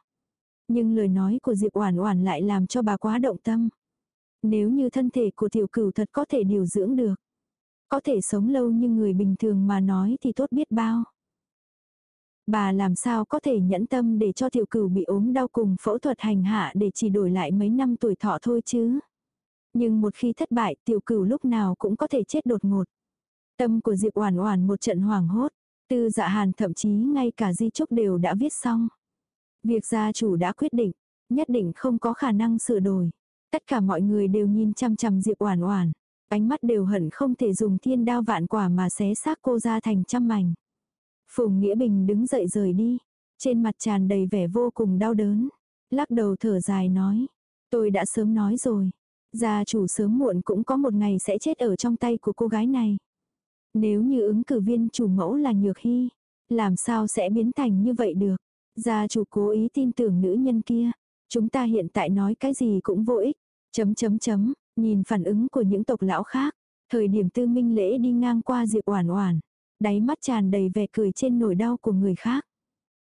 Nhưng lời nói của Diệp Oản Oản lại làm cho bà quá động tâm. Nếu như thân thể của tiểu cửu thật có thể điều dưỡng được, có thể sống lâu như người bình thường mà nói thì tốt biết bao. Bà làm sao có thể nhẫn tâm để cho tiểu cửu bị ốm đau cùng phẫu thuật hành hạ để chỉ đổi lại mấy năm tuổi thọ thôi chứ. Nhưng một khi thất bại tiểu cửu lúc nào cũng có thể chết đột ngột. Tâm của Diệp Oản Oản một trận hoảng hốt, Tư Dạ Hàn thậm chí ngay cả di chúc đều đã viết xong. Việc gia chủ đã quyết định, nhất định không có khả năng sửa đổi. Tất cả mọi người đều nhìn chăm chăm Diệp Oản Oản, ánh mắt đều hận không thể dùng thiên đao vạn quả mà xé xác cô ra thành trăm mảnh. Phùng Nghĩa Bình đứng dậy rời đi, trên mặt tràn đầy vẻ vô cùng đau đớn, lắc đầu thở dài nói, tôi đã sớm nói rồi, gia chủ sớm muộn cũng có một ngày sẽ chết ở trong tay của cô gái này. Nếu như ứng cử viên chủ mẫu là Nhược Hy, làm sao sẽ biến thành như vậy được? Gia chủ cố ý tin tưởng nữ nhân kia. Chúng ta hiện tại nói cái gì cũng vô ích. Chấm chấm chấm, nhìn phản ứng của những tộc lão khác. Thời điểm tư minh lễ đi ngang qua Diệp Oản Oản, đáy mắt tràn đầy vẻ cười trên nỗi đau của người khác.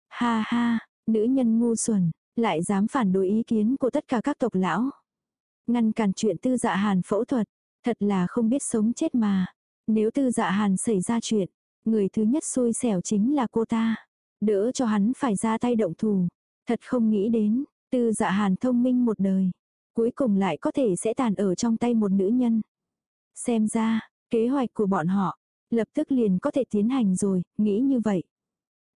Ha ha, nữ nhân ngu xuẩn, lại dám phản đối ý kiến của tất cả các tộc lão. Ngăn cản chuyện tư dạ hàn phẫu thuật, thật là không biết sống chết mà. Nếu tư dạ hàn xảy ra chuyện, người thứ nhất xui xẻo chính là cô ta. Đỡ cho hắn phải ra tay động thủ. Thật không nghĩ đến, tư dạ hàn thông minh một đời. Cuối cùng lại có thể sẽ tàn ở trong tay một nữ nhân. Xem ra, kế hoạch của bọn họ, lập tức liền có thể tiến hành rồi, nghĩ như vậy.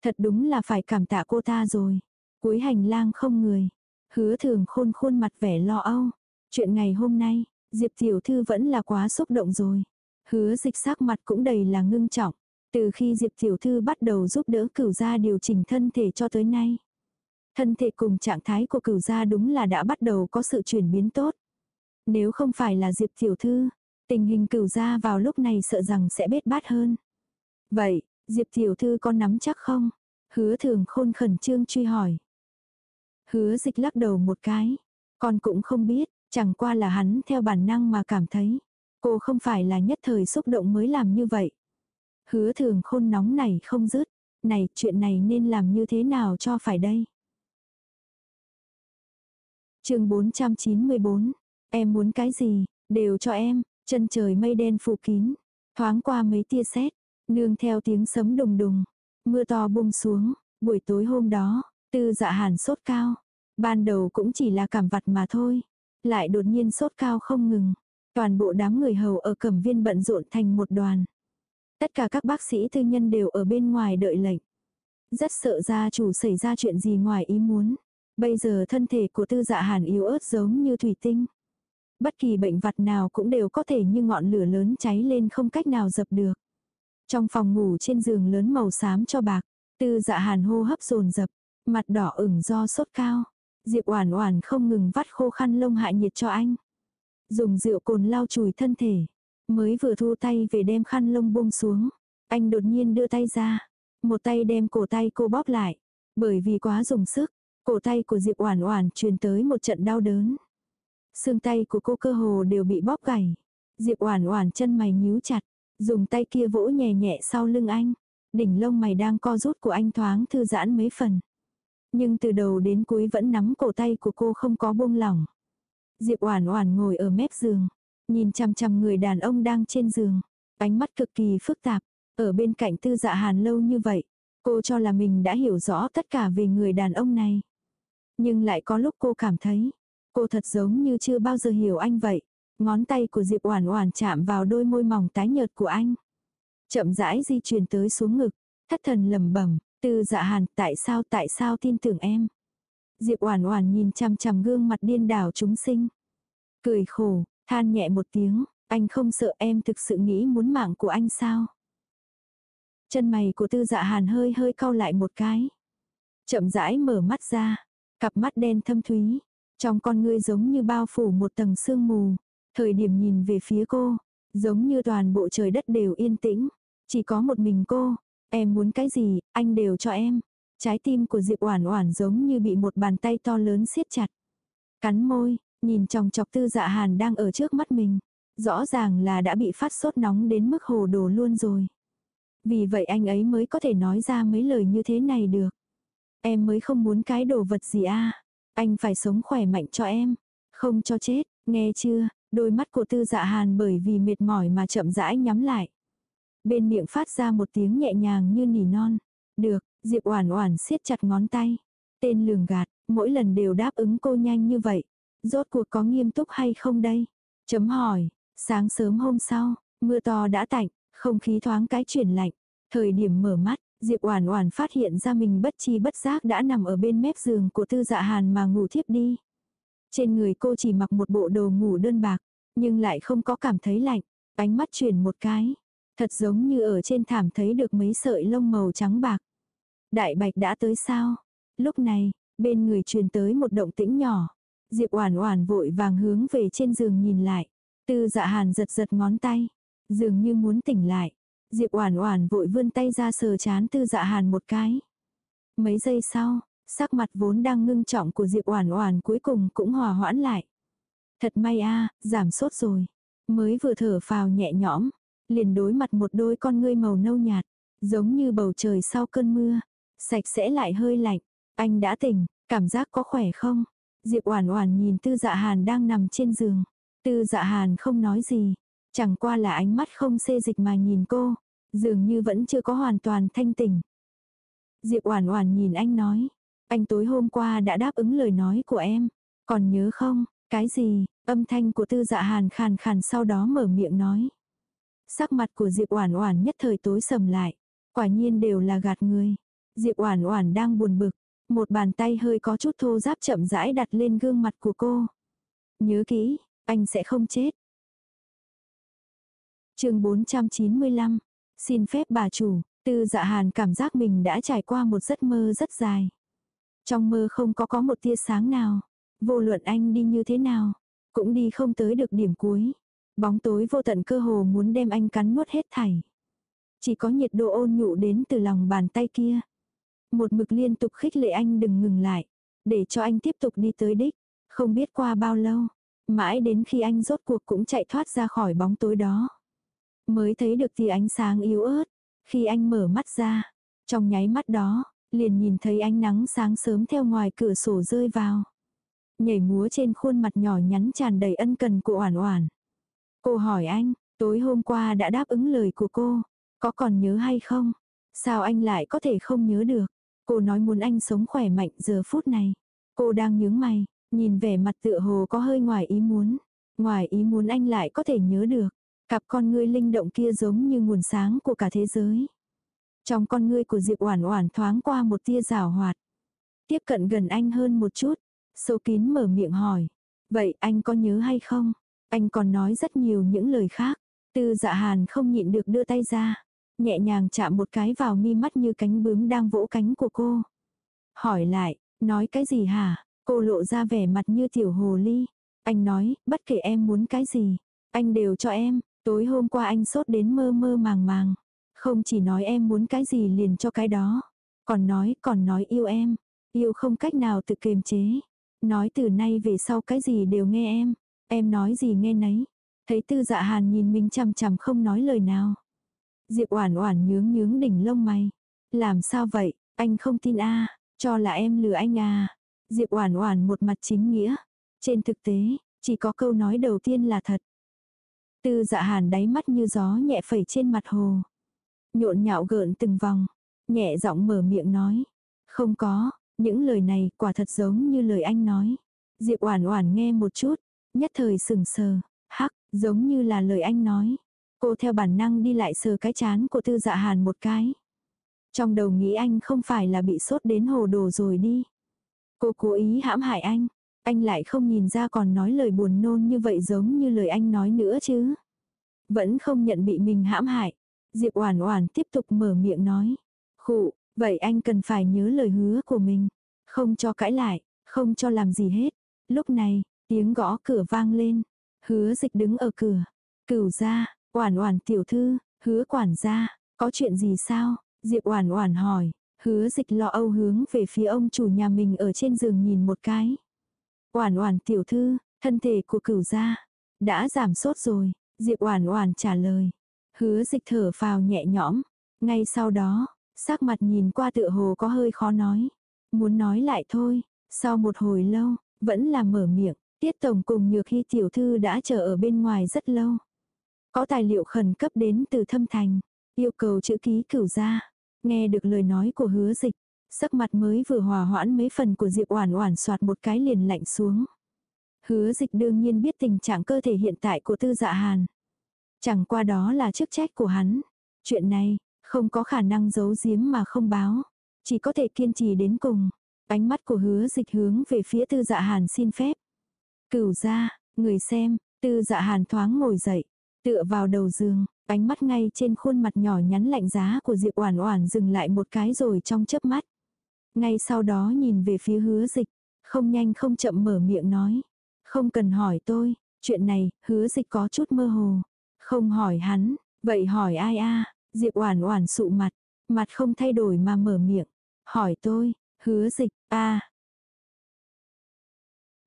Thật đúng là phải cảm tạ cô ta rồi. Cuối hành lang không người. Hứa thường khôn khuôn mặt vẻ lo âu. Chuyện ngày hôm nay, Diệp Tiểu Thư vẫn là quá xúc động rồi. Hứa dịch sắc mặt cũng đầy là ngưng trọng. Từ khi Diệp Tiểu Thư bắt đầu giúp đỡ cửu gia điều chỉnh thân thể cho tới nay. Thân thể cùng trạng thái của cửu gia đúng là đã bắt đầu có sự chuyển biến tốt. Nếu không phải là Diệp Tiểu Thư, tình hình cửu gia vào lúc này sợ rằng sẽ bết bát hơn. Vậy, Diệp Tiểu Thư có nắm chắc không? Hứa thường khôn khẩn trương truy hỏi. Hứa dịch lắc đầu một cái. Con cũng không biết, chẳng qua là hắn theo bản năng mà cảm thấy. Cô không phải là nhất thời xúc động mới làm như vậy. Hứa thường khôn nóng này không dứt. Này, chuyện này nên làm như thế nào cho phải đây? chương 494. Em muốn cái gì, đều cho em. Chân trời mây đen phủ kín. Thoáng qua mấy tia sét. Nương theo tiếng sấm đùng đùng. Mưa to bung xuống. Buổi tối hôm đó, tư dạ hàn sốt cao. Ban đầu cũng chỉ là cảm vặt mà thôi. Lại đột nhiên sốt cao không ngừng. Toàn bộ đám người hầu ở cẩm viên bận rộn thành một đoàn. Tất cả các bác sĩ tư nhân đều ở bên ngoài đợi lệnh. Rất sợ gia chủ xảy ra chuyện gì ngoài ý muốn. Bây giờ thân thể của tư dạ hàn yếu ớt giống như thủy tinh. Bất kỳ bệnh vặt nào cũng đều có thể như ngọn lửa lớn cháy lên không cách nào dập được. Trong phòng ngủ trên giường lớn màu xám cho bạc, tư dạ hàn hô hấp dồn dập, mặt đỏ ửng do sốt cao. Diệp Oản Oản không ngừng vắt khô khăn lông hạ nhiệt cho anh. Dùng rượu cồn lau chùi thân thể. Mới vừa thu tay về đem khăn lông buông xuống. Anh đột nhiên đưa tay ra. Một tay đem cổ tay cô bóp lại. Bởi vì quá dùng sức. Cổ tay của Diệp Oản Oản truyền tới một trận đau đớn. Xương tay của cô cơ hồ đều bị bóp gãy. Diệp Oản Oản chân mày nhíu chặt, dùng tay kia vỗ nhẹ nhẹ sau lưng anh. Đỉnh lông mày đang co rút của anh thoáng thư giãn mấy phần. Nhưng từ đầu đến cuối vẫn nắm cổ tay của cô không có buông lỏng. Diệp Oản Oản ngồi ở mép giường, nhìn chằm chằm người đàn ông đang trên giường, ánh mắt cực kỳ phức tạp, ở bên cạnh Tư Dạ Hàn lâu như vậy, cô cho là mình đã hiểu rõ tất cả về người đàn ông này. Nhưng lại có lúc cô cảm thấy, cô thật giống như chưa bao giờ hiểu anh vậy. Ngón tay của Diệp Oản Oản chạm vào đôi môi mỏng tái nhợt của anh. Chậm rãi di chuyển tới xuống ngực, thất thần lẩm bẩm, "Tư Dạ Hàn, tại sao tại sao tin tưởng em?" Diệp Oản Oản nhìn chằm chằm gương mặt điên đảo chúng sinh. Cười khổ, than nhẹ một tiếng, anh không sợ em thực sự nghĩ muốn mạng của anh sao? Chân mày của Tư Dạ Hàn hơi hơi cau lại một cái. Chậm rãi mở mắt ra, cặp mắt đen thâm thúy, trong con ngươi giống như bao phủ một tầng sương mù. Thời điểm nhìn về phía cô, giống như toàn bộ trời đất đều yên tĩnh, chỉ có một mình cô, em muốn cái gì, anh đều cho em. Trái tim của Diệp Oản Oản giống như bị một bàn tay to lớn siết chặt. Cắn môi, nhìn chòng chọc Tư Dạ Hàn đang ở trước mắt mình, rõ ràng là đã bị phát sốt nóng đến mức hồ đồ luôn rồi. Vì vậy anh ấy mới có thể nói ra mấy lời như thế này được. Em mới không muốn cái đồ vật gì a. Anh phải sống khỏe mạnh cho em. Không cho chết, nghe chưa? Đôi mắt của tư dạ hàn bởi vì mệt mỏi mà chậm rãi nhắm lại. Bên miệng phát ra một tiếng nhẹ nhàng như nỉ non. Được, Diệp Oản Oản siết chặt ngón tay. Tên lường gạt, mỗi lần đều đáp ứng cô nhanh như vậy. Rốt cuộc có nghiêm túc hay không đây? Chấm hỏi, sáng sớm hôm sau, mưa to đã tạnh, không khí thoáng cái chuyển lạnh. Thời điểm mở mắt, Diệp Oản Oản phát hiện ra mình bất tri bất giác đã nằm ở bên mép giường của Tư Dạ Hàn mà ngủ thiếp đi. Trên người cô chỉ mặc một bộ đồ ngủ đơn bạc, nhưng lại không có cảm thấy lạnh, ánh mắt chuyển một cái, thật giống như ở trên thảm thấy được mấy sợi lông màu trắng bạc. Đại Bạch đã tới sao? Lúc này, bên người truyền tới một động tĩnh nhỏ. Diệp Oản Oản vội vàng hướng về trên giường nhìn lại. Tư Dạ Hàn giật giật ngón tay, dường như muốn tỉnh lại. Diệp Oản Oản vội vươn tay ra sờ chán Tư Dạ Hàn một cái. Mấy giây sau, sắc mặt vốn đang ngưng trọng của Diệp Oản Oản cuối cùng cũng hòa hoãn lại. Thật may a, giảm sốt rồi. Mới vừa thở phào nhẹ nhõm, liền đối mặt một đôi con ngươi màu nâu nhạt, giống như bầu trời sau cơn mưa, sạch sẽ lại hơi lạnh. Anh đã tỉnh, cảm giác có khỏe không? Diệp Oản Oản nhìn Tư Dạ Hàn đang nằm trên giường. Tư Dạ Hàn không nói gì, chẳng qua là ánh mắt không xê dịch mà nhìn cô, dường như vẫn chưa có hoàn toàn thanh tỉnh. Diệp Oản Oản nhìn anh nói, anh tối hôm qua đã đáp ứng lời nói của em, còn nhớ không? Cái gì? Âm thanh của Tư Dạ Hàn khàn khàn sau đó mở miệng nói. Sắc mặt của Diệp Oản Oản nhất thời tối sầm lại, quả nhiên đều là gạt người. Diệp Oản Oản đang buồn bực, một bàn tay hơi có chút thô ráp chậm rãi đặt lên gương mặt của cô. Nhớ kỹ, anh sẽ không chết. Chương 495. Xin phép bà chủ, Tư Dạ Hàn cảm giác mình đã trải qua một giấc mơ rất dài. Trong mơ không có có một tia sáng nào, vô luận anh đi như thế nào, cũng đi không tới được điểm cuối. Bóng tối vô tận cơ hồ muốn đem anh cắn nuốt hết thảy. Chỉ có nhiệt độ ôn nhu đến từ lòng bàn tay kia. Một mực liên tục khích lệ anh đừng ngừng lại, để cho anh tiếp tục đi tới đích. Không biết qua bao lâu, mãi đến khi anh rốt cuộc cũng chạy thoát ra khỏi bóng tối đó. Mới thấy được tia ánh sáng yếu ớt, khi anh mở mắt ra, trong nháy mắt đó, liền nhìn thấy ánh nắng sáng sớm theo ngoài cửa sổ rơi vào. Nhảy múa trên khuôn mặt nhỏ nhắn tràn đầy ân cần của Oản Oản. Cô hỏi anh, tối hôm qua đã đáp ứng lời của cô, có còn nhớ hay không? Sao anh lại có thể không nhớ được? Cô nói muốn anh sống khỏe mạnh giờ phút này. Cô đang nhướng mày, nhìn vẻ mặt tựa hồ có hơi ngoài ý muốn. Ngoài ý muốn anh lại có thể nhớ được. Cặp con ngươi linh động kia giống như nguồn sáng của cả thế giới. Trong con ngươi của Diệp Oản Oản thoáng qua một tia rào hoạt. Tiếp cận gần anh hơn một chút, sâu kín mở miệng hỏi. Vậy anh có nhớ hay không? Anh còn nói rất nhiều những lời khác. Tư dạ hàn không nhịn được đưa tay ra. Nhẹ nhàng chạm một cái vào mi mắt như cánh bướm đang vỗ cánh của cô. Hỏi lại, nói cái gì hả? Cô lộ ra vẻ mặt như tiểu hồ ly. Anh nói, bất kể em muốn cái gì, anh đều cho em. Tối hôm qua anh sốt đến mơ mơ màng màng. Không chỉ nói em muốn cái gì liền cho cái đó. Còn nói, còn nói yêu em. Yêu không cách nào tự kiềm chế. Nói từ nay về sau cái gì đều nghe em. Em nói gì nghe nấy. Thấy tư dạ hàn nhìn mình chằm chằm không nói lời nào. Diệp oản oản nhướng nhướng đỉnh lông mày. Làm sao vậy, anh không tin a cho là em lừa anh à. Diệp oản oản một mặt chính nghĩa. Trên thực tế, chỉ có câu nói đầu tiên là thật. Tư dạ hàn đáy mắt như gió nhẹ phẩy trên mặt hồ. Nhộn nhạo gợn từng vòng. Nhẹ giọng mở miệng nói. Không có, những lời này quả thật giống như lời anh nói. Diệp Oản Oản nghe một chút, nhất thời sững sờ, hắc, giống như là lời anh nói. Cô theo bản năng đi lại sờ cái chán của Tư Dạ Hàn một cái. Trong đầu nghĩ anh không phải là bị sốt đến hồ đồ rồi đi. Cô cố ý hãm hại anh, anh lại không nhìn ra còn nói lời buồn nôn như vậy giống như lời anh nói nữa chứ. Vẫn không nhận bị mình hãm hại. Diệp Oản Oản tiếp tục mở miệng nói. Khụ, vậy anh cần phải nhớ lời hứa của mình. Không cho cãi lại, không cho làm gì hết. Lúc này, tiếng gõ cửa vang lên. Hứa dịch đứng ở cửa. Cửu ra, Oản Oản tiểu thư, hứa quản gia, có chuyện gì sao? Diệp Oản Oản hỏi. Hứa dịch lo âu hướng về phía ông chủ nhà mình ở trên giường nhìn một cái. Oản Oản tiểu thư, thân thể của cửu gia đã giảm sốt rồi, Diệp Oản Oản trả lời. Hứa dịch thở phào nhẹ nhõm. Ngay sau đó, sắc mặt nhìn qua tựa hồ có hơi khó nói. Muốn nói lại thôi, Sau một hồi lâu, vẫn là mở miệng, Tiết Tổng cùng Nhược Hy tiểu thư đã chờ ở bên ngoài rất lâu. Có tài liệu khẩn cấp đến từ thâm thành, yêu cầu chữ ký cửu ra. Nghe được lời nói của hứa dịch, sắc mặt mới vừa hòa hoãn mấy phần của Diệp Oản Oản soạt một cái liền lạnh xuống. Hứa dịch đương nhiên biết tình trạng cơ thể hiện tại của tư dạ hàn. Chẳng qua đó là chức trách của hắn. Chuyện này, không có khả năng giấu giếm mà không báo. Chỉ có thể kiên trì đến cùng. Ánh mắt của hứa dịch hướng về phía tư dạ hàn xin phép. Cửu ra, người xem, tư dạ hàn thoáng ngồi dậy. Tựa vào đầu giường, ánh mắt ngay trên khuôn mặt nhỏ nhắn lạnh giá của Diệp Oản Oản dừng lại một cái rồi trong chớp mắt. Ngay sau đó nhìn về phía hứa dịch, không nhanh không chậm mở miệng nói. Không cần hỏi tôi, chuyện này, hứa dịch có chút mơ hồ. Không hỏi hắn, vậy hỏi ai a Diệp Oản Oản sụ mặt, mặt không thay đổi mà mở miệng. Hỏi tôi, hứa dịch, a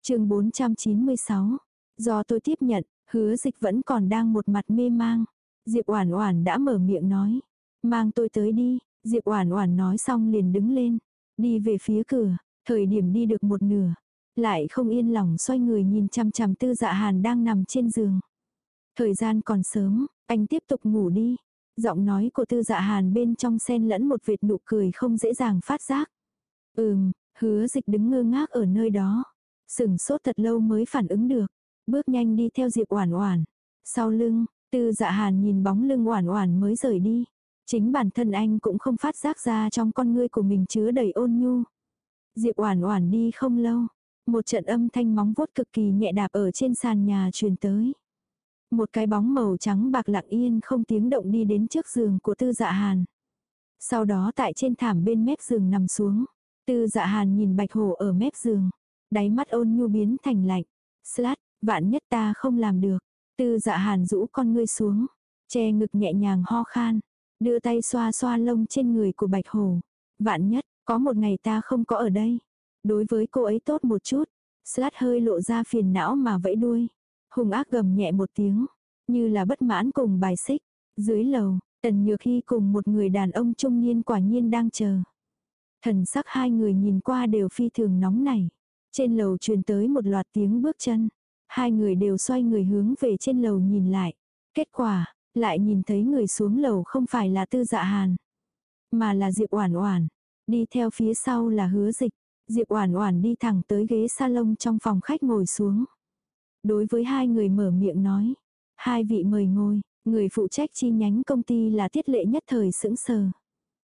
chương 496. Do tôi tiếp nhận, hứa dịch vẫn còn đang một mặt mê mang. Diệp Oản Oản đã mở miệng nói. Mang tôi tới đi. Diệp Oản Oản nói xong liền đứng lên. Đi về phía cửa. Thời điểm đi được một nửa. Lại không yên lòng xoay người nhìn chằm chằm tư dạ hàn đang nằm trên giường. Thời gian còn sớm, anh tiếp tục ngủ đi. Giọng nói của tư dạ hàn bên trong xen lẫn một vệt nụ cười không dễ dàng phát giác. Ừm, hứa dịch đứng ngơ ngác ở nơi đó. Sừng sốt thật lâu mới phản ứng được. Bước nhanh đi theo Diệp Oản Oản. Sau lưng, Tư Dạ Hàn nhìn bóng lưng Oản Oản mới rời đi. Chính bản thân anh cũng không phát giác ra trong con ngươi của mình chứa đầy ôn nhu. Diệp Oản Oản đi không lâu, một trận âm thanh móng vuốt cực kỳ nhẹ đạp ở trên sàn nhà truyền tới. Một cái bóng màu trắng bạc lặng yên không tiếng động đi đến trước giường của Tư Dạ Hàn. Sau đó tại trên thảm bên mép giường nằm xuống. Tư Dạ Hàn nhìn Bạch Hổ ở mép giường, đáy mắt ôn nhu biến thành lạnh. Slat, vạn nhất ta không làm được. Tư Dạ Hàn rũ con ngươi xuống, che ngực nhẹ nhàng ho khan, đưa tay xoa xoa lông trên người của Bạch Hổ. Vạn nhất, có một ngày ta không có ở đây. Đối với cô ấy tốt một chút. Slat hơi lộ ra phiền não mà vẫy đuôi. Hùng ác gầm nhẹ một tiếng. Như là bất mãn cùng bài xích. Dưới lầu, Tần Nhược Hy cùng một người đàn ông trung niên quả nhiên đang chờ. Thần sắc hai người nhìn qua đều phi thường nóng nảy. Trên lầu truyền tới một loạt tiếng bước chân. Hai người đều xoay người hướng về trên lầu nhìn lại. Kết quả, lại nhìn thấy người xuống lầu không phải là tư dạ hàn. Mà là Diệp Oản Oản. Đi theo phía sau là hứa dịch. Diệp Oản Oản đi thẳng tới ghế salon trong phòng khách ngồi xuống. Đối với hai người mở miệng nói. Hai vị mời ngồi, người phụ trách chi nhánh công ty là tiết lệ nhất thời sững sờ.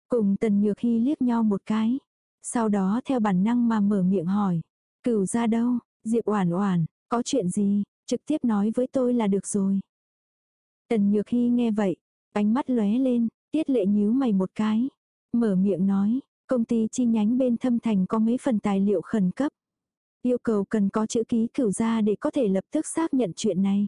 Cùng Tần Nhược Hy liếc nhau một cái. Sau đó theo bản năng mà mở miệng hỏi. Cửu ra đâu, Diệp Oản Oản, có chuyện gì, trực tiếp nói với tôi là được rồi. Tần Nhược Hy nghe vậy, ánh mắt lóe lên, tiết lệ nhíu mày một cái. Mở miệng nói, công ty chi nhánh bên thâm thành có mấy phần tài liệu khẩn cấp. Yêu cầu cần có chữ ký cửu ra để có thể lập tức xác nhận chuyện này.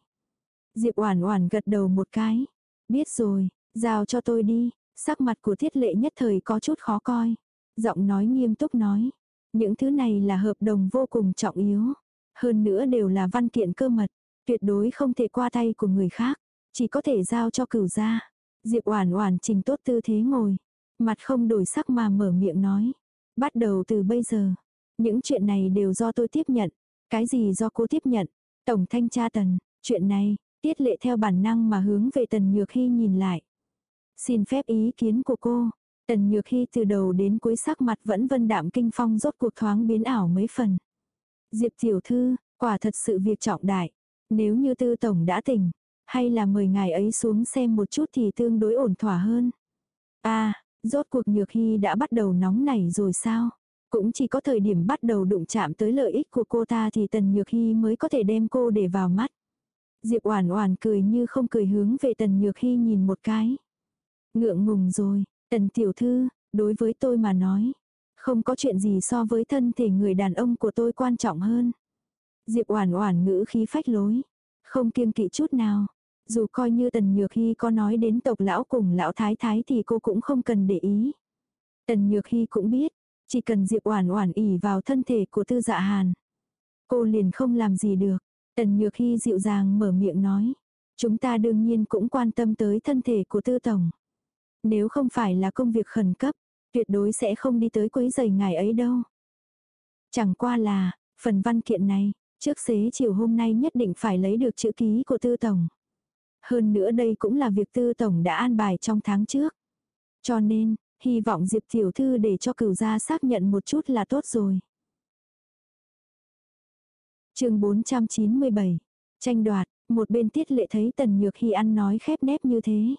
Diệp Oản Oản gật đầu một cái. Biết rồi, giao cho tôi đi. Sắc mặt của thiết lệ nhất thời có chút khó coi. Giọng nói nghiêm túc nói. Những thứ này là hợp đồng vô cùng trọng yếu. Hơn nữa đều là văn kiện cơ mật. Tuyệt đối không thể qua tay của người khác. Chỉ có thể giao cho cửu gia. Diệp Oản Oản trình tốt tư thế ngồi. Mặt không đổi sắc mà mở miệng nói. Bắt đầu từ bây giờ. Những chuyện này đều do tôi tiếp nhận. Cái gì do cô tiếp nhận? Tổng thanh tra tần. Chuyện này, tiết lệ theo bản năng mà hướng về tần nhược hy nhìn lại. Xin phép ý kiến của cô. Tần Nhược Hy từ đầu đến cuối sắc mặt vẫn vân đạm kinh phong rốt cuộc thoáng biến ảo mấy phần. Diệp tiểu thư, quả thật sự việc trọng đại. Nếu như tư tổng đã tỉnh, hay là mời ngài ấy xuống xem một chút thì tương đối ổn thỏa hơn. a rốt cuộc Nhược Hy đã bắt đầu nóng nảy rồi sao? Cũng chỉ có thời điểm bắt đầu đụng chạm tới lợi ích của cô ta thì Tần Nhược Hy mới có thể đem cô để vào mắt. Diệp Oản Oản cười như không cười hướng về Tần Nhược Hy nhìn một cái. Ngượng ngùng rồi, Tần tiểu thư, đối với tôi mà nói, không có chuyện gì so với thân thể người đàn ông của tôi quan trọng hơn. Diệp Oản Oản ngữ khí phách lối, không kiêng kỵ chút nào. Dù coi như Tần Nhược Hy có nói đến tộc lão cùng lão thái thái thì cô cũng không cần để ý. Tần Nhược Hy cũng biết, chỉ cần Diệp Oản Oản ỉ vào thân thể của Tư Dạ Hàn, cô liền không làm gì được. Tần Nhược Hy dịu dàng mở miệng nói, chúng ta đương nhiên cũng quan tâm tới thân thể của Tư tổng. Nếu không phải là công việc khẩn cấp, tuyệt đối sẽ không đi tới quấy giày ngài ấy đâu. Chẳng qua là, phần văn kiện này, trước xế chiều hôm nay nhất định phải lấy được chữ ký của Tư Tổng. Hơn nữa đây cũng là việc Tư Tổng đã an bài trong tháng trước. Cho nên, hy vọng Diệp Tiểu Thư để cho cửu gia xác nhận một chút là tốt rồi. chương 497. Tranh đoạt, một bên tiết lệ thấy Tần Nhược Hy ăn nói khép nép như thế.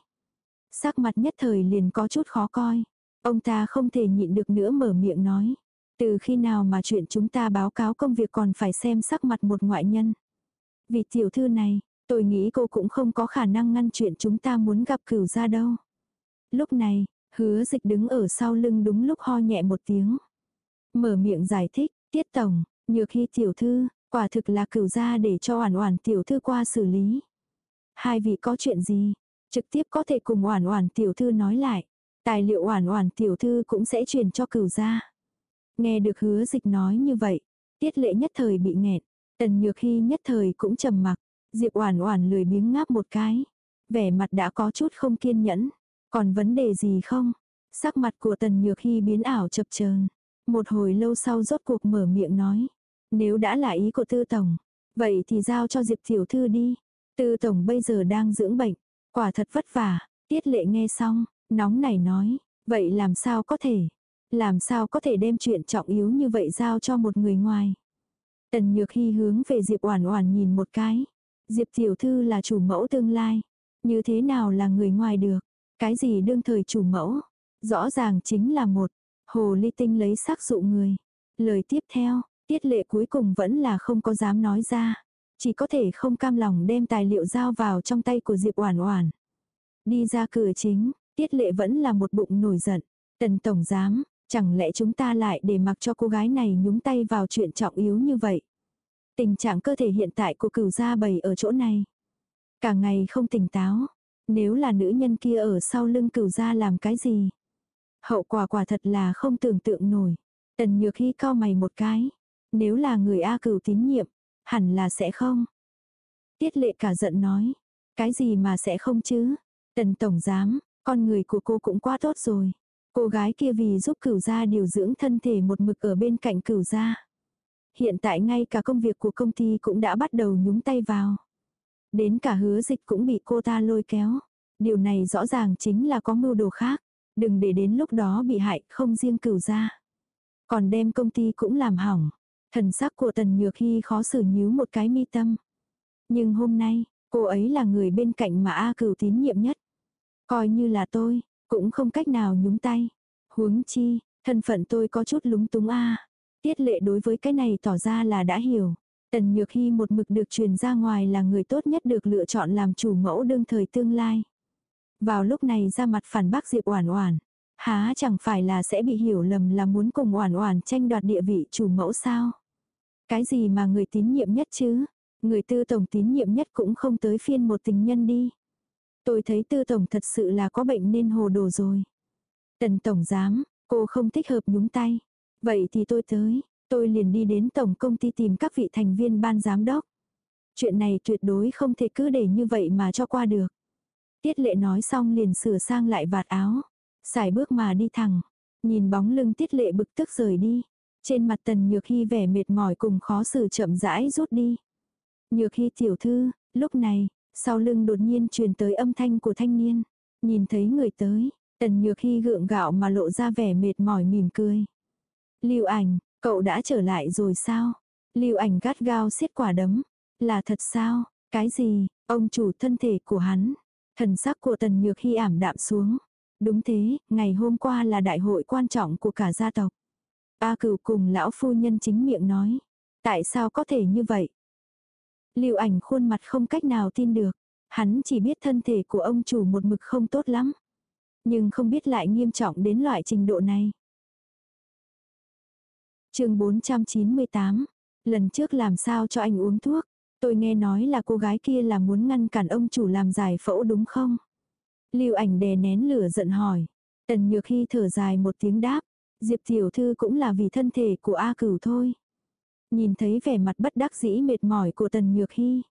Sắc mặt nhất thời liền có chút khó coi. Ông ta không thể nhịn được nữa mở miệng nói. Từ khi nào mà chuyện chúng ta báo cáo công việc còn phải xem sắc mặt một ngoại nhân. Vì tiểu thư này, tôi nghĩ cô cũng không có khả năng ngăn chuyện chúng ta muốn gặp cửu ra đâu. Lúc này, hứa dịch đứng ở sau lưng đúng lúc ho nhẹ một tiếng. Mở miệng giải thích, tiết tổng, nhược khi tiểu thư, quả thực là cửu ra để cho oản oản tiểu thư qua xử lý. Hai vị có chuyện gì, trực tiếp có thể cùng oản oản tiểu thư nói lại. Tài liệu oản oản tiểu thư cũng sẽ truyền cho cửu gia. Nghe được hứa dịch nói như vậy, tiết lệ nhất thời bị nghẹt, tần nhược hy nhất thời cũng trầm mặc, diệp oản oản lười biếng ngáp một cái, vẻ mặt đã có chút không kiên nhẫn, còn vấn đề gì không? Sắc mặt của tần nhược hy biến ảo chập chờn. Một hồi lâu sau rốt cuộc mở miệng nói, nếu đã là ý của tư tổng, vậy thì giao cho diệp tiểu thư đi, tư tổng bây giờ đang dưỡng bệnh, quả thật vất vả, tiết lệ nghe xong, nóng này nói, vậy làm sao có thể, làm sao có thể đem chuyện trọng yếu như vậy giao cho một người ngoài. Tần Nhược Hy hướng về Diệp Oản Oản nhìn một cái. Diệp tiểu thư là chủ mẫu tương lai, như thế nào là người ngoài được? Cái gì đương thời chủ mẫu? Rõ ràng chính là một hồ ly tinh lấy sắc dụ người. Lời tiếp theo, tiết lệ cuối cùng vẫn là không có dám nói ra, chỉ có thể không cam lòng đem tài liệu giao vào trong tay của Diệp Oản Oản. Đi ra cửa chính, tiết lệ vẫn là một bụng nổi giận. Tần tổng giám, Chẳng lẽ chúng ta lại để mặc cho cô gái này nhúng tay vào chuyện trọng yếu như vậy? Tình trạng cơ thể hiện tại của cửu gia bầy ở chỗ này. Cả ngày không tỉnh táo. Nếu là nữ nhân kia ở sau lưng cửu gia làm cái gì? Hậu quả quả thật là không tưởng tượng nổi. Tần nhược hy cao mày một cái. Nếu là người A cửu tín nhiệm, hẳn là sẽ không. Tiết lệ cả giận nói. Cái gì mà sẽ không chứ? Tần tổng giám, con người của cô cũng quá tốt rồi. Cô gái kia vì giúp cửu gia điều dưỡng thân thể một mực ở bên cạnh cửu gia. Hiện tại ngay cả công việc của công ty cũng đã bắt đầu nhúng tay vào. Đến cả hứa dịch cũng bị cô ta lôi kéo. Điều này rõ ràng chính là có mưu đồ khác. Đừng để đến lúc đó bị hại không riêng cửu gia. Còn đem công ty cũng làm hỏng. Thần sắc của Tần Nhược Hy khó xử nhíu một cái mi tâm. Nhưng hôm nay, cô ấy là người bên cạnh mà A cửu tín nhiệm nhất. Coi như là tôi, cũng không cách nào nhúng tay. Huống chi, thân phận tôi có chút lúng túng a Tiết lệ đối với cái này tỏ ra là đã hiểu. Tần Nhược Hy một mực được truyền ra ngoài là người tốt nhất được lựa chọn làm chủ mẫu đương thời tương lai. Vào lúc này ra mặt phản bác Diệp Oản Oản, há chẳng phải là sẽ bị hiểu lầm là muốn cùng Oản Oản tranh đoạt địa vị chủ mẫu sao? Cái gì mà người tín nhiệm nhất chứ? Người tư tổng tín nhiệm nhất cũng không tới phiên một tình nhân đi. Tôi thấy tư tổng thật sự là có bệnh nên hồ đồ rồi. Tần tổng giám, cô không thích hợp nhúng tay. Vậy thì tôi tới, tôi liền đi đến tổng công ty tìm các vị thành viên ban giám đốc. Chuyện này tuyệt đối không thể cứ để như vậy mà cho qua được. Tiết lệ nói xong liền sửa sang lại vạt áo. Xài bước mà đi thẳng. Nhìn bóng lưng tiết lệ bực tức rời đi. Trên mặt tần nhược hy vẻ mệt mỏi cùng khó xử chậm rãi rút đi. Nhược hy tiểu thư, lúc này, sau lưng đột nhiên truyền tới âm thanh của thanh niên. Nhìn thấy người tới, tần nhược hy gượng gạo mà lộ ra vẻ mệt mỏi mỉm cười. Lưu ảnh, cậu đã trở lại rồi sao? Lưu ảnh gắt gao xiết quả đấm. Là thật sao? Cái gì? Ông chủ thân thể của hắn. Thần sắc của tần nhược hy ảm đạm xuống. Đúng thế, ngày hôm qua là đại hội quan trọng của cả gia tộc. A cửu cùng lão phu nhân chính miệng nói. Tại sao có thể như vậy? Lưu ảnh khuôn mặt không cách nào tin được. Hắn chỉ biết thân thể của ông chủ một mực không tốt lắm. Nhưng không biết lại nghiêm trọng đến loại trình độ này. chương 498. Lần trước làm sao cho anh uống thuốc. Tôi nghe nói là cô gái kia là muốn ngăn cản ông chủ làm giải phẫu đúng không? Lưu ảnh đè nén lửa giận hỏi. Tần Nhược Hy thở dài một tiếng đáp. Diệp Tiểu Thư cũng là vì thân thể của A Cửu thôi. Nhìn thấy vẻ mặt bất đắc dĩ mệt mỏi của Tần Nhược Hy.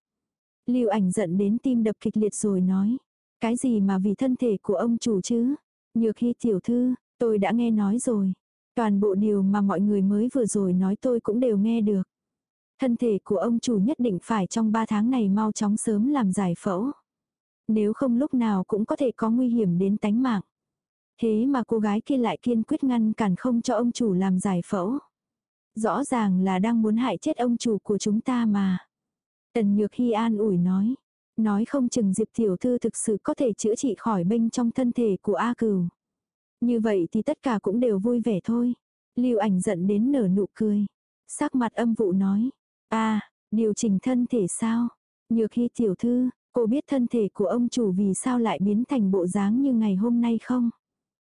Lưu ảnh giận đến tim đập kịch liệt rồi nói. Cái gì mà vì thân thể của ông chủ chứ? Nhược Hy tiểu thư, tôi đã nghe nói rồi. Toàn bộ điều mà mọi người mới vừa rồi nói tôi cũng đều nghe được. Thân thể của ông chủ nhất định phải trong 3 tháng này mau chóng sớm làm giải phẫu. Nếu không lúc nào cũng có thể có nguy hiểm đến tánh mạng. Thế mà cô gái kia lại kiên quyết ngăn cản không cho ông chủ làm giải phẫu. Rõ ràng là đang muốn hại chết ông chủ của chúng ta mà. Tần Nhược Hy an ủi nói. Nói không chừng Diệp Tiểu Thư thực sự có thể chữa trị khỏi bệnh trong thân thể của A Cửu. Như vậy thì tất cả cũng đều vui vẻ thôi. Lưu ảnh giận đến nở nụ cười. Sắc mặt âm vụ nói. a điều chỉnh thân thể sao? Nhược Hy Tiểu Thư, cô biết thân thể của ông chủ vì sao lại biến thành bộ dáng như ngày hôm nay không?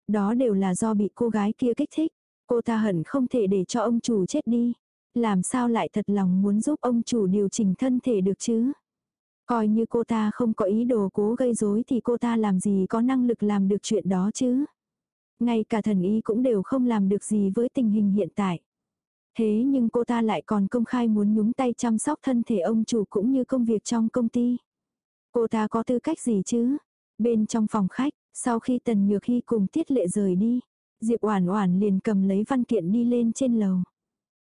Đó đều là do bị cô gái kia kích thích. Cô ta hận không thể để cho ông chủ chết đi. Làm sao lại thật lòng muốn giúp ông chủ điều chỉnh thân thể được chứ? Coi như cô ta không có ý đồ cố gây rối thì cô ta làm gì có năng lực làm được chuyện đó chứ? Ngay cả thần y cũng đều không làm được gì với tình hình hiện tại. Thế nhưng cô ta lại còn công khai muốn nhúng tay chăm sóc thân thể ông chủ cũng như công việc trong công ty. Cô ta có tư cách gì chứ? Bên trong phòng khách, sau khi Tần Nhược Hy cùng Tiết Lệ rời đi, Diệp Oản Oản liền cầm lấy văn kiện đi lên trên lầu.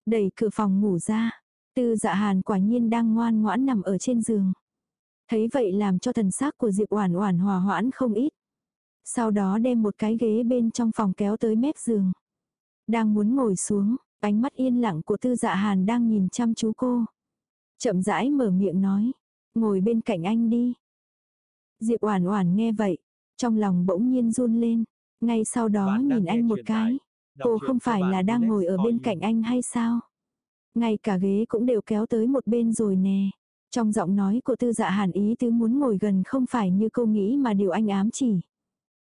Đẩy cửa phòng ngủ ra, Tư Dạ Hàn quả nhiên đang ngoan ngoãn nằm ở trên giường. Thấy vậy làm cho thần sắc của Diệp Oản Oản hòa hoãn không ít. Sau đó đem một cái ghế bên trong phòng kéo tới mép giường. Đang muốn ngồi xuống, ánh mắt yên lặng của Tư Dạ Hàn đang nhìn chăm chú cô. Chậm rãi mở miệng nói, ngồi bên cạnh anh đi. Diệp Oản Oản nghe vậy, trong lòng bỗng nhiên run lên, ngay sau đó nhìn anh một cái. Cô không phải là đang ngồi ở bên cạnh anh hay sao? Ngay cả ghế cũng đều kéo tới một bên rồi nè. Trong giọng nói của tư dạ hàn ý tứ muốn ngồi gần không phải như cô nghĩ mà điều anh ám chỉ.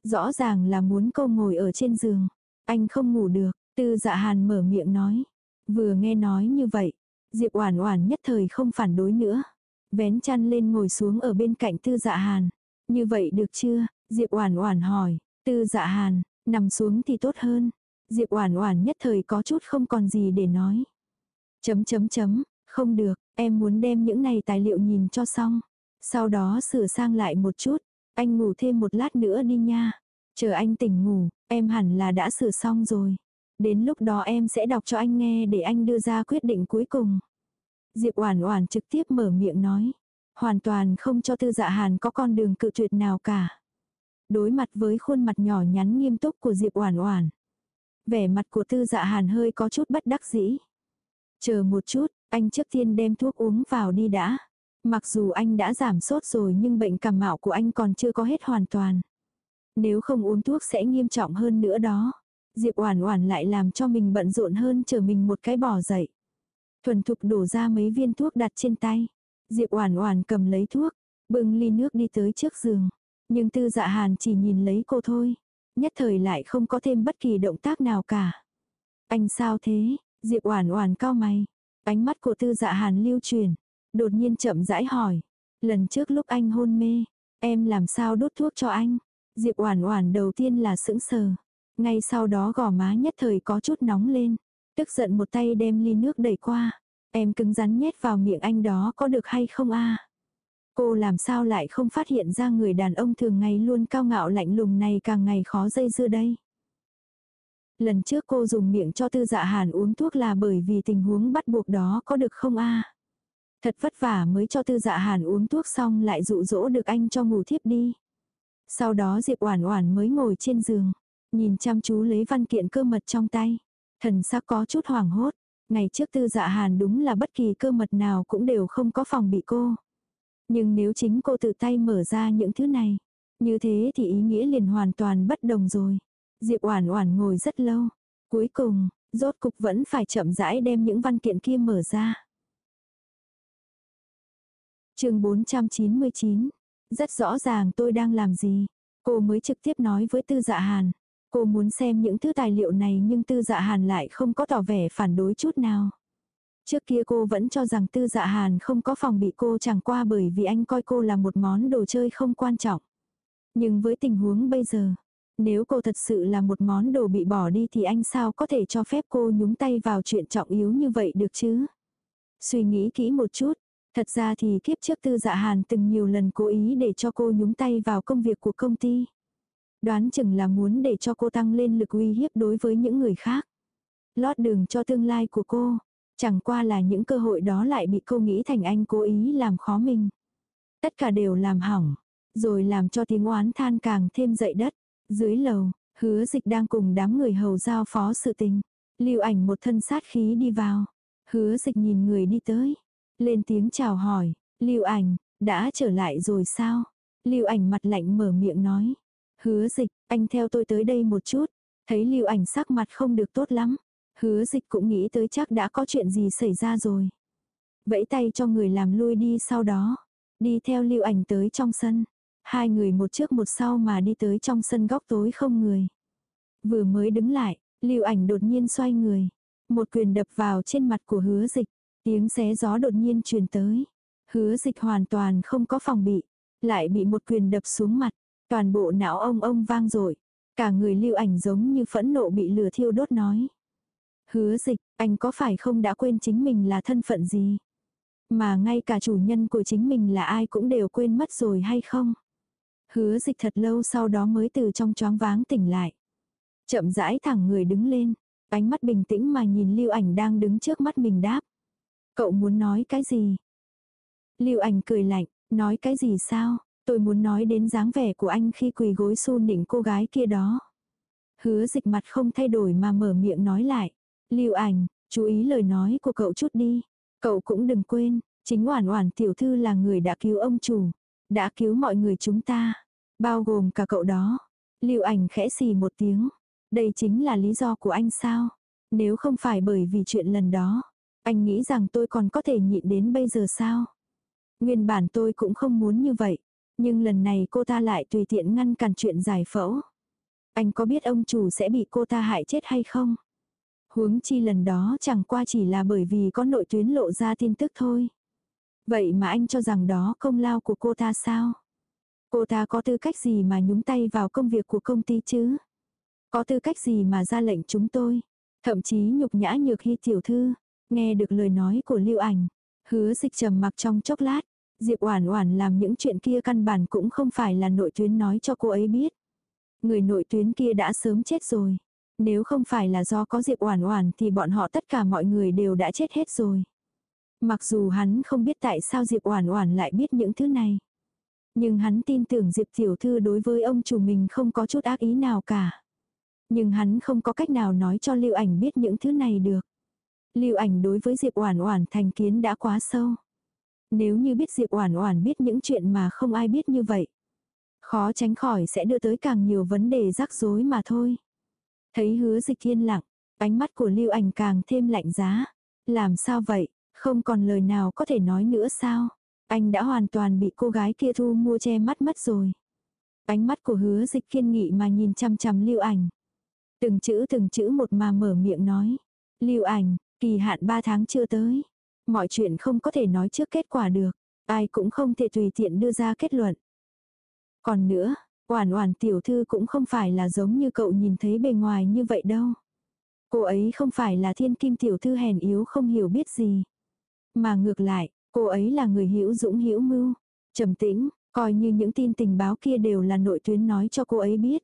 Rõ ràng là muốn cô ngồi ở trên giường. Anh không ngủ được, tư dạ hàn mở miệng nói. Vừa nghe nói như vậy, Diệp Oản Oản nhất thời không phản đối nữa. Vén chăn lên ngồi xuống ở bên cạnh tư dạ hàn. Như vậy được chưa? Diệp Oản Oản hỏi. Tư dạ hàn, nằm xuống thì tốt hơn. Diệp Oản Oản nhất thời có chút không còn gì để nói. Chấm chấm chấm, không được, em muốn đem những này tài liệu nhìn cho xong. Sau đó sửa sang lại một chút, anh ngủ thêm một lát nữa đi nha. Chờ anh tỉnh ngủ, em hẳn là đã sửa xong rồi. Đến lúc đó em sẽ đọc cho anh nghe để anh đưa ra quyết định cuối cùng. Diệp Oản Oản trực tiếp mở miệng nói, hoàn toàn không cho Tư Dạ Hàn có con đường cự tuyệt nào cả. Đối mặt với khuôn mặt nhỏ nhắn nghiêm túc của Diệp Oản Oản, vẻ mặt của Tư Dạ Hàn hơi có chút bất đắc dĩ. Chờ một chút, anh trước tiên đem thuốc uống vào đi đã. Mặc dù anh đã giảm sốt rồi nhưng bệnh cảm mạo của anh còn chưa có hết hoàn toàn. Nếu không uống thuốc sẽ nghiêm trọng hơn nữa đó. Diệp Oản Oản lại làm cho mình bận rộn hơn chờ mình một cái bỏ dậy. Thuần thục đổ ra mấy viên thuốc đặt trên tay. Diệp Oản Oản cầm lấy thuốc, bưng ly nước đi tới trước giường. Nhưng Tư Dạ Hàn chỉ nhìn lấy cô thôi, nhất thời lại không có thêm bất kỳ động tác nào cả. Anh sao thế? Diệp Oản Oản cao mày, ánh mắt của Tư Dạ Hàn lưu truyền. đột nhiên chậm rãi hỏi, lần trước lúc anh hôn mê, em làm sao đốt thuốc cho anh? Diệp Oản Oản đầu tiên là sững sờ, ngay sau đó gò má nhất thời có chút nóng lên, tức giận một tay đem ly nước đẩy qua, em cứng rắn nhét vào miệng anh đó có được hay không a? Cô làm sao lại không phát hiện ra người đàn ông thường ngày luôn cao ngạo lạnh lùng này càng ngày khó dây dưa đây. Lần trước cô dùng miệng cho tư dạ hàn uống thuốc là bởi vì tình huống bắt buộc đó có được không a Thật vất vả mới cho tư dạ hàn uống thuốc xong lại dụ dỗ được anh cho ngủ thiếp đi. Sau đó Diệp Oản Oản mới ngồi trên giường, nhìn chăm chú lấy văn kiện cơ mật trong tay. Thần sắc có chút hoảng hốt, ngày trước tư dạ hàn đúng là bất kỳ cơ mật nào cũng đều không có phòng bị cô. Nhưng nếu chính cô tự tay mở ra những thứ này, như thế thì ý nghĩa liền hoàn toàn bất đồng rồi. Diệp Oản Oản ngồi rất lâu, cuối cùng, rốt cục vẫn phải chậm rãi đem những văn kiện kia mở ra. Chương 499. Rất rõ ràng tôi đang làm gì, cô mới trực tiếp nói với Tư Dạ Hàn. Cô muốn xem những thứ tài liệu này nhưng Tư Dạ Hàn lại không có tỏ vẻ phản đối chút nào. Trước kia cô vẫn cho rằng Tư Dạ Hàn không có phòng bị cô chẳng qua bởi vì anh coi cô là một món đồ chơi không quan trọng. Nhưng với tình huống bây giờ, nếu cô thật sự là một món đồ bị bỏ đi thì anh sao có thể cho phép cô nhúng tay vào chuyện trọng yếu như vậy được chứ? Suy nghĩ kỹ một chút, thật ra thì kiếp trước tư dạ hàn từng nhiều lần cố ý để cho cô nhúng tay vào công việc của công ty. Đoán chừng là muốn để cho cô tăng lên lực uy hiếp đối với những người khác. Lót đường cho tương lai của cô. Chẳng qua là những cơ hội đó lại bị cô nghĩ thành anh cố ý làm khó mình. Tất cả đều làm hỏng. Rồi làm cho tiếng oán than càng thêm dậy đất. Dưới lầu, hứa dịch đang cùng đám người hầu giao phó sự tình. Lưu ảnh một thân sát khí đi vào. Hứa dịch nhìn người đi tới. Lên tiếng chào hỏi. Lưu ảnh, đã trở lại rồi sao? Lưu ảnh mặt lạnh mở miệng nói. Hứa dịch, anh theo tôi tới đây một chút. Thấy lưu ảnh sắc mặt không được tốt lắm. Hứa dịch cũng nghĩ tới chắc đã có chuyện gì xảy ra rồi. Vẫy tay cho người làm lui đi sau đó. Đi theo lưu ảnh tới trong sân. Hai người một trước một sau mà đi tới trong sân góc tối không người. Vừa mới đứng lại, lưu ảnh đột nhiên xoay người. Một quyền đập vào trên mặt của hứa dịch. Tiếng xé gió đột nhiên truyền tới. Hứa dịch hoàn toàn không có phòng bị. Lại bị một quyền đập xuống mặt. Toàn bộ não ông ông vang rồi. Cả người lưu ảnh giống như phẫn nộ bị lửa thiêu đốt nói. Hứa dịch, anh có phải không đã quên chính mình là thân phận gì? Mà ngay cả chủ nhân của chính mình là ai cũng đều quên mất rồi hay không? Hứa dịch thật lâu sau đó mới từ trong choáng váng tỉnh lại. Chậm rãi thẳng người đứng lên, ánh mắt bình tĩnh mà nhìn lưu ảnh đang đứng trước mắt mình đáp. Cậu muốn nói cái gì? Lưu ảnh cười lạnh, nói cái gì sao? Tôi muốn nói đến dáng vẻ của anh khi quỳ gối xu nịnh cô gái kia đó. Hứa dịch mặt không thay đổi mà mở miệng nói lại. Lưu ảnh, chú ý lời nói của cậu chút đi. Cậu cũng đừng quên, chính Oản Oản tiểu thư là người đã cứu ông chủ, đã cứu mọi người chúng ta, bao gồm cả cậu đó. Lưu ảnh khẽ xì một tiếng. Đây chính là lý do của anh sao? Nếu không phải bởi vì chuyện lần đó, anh nghĩ rằng tôi còn có thể nhịn đến bây giờ sao? Nguyên bản tôi cũng không muốn như vậy. Nhưng lần này cô ta lại tùy tiện ngăn cản chuyện giải phẫu. Anh có biết ông chủ sẽ bị cô ta hại chết hay không? Huống chi lần đó chẳng qua chỉ là bởi vì có nội tuyến lộ ra tin tức thôi. Vậy mà anh cho rằng đó công lao của cô ta sao? Cô ta có tư cách gì mà nhúng tay vào công việc của công ty chứ? Có tư cách gì mà ra lệnh chúng tôi? Thậm chí nhục nhã nhược hy tiểu thư. Nghe được lời nói của lưu ảnh. Hứa dịch trầm mặc trong chốc lát. Diệp Oản Oản làm những chuyện kia căn bản cũng không phải là nội tuyến nói cho cô ấy biết. Người nội tuyến kia đã sớm chết rồi. Nếu không phải là do có Diệp Oản Oản thì bọn họ tất cả mọi người đều đã chết hết rồi. Mặc dù hắn không biết tại sao Diệp Oản Oản lại biết những thứ này. Nhưng hắn tin tưởng Diệp tiểu thư đối với ông chủ mình không có chút ác ý nào cả. Nhưng hắn không có cách nào nói cho Lưu Ảnh biết những thứ này được. Lưu Ảnh đối với Diệp Oản Oản thành kiến đã quá sâu. Nếu như biết Diệp Oản Oản biết những chuyện mà không ai biết như vậy, khó tránh khỏi sẽ đưa tới càng nhiều vấn đề rắc rối mà thôi. Thấy Hứa Dịch Thiên lặng, ánh mắt của Lưu Ảnh càng thêm lạnh giá. Làm sao vậy? Không còn lời nào có thể nói nữa sao? Anh đã hoàn toàn bị cô gái kia thu mua che mắt mất rồi. Ánh mắt của Hứa Dịch kiên nghị mà nhìn chăm chăm Lưu Ảnh. Từng chữ từng chữ một mà mở miệng nói. Lưu Ảnh, kỳ hạn 3 tháng chưa tới. Mọi chuyện không có thể nói trước kết quả được. Ai cũng không thể tùy tiện đưa ra kết luận. Còn nữa, Oản oản tiểu thư cũng không phải là giống như cậu nhìn thấy bề ngoài như vậy đâu. Cô ấy không phải là thiên kim tiểu thư hèn yếu không hiểu biết gì. Mà ngược lại, cô ấy là người hữu dũng hữu mưu, trầm tĩnh, coi như những tin tình báo kia đều là nội tuyến nói cho cô ấy biết.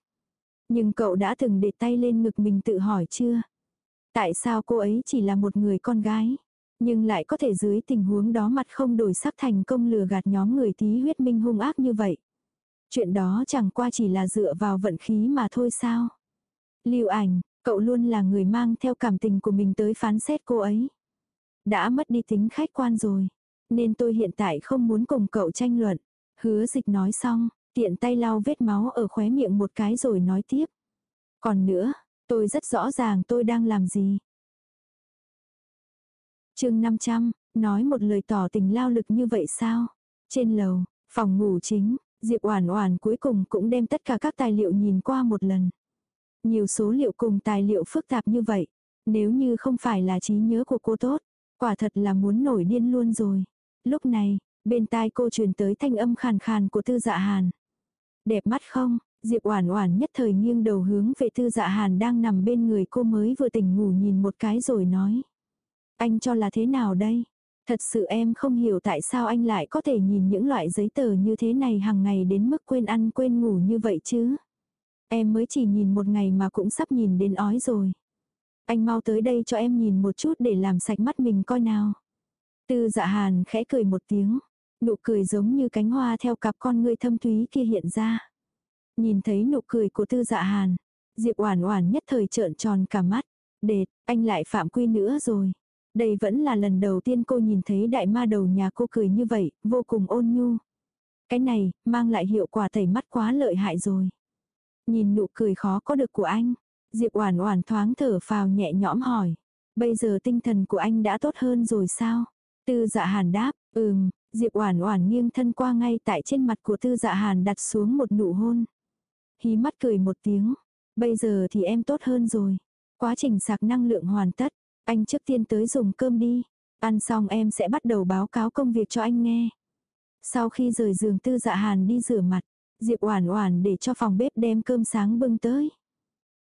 Nhưng cậu đã từng để tay lên ngực mình tự hỏi chưa? Tại sao cô ấy chỉ là một người con gái? Nhưng lại có thể dưới tình huống đó mặt không đổi sắc thành công lừa gạt nhóm người tí huyết minh hung ác như vậy. Chuyện đó chẳng qua chỉ là dựa vào vận khí mà thôi sao. Lưu ảnh, cậu luôn là người mang theo cảm tình của mình tới phán xét cô ấy. Đã mất đi tính khách quan rồi. Nên tôi hiện tại không muốn cùng cậu tranh luận. Hứa dịch nói xong, tiện tay lau vết máu ở khóe miệng một cái rồi nói tiếp. Còn nữa, tôi rất rõ ràng tôi đang làm gì. chương 500, nói một lời tỏ tình lao lực như vậy sao? Trên lầu, phòng ngủ chính, Diệp Oản Oản cuối cùng cũng đem tất cả các tài liệu nhìn qua một lần. Nhiều số liệu cùng tài liệu phức tạp như vậy, nếu như không phải là trí nhớ của cô tốt, quả thật là muốn nổi điên luôn rồi. Lúc này, bên tai cô truyền tới thanh âm khàn khàn của Tư Dạ Hàn. Đẹp mắt không? Diệp Oản Oản nhất thời nghiêng đầu hướng về Tư Dạ Hàn đang nằm bên người cô mới vừa tỉnh ngủ nhìn một cái rồi nói: "Anh cho là thế nào đây?" Thật sự em không hiểu tại sao anh lại có thể nhìn những loại giấy tờ như thế này hàng ngày đến mức quên ăn quên ngủ như vậy chứ. Em mới chỉ nhìn một ngày mà cũng sắp nhìn đến ói rồi. Anh mau tới đây cho em nhìn một chút để làm sạch mắt mình coi nào. Tư dạ hàn khẽ cười một tiếng. Nụ cười giống như cánh hoa theo cặp con ngươi thâm thúy kia hiện ra. Nhìn thấy nụ cười của tư dạ hàn. Diệp Oản Oản nhất thời trợn tròn cả mắt. Đệt, anh lại phạm quy nữa rồi. Đây vẫn là lần đầu tiên cô nhìn thấy đại ma đầu nhà cô cười như vậy, vô cùng ôn nhu. Cái này, mang lại hiệu quả tẩy mắt quá lợi hại rồi. Nhìn nụ cười khó có được của anh, Diệp Oản Oản thoáng thở phào nhẹ nhõm hỏi, bây giờ tinh thần của anh đã tốt hơn rồi sao? Tư Dạ Hàn đáp, ừm, Diệp Oản Oản nghiêng thân qua ngay tại trên mặt của Tư Dạ Hàn đặt xuống một nụ hôn. Hí mắt cười một tiếng, bây giờ thì em tốt hơn rồi. Quá trình sạc năng lượng hoàn tất, anh trước tiên tới dùng cơm đi, ăn xong em sẽ bắt đầu báo cáo công việc cho anh nghe. Sau khi rời giường Tư Dạ Hàn đi rửa mặt, Diệp Oản Oản để cho phòng bếp đem cơm sáng bưng tới.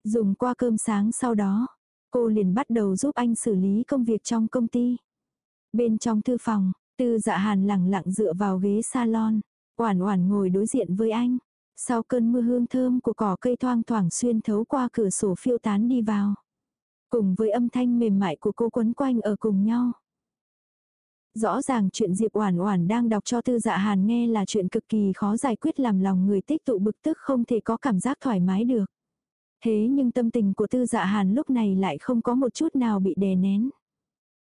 Dùng qua cơm sáng sau đó, cô liền bắt đầu giúp anh xử lý công việc trong công ty. Bên trong thư phòng, Tư Dạ Hàn lẳng lặng dựa vào ghế salon, Oản Oản ngồi đối diện với anh. Sau cơn mưa hương thơm của cỏ cây thoang thoảng xuyên thấu qua cửa sổ phiêu tán đi vào. Cùng với âm thanh mềm mại của cô quấn quanh ở cùng nhau. Rõ ràng chuyện Diệp Oản Oản đang đọc cho Tư Dạ Hàn nghe là chuyện cực kỳ khó giải quyết làm lòng người tích tụ bực tức không thể có cảm giác thoải mái được. Thế nhưng tâm tình của Tư Dạ Hàn lúc này lại không có một chút nào bị đè nén.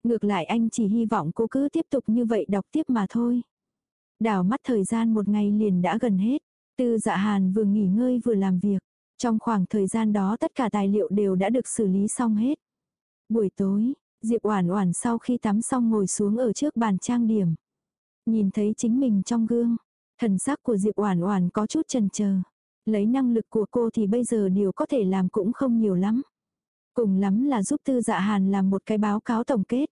Ngược lại anh chỉ hy vọng cô cứ tiếp tục như vậy đọc tiếp mà thôi. Đảo mắt thời gian một ngày liền đã gần hết. Tư Dạ Hàn vừa nghỉ ngơi vừa làm việc. Trong khoảng thời gian đó tất cả tài liệu đều đã được xử lý xong hết. Buổi tối, Diệp Oản Oản sau khi tắm xong ngồi xuống ở trước bàn trang điểm. Nhìn thấy chính mình trong gương, thần sắc của Diệp Oản Oản có chút chần chờ. Lấy năng lực của cô thì bây giờ điều có thể làm cũng không nhiều lắm. Cùng lắm là giúp Tư Dạ Hàn làm một cái báo cáo tổng kết.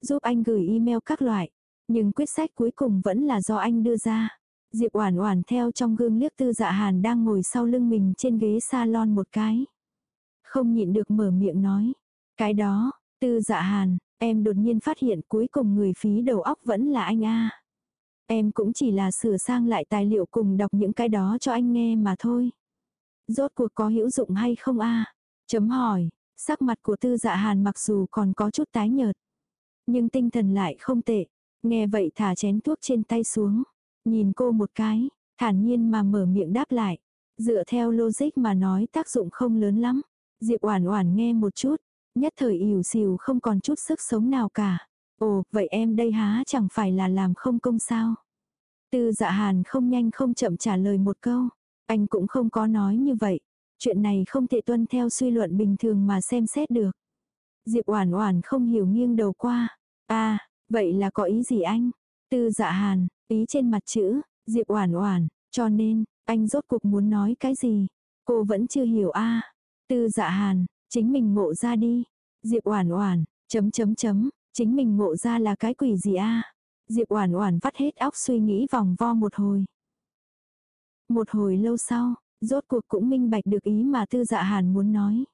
Giúp anh gửi email các loại, nhưng quyết sách cuối cùng vẫn là do anh đưa ra. Diệp Oản Oản theo trong gương liếc Tư Dạ Hàn đang ngồi sau lưng mình trên ghế salon một cái. Không nhịn được mở miệng nói, "Cái đó, Tư Dạ Hàn, em đột nhiên phát hiện cuối cùng người phí đầu óc vẫn là anh a." Em cũng chỉ là sửa sang lại tài liệu cùng đọc những cái đó cho anh nghe mà thôi. Rốt cuộc có hữu dụng hay không a? Chấm hỏi, sắc mặt của Tư Dạ Hàn mặc dù còn có chút tái nhợt, nhưng tinh thần lại không tệ. Nghe vậy thả chén thuốc trên tay xuống, Nhìn cô một cái, thản nhiên mà mở miệng đáp lại. Dựa theo logic mà nói tác dụng không lớn lắm. Diệp Oản Oản nghe một chút, nhất thời ỉu xìu không còn chút sức sống nào cả. Ồ, vậy em đây há chẳng phải là làm không công sao? Tư Dạ Hàn không nhanh không chậm trả lời một câu, anh cũng không có nói như vậy. Chuyện này không thể tuân theo suy luận bình thường mà xem xét được. Diệp Oản Oản không hiểu nghiêng đầu qua. "A, à, vậy là có ý gì anh?" Tư Dạ Hàn, Ý trên mặt chữ, Diệp Oản Oản, cho nên, anh rốt cuộc muốn nói cái gì? Cô vẫn chưa hiểu a. Tư Dạ Hàn, chính mình ngộ ra đi. Diệp Oản Oản, chấm chấm chấm, chính mình ngộ ra là cái quỷ gì a? Diệp Oản Oản vắt hết óc suy nghĩ vòng vo một hồi. Một hồi lâu sau, rốt cuộc cũng minh bạch được ý mà Tư Dạ Hàn muốn nói.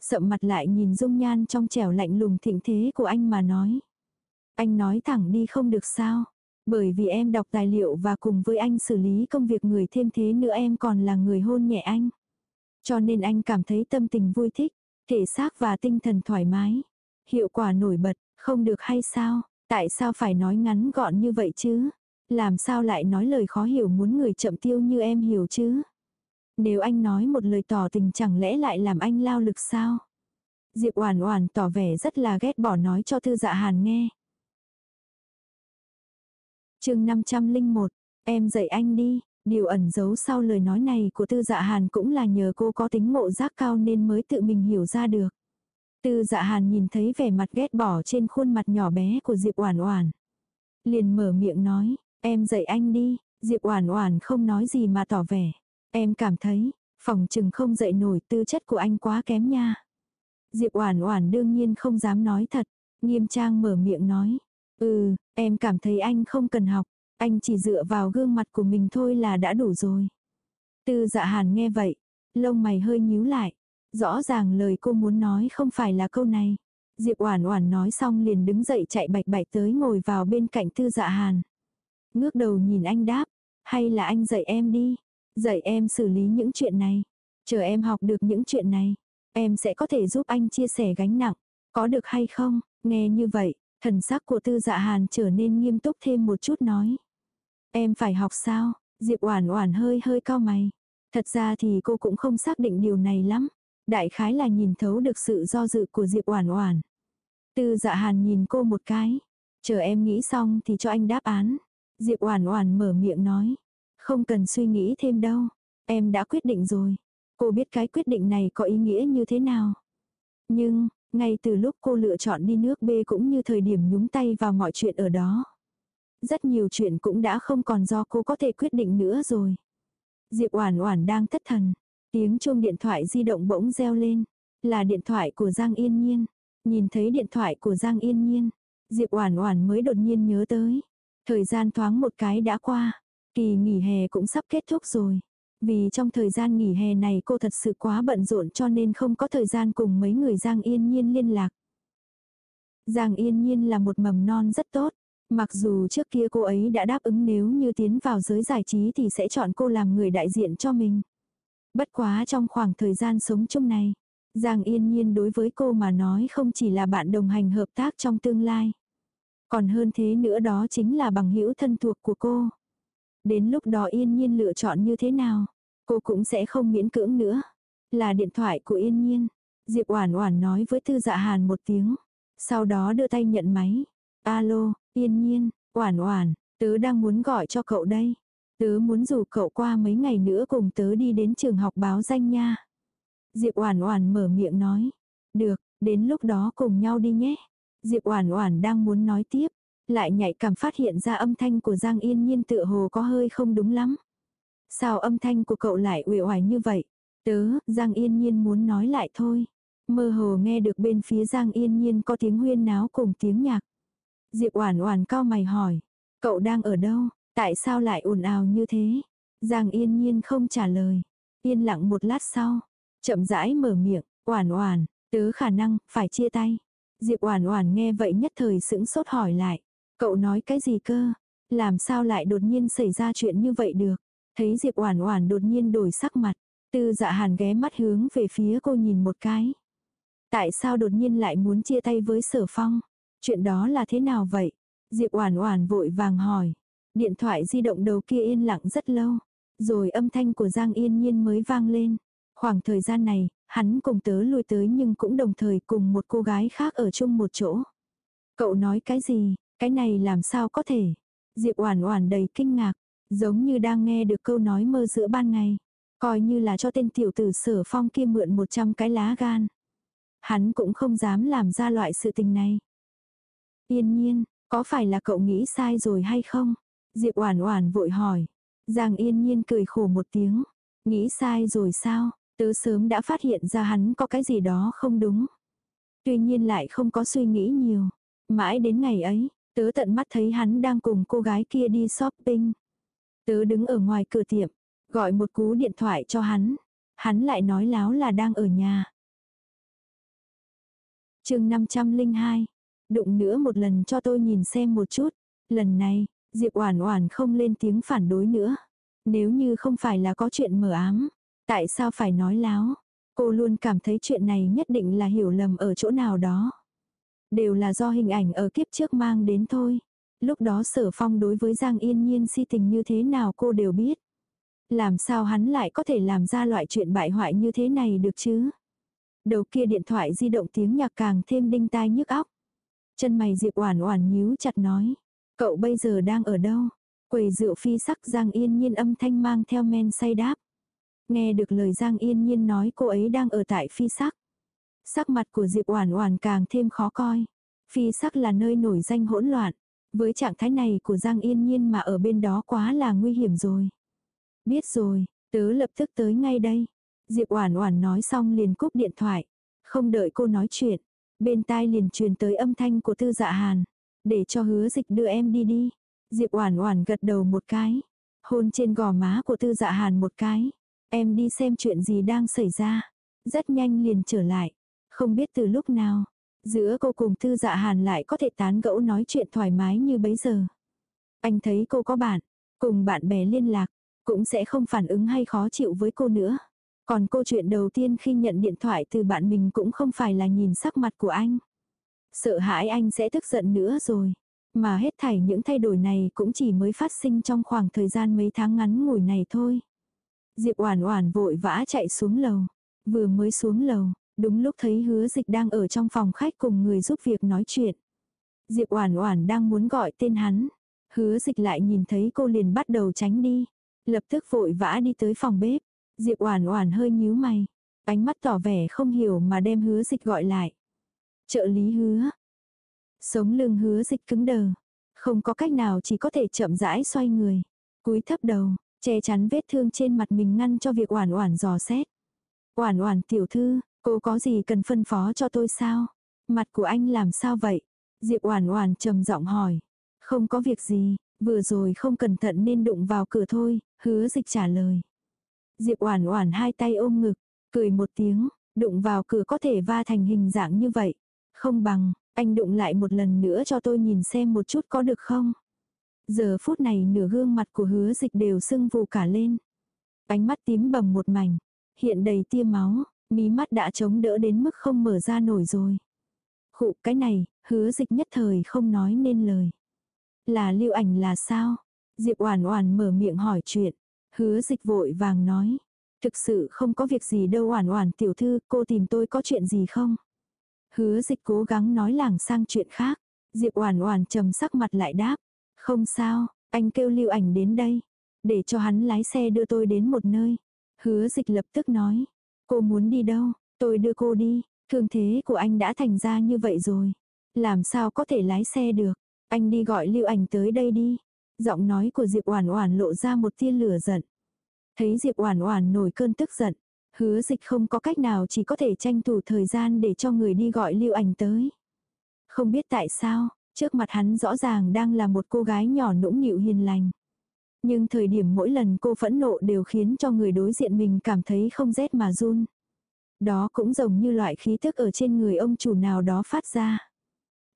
Sậm mặt lại nhìn dung nhan trong trẻo lạnh lùng thịnh thế của anh mà nói. Anh nói thẳng đi không được sao? Bởi vì em đọc tài liệu và cùng với anh xử lý công việc người thêm thế nữa em còn là người hôn nhẹ anh. Cho nên anh cảm thấy tâm tình vui thích, thể xác và tinh thần thoải mái. Hiệu quả nổi bật, không được hay sao? Tại sao phải nói ngắn gọn như vậy chứ? Làm sao lại nói lời khó hiểu muốn người chậm tiêu như em hiểu chứ? Nếu anh nói một lời tỏ tình chẳng lẽ lại làm anh lao lực sao? Diệp Oản Oản tỏ vẻ rất là ghét bỏ nói cho Thư Dạ Hàn nghe chương 501, em dạy anh đi, điều ẩn giấu sau lời nói này của tư dạ hàn cũng là nhờ cô có tính ngộ giác cao nên mới tự mình hiểu ra được. Tư dạ hàn nhìn thấy vẻ mặt ghét bỏ trên khuôn mặt nhỏ bé của Diệp Oản Oản. Liền mở miệng nói, em dạy anh đi, Diệp Oản Oản không nói gì mà tỏ vẻ. Em cảm thấy, phòng trừng không dạy nổi tư chất của anh quá kém nha. Diệp Oản Oản đương nhiên không dám nói thật, nghiêm trang mở miệng nói, Ừ, em cảm thấy anh không cần học, anh chỉ dựa vào gương mặt của mình thôi là đã đủ rồi. Tư dạ hàn nghe vậy, lông mày hơi nhíu lại. Rõ ràng lời cô muốn nói không phải là câu này. Diệp Oản Oản nói xong liền đứng dậy chạy bạch bạch tới ngồi vào bên cạnh Tư Dạ Hàn. Ngước đầu nhìn anh đáp, hay là anh dạy em đi, dạy em xử lý những chuyện này, chờ em học được những chuyện này, Em sẽ có thể giúp anh chia sẻ gánh nặng. Có được hay không? Nghe như vậy, thần sắc của tư dạ hàn trở nên nghiêm túc thêm một chút nói. Em phải học sao? Diệp Oản Oản hơi hơi cau mày. Thật ra thì cô cũng không xác định điều này lắm. Đại khái là nhìn thấu được sự do dự của Diệp Oản Oản. Tư Dạ Hàn nhìn cô một cái, chờ em nghĩ xong thì cho anh đáp án. Diệp Oản Oản mở miệng nói, không cần suy nghĩ thêm đâu, em đã quyết định rồi. Cô biết cái quyết định này có ý nghĩa như thế nào. Nhưng, ngay từ lúc cô lựa chọn đi nước B cũng như thời điểm nhúng tay vào mọi chuyện ở đó. Rất nhiều chuyện cũng đã không còn do cô có thể quyết định nữa rồi. Diệp Oản Oản đang thất thần, tiếng chuông điện thoại di động bỗng reo lên, là điện thoại của Giang Yên Nhiên. Nhìn thấy điện thoại của Giang Yên Nhiên, Diệp Oản Oản mới đột nhiên nhớ tới, thời gian thoáng một cái đã qua, kỳ nghỉ hè cũng sắp kết thúc rồi. Vì trong thời gian nghỉ hè này cô thật sự quá bận rộn cho nên không có thời gian cùng mấy người Giang Yên Nhiên liên lạc. Giang Yên Nhiên là một mầm non rất tốt, Mặc dù trước kia cô ấy đã đáp ứng nếu như tiến vào giới giải trí thì sẽ chọn cô làm người đại diện cho mình. Bất quá trong khoảng thời gian sống chung này, Giang Yên Nhiên đối với cô mà nói không chỉ là bạn đồng hành hợp tác trong tương lai. Còn hơn thế nữa đó chính là bằng hữu thân thuộc của cô. Đến lúc đó Yên Nhiên lựa chọn như thế nào, cô cũng sẽ không miễn cưỡng nữa. Là điện thoại của Yên Nhiên. Diệp Oản Oản nói với Tư Dạ Hàn một tiếng, sau đó đưa tay nhận máy. "Alo, Yên Nhiên, Oản Oản, tớ đang muốn gọi cho cậu đây. Tớ muốn rủ cậu qua mấy ngày nữa cùng tớ đi đến trường học báo danh nha." Diệp Oản Oản mở miệng nói. "Được, đến lúc đó cùng nhau đi nhé." Diệp Oản Oản đang muốn nói tiếp, lại nhạy cảm phát hiện ra âm thanh của Giang Yên Nhiên tựa hồ có hơi không đúng lắm. Sao âm thanh của cậu lại uể oải như vậy? Tớ, Giang Yên Nhiên muốn nói lại thôi. Mơ hồ nghe được bên phía Giang Yên Nhiên có tiếng huyên náo cùng tiếng nhạc. Diệp Oản Oản cao mày hỏi, cậu đang ở đâu? Tại sao lại ồn ào như thế? Giang Yên Nhiên không trả lời. Yên lặng một lát sau, chậm rãi mở miệng, "Oản Oản, tớ khả năng phải chia tay." Diệp Oản Oản nghe vậy nhất thời sững sốt hỏi lại, "Cậu nói cái gì cơ? Làm sao lại đột nhiên xảy ra chuyện như vậy được?" Thấy Diệp Oản Oản đột nhiên đổi sắc mặt, Tư Dạ Hàn ghé mắt hướng về phía cô nhìn một cái. Tại sao đột nhiên lại muốn chia tay với Sở Phong? Chuyện đó là thế nào vậy? Diệp Oản Oản vội vàng hỏi. Điện thoại di động đầu kia yên lặng rất lâu, rồi âm thanh của Giang Yên Nhiên mới vang lên. Khoảng thời gian này, hắn cùng tớ lui tới nhưng cũng đồng thời cùng một cô gái khác ở chung một chỗ. Cậu nói cái gì, cái này làm sao có thể? Diệp Oản Oản đầy kinh ngạc, giống như đang nghe được câu nói mơ giữa ban ngày. Coi như là cho tên tiểu tử sở phong kia mượn 100 cái lá gan. Hắn cũng không dám làm ra loại sự tình này. Yên nhiên, có phải là cậu nghĩ sai rồi hay không? Diệp Oản Oản vội hỏi. Giang Yên nhiên cười khổ một tiếng. Nghĩ sai rồi sao? Tớ sớm đã phát hiện ra hắn có cái gì đó không đúng. Tuy nhiên lại không có suy nghĩ nhiều. Mãi đến ngày ấy, tớ tận mắt thấy hắn đang cùng cô gái kia đi shopping. Tớ đứng ở ngoài cửa tiệm, gọi một cú điện thoại cho hắn. Hắn lại nói láo là đang ở nhà. chương 502, đụng nữa một lần cho tôi nhìn xem một chút. Lần này, Diệp Oản Oản không lên tiếng phản đối nữa. Nếu như không phải là có chuyện mờ ám, tại sao phải nói láo? Cô luôn cảm thấy chuyện này nhất định là hiểu lầm ở chỗ nào đó. Đều là do hình ảnh ở kiếp trước mang đến thôi. Lúc đó Sở Phong đối với Giang Yên Nhiên si tình như thế nào cô đều biết. Làm sao hắn lại có thể làm ra loại chuyện bại hoại như thế này được chứ? Đầu kia điện thoại di động tiếng nhạc càng thêm đinh tai nhức óc. Chân mày Diệp Oản Oản nhíu chặt nói, cậu bây giờ đang ở đâu? Quầy rượu phi sắc Giang Yên Nhiên âm thanh mang theo men say đáp. Nghe được lời Giang Yên Nhiên nói cô ấy đang ở tại phi sắc. Sắc mặt của Diệp Oản Oản càng thêm khó coi. Phi sắc là nơi nổi danh hỗn loạn. Với trạng thái này của Giang Yên Nhiên mà ở bên đó quá là nguy hiểm rồi. Biết rồi, tớ lập tức tới ngay đây. Diệp Oản Oản nói xong liền cúp điện thoại. Không đợi cô nói chuyện, Bên tai liền truyền tới âm thanh của tư dạ hàn. Để cho hứa dịch đưa em đi đi. Diệp Oản Oản gật đầu một cái. Hôn trên gò má của tư dạ hàn một cái. Em đi xem chuyện gì đang xảy ra. Rất nhanh liền trở lại. Không biết từ lúc nào. Giữa cô cùng thư dạ hàn lại có thể tán gẫu nói chuyện thoải mái như bấy giờ. Anh thấy cô có bạn. Cùng bạn bè liên lạc. Cũng sẽ không phản ứng hay khó chịu với cô nữa. Còn câu chuyện đầu tiên khi nhận điện thoại từ bạn mình cũng không phải là nhìn sắc mặt của anh. Sợ hãi anh sẽ tức giận nữa rồi. Mà hết thảy những thay đổi này cũng chỉ mới phát sinh trong khoảng thời gian mấy tháng ngắn ngủi này thôi. Diệp Oản Oản vội vã chạy xuống lầu. Vừa mới xuống lầu, đúng lúc thấy Hứa Dịch đang ở trong phòng khách cùng người giúp việc nói chuyện. Diệp Oản Oản đang muốn gọi tên hắn, Hứa Dịch lại nhìn thấy cô liền bắt đầu tránh đi, lập tức vội vã đi tới phòng bếp. Diệp Oản Oản hơi nhíu mày, ánh mắt tỏ vẻ không hiểu mà đem Hứa Dịch gọi lại. Trợ lý Hứa. Sống lưng Hứa Dịch cứng đờ, không có cách nào chỉ có thể chậm rãi xoay người, cúi thấp đầu, che chắn vết thương trên mặt mình ngăn cho việc Oản Oản dò xét. Oản Oản tiểu thư, cô có gì cần phân phó cho tôi sao? Mặt của anh làm sao vậy? Diệp Oản Oản trầm giọng hỏi. Không có việc gì, vừa rồi không cẩn thận nên đụng vào cửa thôi, hứa dịch trả lời. Diệp Oản Oản hai tay ôm ngực, cười một tiếng, đụng vào cửa có thể va thành hình dạng như vậy. Không bằng, anh đụng lại một lần nữa cho tôi nhìn xem một chút có được không? Giờ phút này nửa gương mặt của hứa dịch đều sưng vù cả lên. Ánh mắt tím bầm một mảnh, hiện đầy tia máu, mí mắt đã chống đỡ đến mức không mở ra nổi rồi. Khụ cái này, hứa dịch nhất thời không nói nên lời. Là lưu ảnh là sao? Diệp Oản Oản mở miệng hỏi chuyện. Hứa dịch vội vàng nói. Thực sự không có việc gì đâu Oản Oản tiểu thư, cô tìm tôi có chuyện gì không? Hứa dịch cố gắng nói lảng sang chuyện khác. Diệp Oản Oản trầm sắc mặt lại đáp. Không sao, anh kêu lưu ảnh đến đây. Để cho hắn lái xe đưa tôi đến một nơi. Hứa dịch lập tức nói. Cô muốn đi đâu, tôi đưa cô đi. Thương thế của anh đã thành ra như vậy rồi. Làm sao có thể lái xe được. Anh đi gọi lưu ảnh tới đây đi. Giọng nói của Diệp Oản Oản lộ ra một tia lửa giận. Thấy Diệp Oản Oản nổi cơn tức giận, Hứa Dịch không có cách nào chỉ có thể tranh thủ thời gian để cho người đi gọi Lưu Ảnh tới. Không biết tại sao, trước mặt hắn rõ ràng đang là một cô gái nhỏ nũng nịu hiền lành. Nhưng thời điểm mỗi lần cô phẫn nộ đều khiến cho người đối diện mình cảm thấy không rét mà run. Đó cũng giống như loại khí tức ở trên người ông chủ nào đó phát ra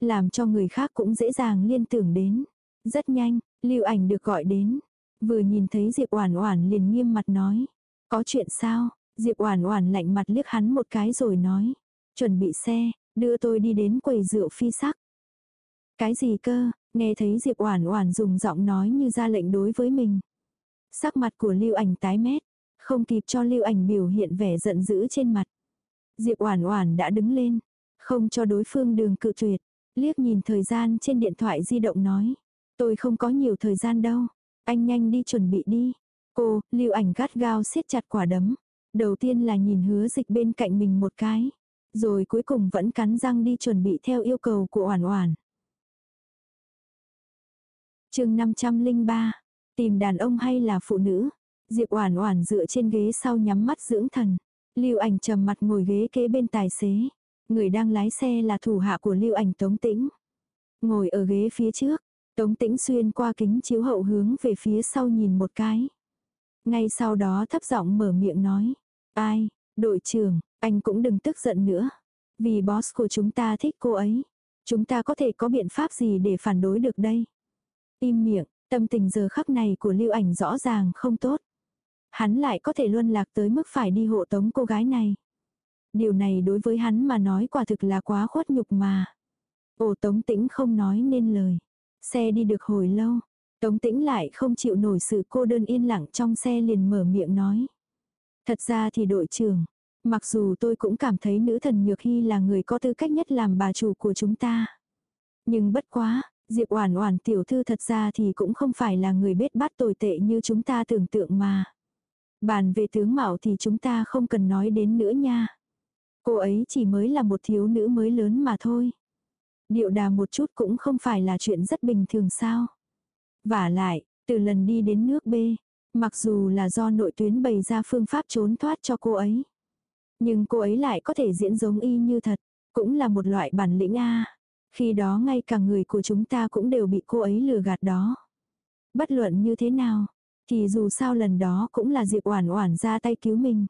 làm cho người khác cũng dễ dàng liên tưởng đến. Rất nhanh, lưu ảnh được gọi đến. Vừa nhìn thấy Diệp Oản Oản liền nghiêm mặt nói. Có chuyện sao? Diệp Oản Oản lạnh mặt liếc hắn một cái rồi nói. Chuẩn bị xe, đưa tôi đi đến quầy rượu phi sắc. Cái gì cơ? Nghe thấy Diệp Oản Oản dùng giọng nói như ra lệnh đối với mình. Sắc mặt của Lưu Ảnh tái mét, không kịp cho Lưu Ảnh biểu hiện vẻ giận dữ trên mặt. Diệp Oản Oản đã đứng lên, không cho đối phương đường cự tuyệt, Liếc nhìn thời gian trên điện thoại di động nói. Tôi không có nhiều thời gian đâu. Anh nhanh đi chuẩn bị đi. Cô, lưu ảnh gắt gao siết chặt quả đấm. Đầu tiên là nhìn hứa dịch bên cạnh mình một cái. Rồi cuối cùng vẫn cắn răng đi chuẩn bị theo yêu cầu của Oản Oản. Chương 503. Tìm đàn ông hay là phụ nữ? Diệp Oản Oản dựa trên ghế sau nhắm mắt dưỡng thần. Lưu Ảnh trầm mặt ngồi ghế kế bên tài xế. Người đang lái xe là thủ hạ của lưu ảnh Tống Tĩnh. Ngồi ở ghế phía trước, Tống Tĩnh xuyên qua kính chiếu hậu hướng về phía sau nhìn một cái. Ngay sau đó thấp giọng mở miệng nói. Ai, đội trưởng, anh cũng đừng tức giận nữa. Vì boss của chúng ta thích cô ấy. Chúng ta có thể có biện pháp gì để phản đối được đây? Im miệng, tâm tình giờ khắc này của lưu ảnh rõ ràng không tốt. Hắn lại có thể luân lạc tới mức phải đi hộ tống cô gái này. Điều này đối với hắn mà nói quả thực là quá khuất nhục mà. Ồ Tống Tĩnh không nói nên lời. Xe đi được hồi lâu. Tống Tĩnh lại không chịu nổi sự cô đơn yên lặng trong xe liền mở miệng nói. Thật ra thì đội trưởng, mặc dù tôi cũng cảm thấy nữ thần Nhược Hy là người có tư cách nhất làm bà chủ của chúng ta. Nhưng bất quá, Diệp Oản Oản tiểu thư thật ra thì cũng không phải là người biết bắt tồi tệ như chúng ta tưởng tượng mà. Bàn về tướng mạo thì chúng ta không cần nói đến nữa nha. Cô ấy chỉ mới là một thiếu nữ mới lớn mà thôi. Điệu đà một chút cũng không phải là chuyện rất bình thường sao. Và lại, từ lần đi đến nước B, mặc dù là do nội tuyến bày ra phương pháp trốn thoát cho cô ấy. Nhưng cô ấy lại có thể diễn giống y như thật, cũng là một loại bản lĩnh A. Khi đó ngay cả người của chúng ta cũng đều bị cô ấy lừa gạt đó. Bất luận như thế nào, thì dù sao lần đó cũng là Diệp Oản Oản ra tay cứu mình.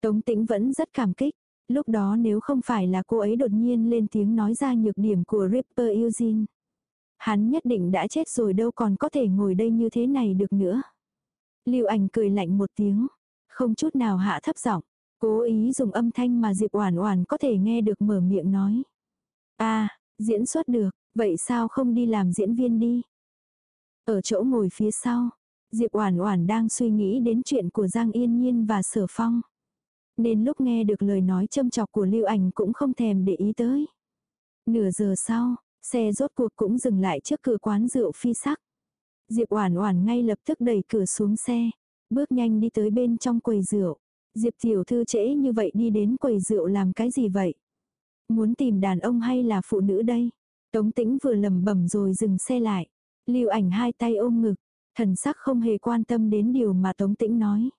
Tống Tĩnh vẫn rất cảm kích, Lúc đó nếu không phải là cô ấy đột nhiên lên tiếng nói ra nhược điểm của Ripper Eugene. Hắn nhất định đã chết rồi đâu còn có thể ngồi đây như thế này được nữa. Lưu ảnh cười lạnh một tiếng. Không chút nào hạ thấp giọng, cố ý dùng âm thanh mà Diệp Oản Oản có thể nghe được mở miệng nói. "A, diễn xuất được, vậy sao không đi làm diễn viên đi?" Ở chỗ ngồi phía sau, Diệp Oản Oản đang suy nghĩ đến chuyện của Giang Yên Nhiên và Sở Phong. Nên lúc nghe được lời nói châm chọc của Lưu Ảnh cũng không thèm để ý tới. Nửa giờ sau, xe rốt cuộc cũng dừng lại trước cửa quán rượu phi sắc. Diệp Oản Oản ngay lập tức đẩy cửa xuống xe, bước nhanh đi tới bên trong quầy rượu. Diệp tiểu thư trễ như vậy đi đến quầy rượu làm cái gì vậy? Muốn tìm đàn ông hay là phụ nữ đây? Tống Tĩnh vừa lầm bẩm rồi dừng xe lại. Lưu Ảnh hai tay ôm ngực, thần sắc không hề quan tâm đến điều mà Tống Tĩnh nói.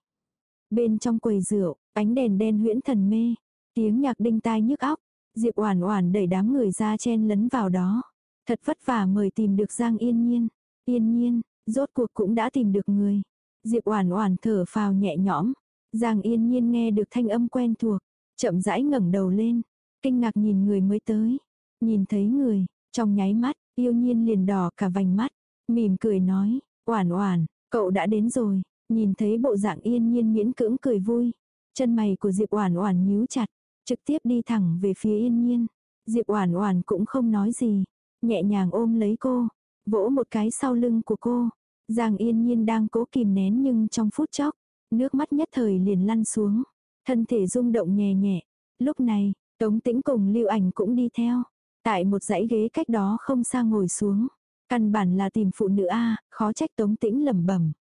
Bên trong quầy rượu, ánh đèn đen huyễn thần mê, tiếng nhạc đinh tai nhức óc, Diệp Oản Oản đẩy đám người ra chen lấn vào đó. Thật vất vả mời tìm được Giang Yên Nhiên. Yên Nhiên, rốt cuộc cũng đã tìm được người. Diệp Oản Oản thở phào nhẹ nhõm. Giang Yên Nhiên nghe được thanh âm quen thuộc, chậm rãi ngẩng đầu lên, kinh ngạc nhìn người mới tới. Nhìn thấy người, trong nháy mắt, Yêu Nhiên liền đỏ cả vành mắt, mỉm cười nói, "Oản Oản, cậu đã đến rồi." Nhìn thấy bộ dạng Yên Nhiên miễn cưỡng cười vui, chân mày của Diệp Oản Oản nhíu chặt, trực tiếp đi thẳng về phía Yên Nhiên. Diệp Oản Oản cũng không nói gì, nhẹ nhàng ôm lấy cô, vỗ một cái sau lưng của cô. Giang Yên Nhiên đang cố kìm nén nhưng trong phút chốc, nước mắt nhất thời liền lăn xuống, thân thể rung động nhẹ nhẹ. Lúc này, Tống Tĩnh cùng Lưu Ảnh cũng đi theo, tại một dãy ghế cách đó không xa ngồi xuống. Căn bản là tìm phụ nữ a, khó trách Tống Tĩnh lẩm bẩm.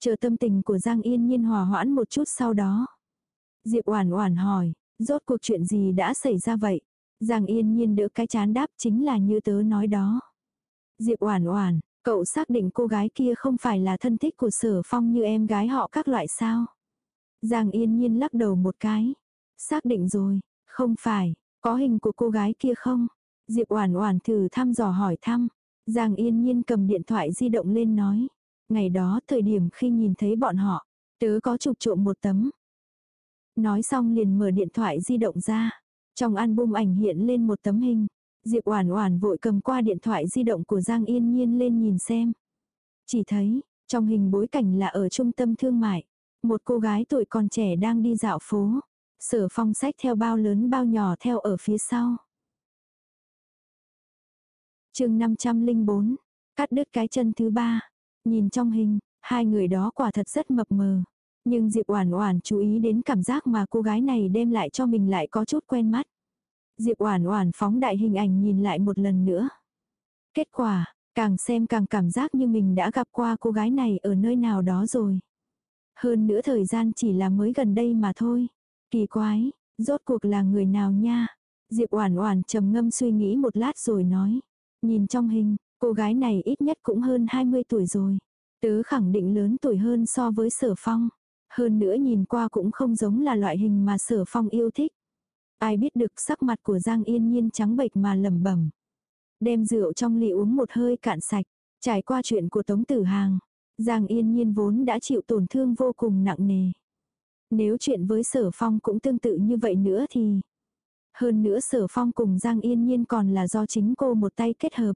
Chờ tâm tình của Giang Yên Nhiên hòa hoãn một chút sau đó. Diệp Oản Oản hỏi, rốt cuộc chuyện gì đã xảy ra vậy? Giang Yên Nhiên đỡ cái chán đáp chính là như tớ nói đó. Diệp Oản Oản, cậu xác định cô gái kia không phải là thân thích của Sở Phong như em gái họ các loại sao? Giang Yên Nhiên lắc đầu một cái. Xác định rồi, không phải, có hình của cô gái kia không? Diệp Oản Oản thử thăm dò hỏi thăm. Giang Yên Nhiên cầm điện thoại di động lên nói, ngày đó thời điểm khi nhìn thấy bọn họ, tớ có chụp trộm một tấm. Nói xong liền mở điện thoại di động ra. Trong album ảnh hiện lên một tấm hình. Diệp Oản Oản vội cầm qua điện thoại di động của Giang Yên Nhiên lên nhìn xem. Chỉ thấy, trong hình bối cảnh là ở trung tâm thương mại, một cô gái tuổi còn trẻ đang đi dạo phố. Sở Phong sách theo bao lớn bao nhỏ theo ở phía sau. Chương 504, cắt đứt cái chân thứ ba. Nhìn trong hình, hai người đó quả thật rất mập mờ. Nhưng Diệp Oản Oản chú ý đến cảm giác mà cô gái này đem lại cho mình lại có chút quen mắt. Diệp Oản Oản phóng đại hình ảnh nhìn lại một lần nữa. Kết quả, càng xem càng cảm giác như mình đã gặp qua cô gái này ở nơi nào đó rồi. Hơn nữa thời gian chỉ là mới gần đây mà thôi. Kỳ quái, rốt cuộc là người nào nha? Diệp Oản Oản trầm ngâm suy nghĩ một lát rồi nói, nhìn trong hình, cô gái này ít nhất cũng hơn 20 tuổi rồi. Tớ khẳng định lớn tuổi hơn so với Sở Phong. Hơn nữa nhìn qua cũng không giống là loại hình mà Sở Phong yêu thích. Ai biết được sắc mặt của Giang Yên Nhiên trắng bệch mà lẩm bẩm. Đem rượu trong ly uống một hơi cạn sạch, trải qua chuyện của Tống Tử Hàng, Giang Yên Nhiên vốn đã chịu tổn thương vô cùng nặng nề. Nếu chuyện với Sở Phong cũng tương tự như vậy nữa thì hơn nữa Sở Phong cùng Giang Yên Nhiên còn là do chính cô một tay kết hợp.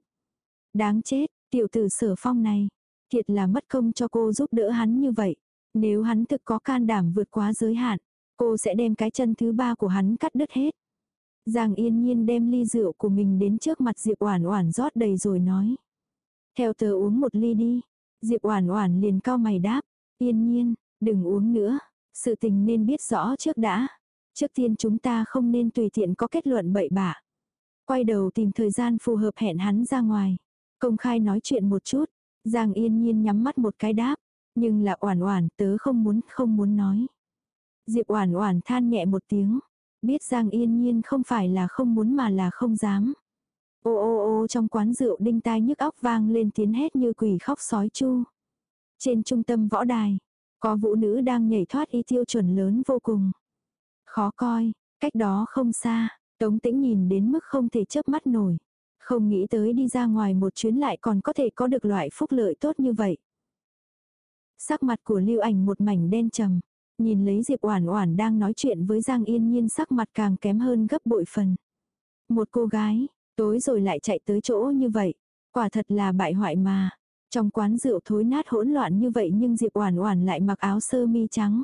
Đáng chết, tiểu tử Sở Phong này, thiệt là mất công cho cô giúp đỡ hắn như vậy. Nếu hắn thực có can đảm vượt quá giới hạn, cô sẽ đem cái chân thứ ba của hắn cắt đứt hết. Giang yên nhiên đem ly rượu của mình đến trước mặt Diệp Oản Oản rót đầy rồi nói. Theo tớ uống một ly đi. Diệp Oản Oản liền cao mày đáp. Yên nhiên, đừng uống nữa. Sự tình nên biết rõ trước đã. Trước tiên chúng ta không nên tùy tiện có kết luận bậy bạ. Quay đầu tìm thời gian phù hợp hẹn hắn ra ngoài. Công khai nói chuyện một chút. Giang yên nhiên nhắm mắt một cái đáp. Nhưng là oản oản tớ không muốn không muốn nói. Diệp oản oản than nhẹ một tiếng. Biết Giang yên nhiên không phải là không muốn mà là không dám. Ô ô ô trong quán rượu đinh tai nhức óc vang lên tiếng hét như quỷ khóc sói chu. Trên trung tâm võ đài, có vũ nữ đang nhảy thoát y tiêu chuẩn lớn vô cùng. Khó coi, cách đó không xa, Tống tĩnh nhìn đến mức không thể chớp mắt nổi. Không nghĩ tới đi ra ngoài một chuyến lại còn có thể có được loại phúc lợi tốt như vậy. Sắc mặt của Lưu Ảnh một mảnh đen trầm, nhìn lấy Diệp Oản Oản đang nói chuyện với Giang Yên Nhiên sắc mặt càng kém hơn gấp bội phần. Một cô gái, tối rồi lại chạy tới chỗ như vậy, quả thật là bại hoại mà. Trong quán rượu thối nát hỗn loạn như vậy nhưng Diệp Oản Oản lại mặc áo sơ mi trắng.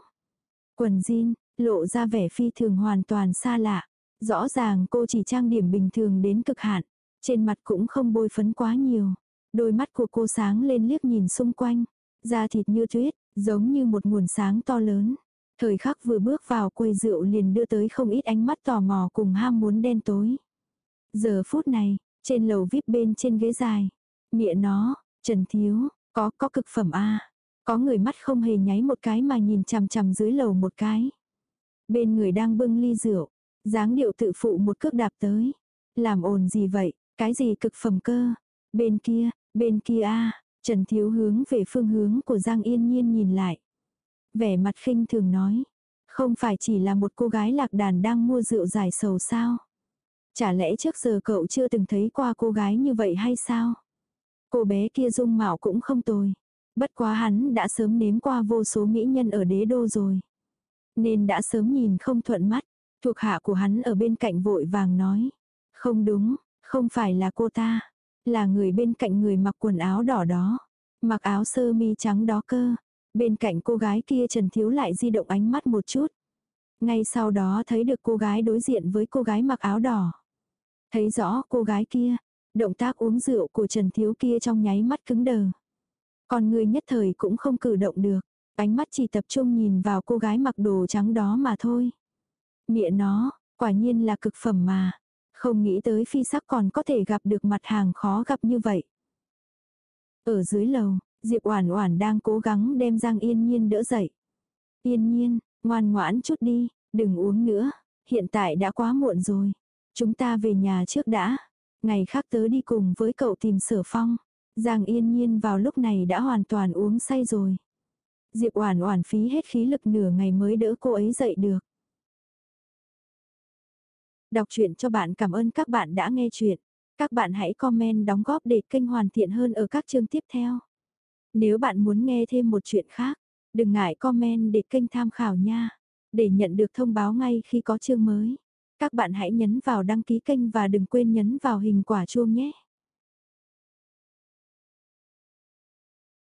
Quần jean, lộ ra vẻ phi thường hoàn toàn xa lạ. Rõ ràng cô chỉ trang điểm bình thường đến cực hạn. Trên mặt cũng không bôi phấn quá nhiều. Đôi mắt của cô sáng lên liếc nhìn xung quanh. Da thịt như tuyết, giống như một nguồn sáng to lớn. Thời khắc vừa bước vào quầy rượu liền đưa tới không ít ánh mắt tò mò cùng ham muốn đen tối. Giờ phút này, trên lầu vip bên trên ghế dài. Mịa nó, Trần Thiếu, có, có cực phẩm a Có người mắt không hề nháy một cái mà nhìn chằm chằm dưới lầu một cái. Bên người đang bưng ly rượu, dáng điệu tự phụ một cước đạp tới. Làm ồn gì vậy, cái gì cực phẩm cơ? Bên kia, bên kia a Trần Thiếu hướng về phương hướng của Giang Yên Nhiên nhìn lại. Vẻ mặt khinh thường nói. Không phải chỉ là một cô gái lạc đàn đang mua rượu giải sầu sao? Chả lẽ trước giờ cậu chưa từng thấy qua cô gái như vậy hay sao? Cô bé kia dung mạo cũng không tồi. Bất quá hắn đã sớm nếm qua vô số mỹ nhân ở đế đô rồi. Nên đã sớm nhìn không thuận mắt. Thuộc hạ của hắn ở bên cạnh vội vàng nói. Không đúng, không phải là cô ta. Là người bên cạnh người mặc quần áo đỏ đó. Mặc áo sơ mi trắng đó cơ. Bên cạnh cô gái kia Trần Thiếu lại di động ánh mắt một chút. Ngay sau đó thấy được cô gái đối diện với cô gái mặc áo đỏ. Thấy rõ cô gái kia, động tác uống rượu của Trần Thiếu kia trong nháy mắt cứng đờ. Còn người nhất thời cũng không cử động được, ánh mắt chỉ tập trung nhìn vào cô gái mặc đồ trắng đó mà thôi. Mịa nó, quả nhiên là cực phẩm mà. Không nghĩ tới phi sắc còn có thể gặp được mặt hàng khó gặp như vậy. Ở dưới lầu, Diệp Oản Oản đang cố gắng đem Giang Yên Nhiên đỡ dậy. Yên Nhiên, ngoan ngoãn chút đi, đừng uống nữa, hiện tại đã quá muộn rồi. Chúng ta về nhà trước đã. Ngày khác tớ đi cùng với cậu tìm sở phong. Giang yên nhiên vào lúc này đã hoàn toàn uống say rồi. Diệp Oản Oản phí hết khí lực nửa ngày mới đỡ cô ấy dậy được. Đọc truyện cho bạn cảm ơn các bạn đã nghe truyện. Các bạn hãy comment đóng góp để kênh hoàn thiện hơn ở các chương tiếp theo. Nếu bạn muốn nghe thêm một chuyện khác, đừng ngại comment để kênh tham khảo nha, để nhận được thông báo ngay khi có chương mới. Các bạn hãy nhấn vào đăng ký kênh và đừng quên nhấn vào hình quả chuông nhé.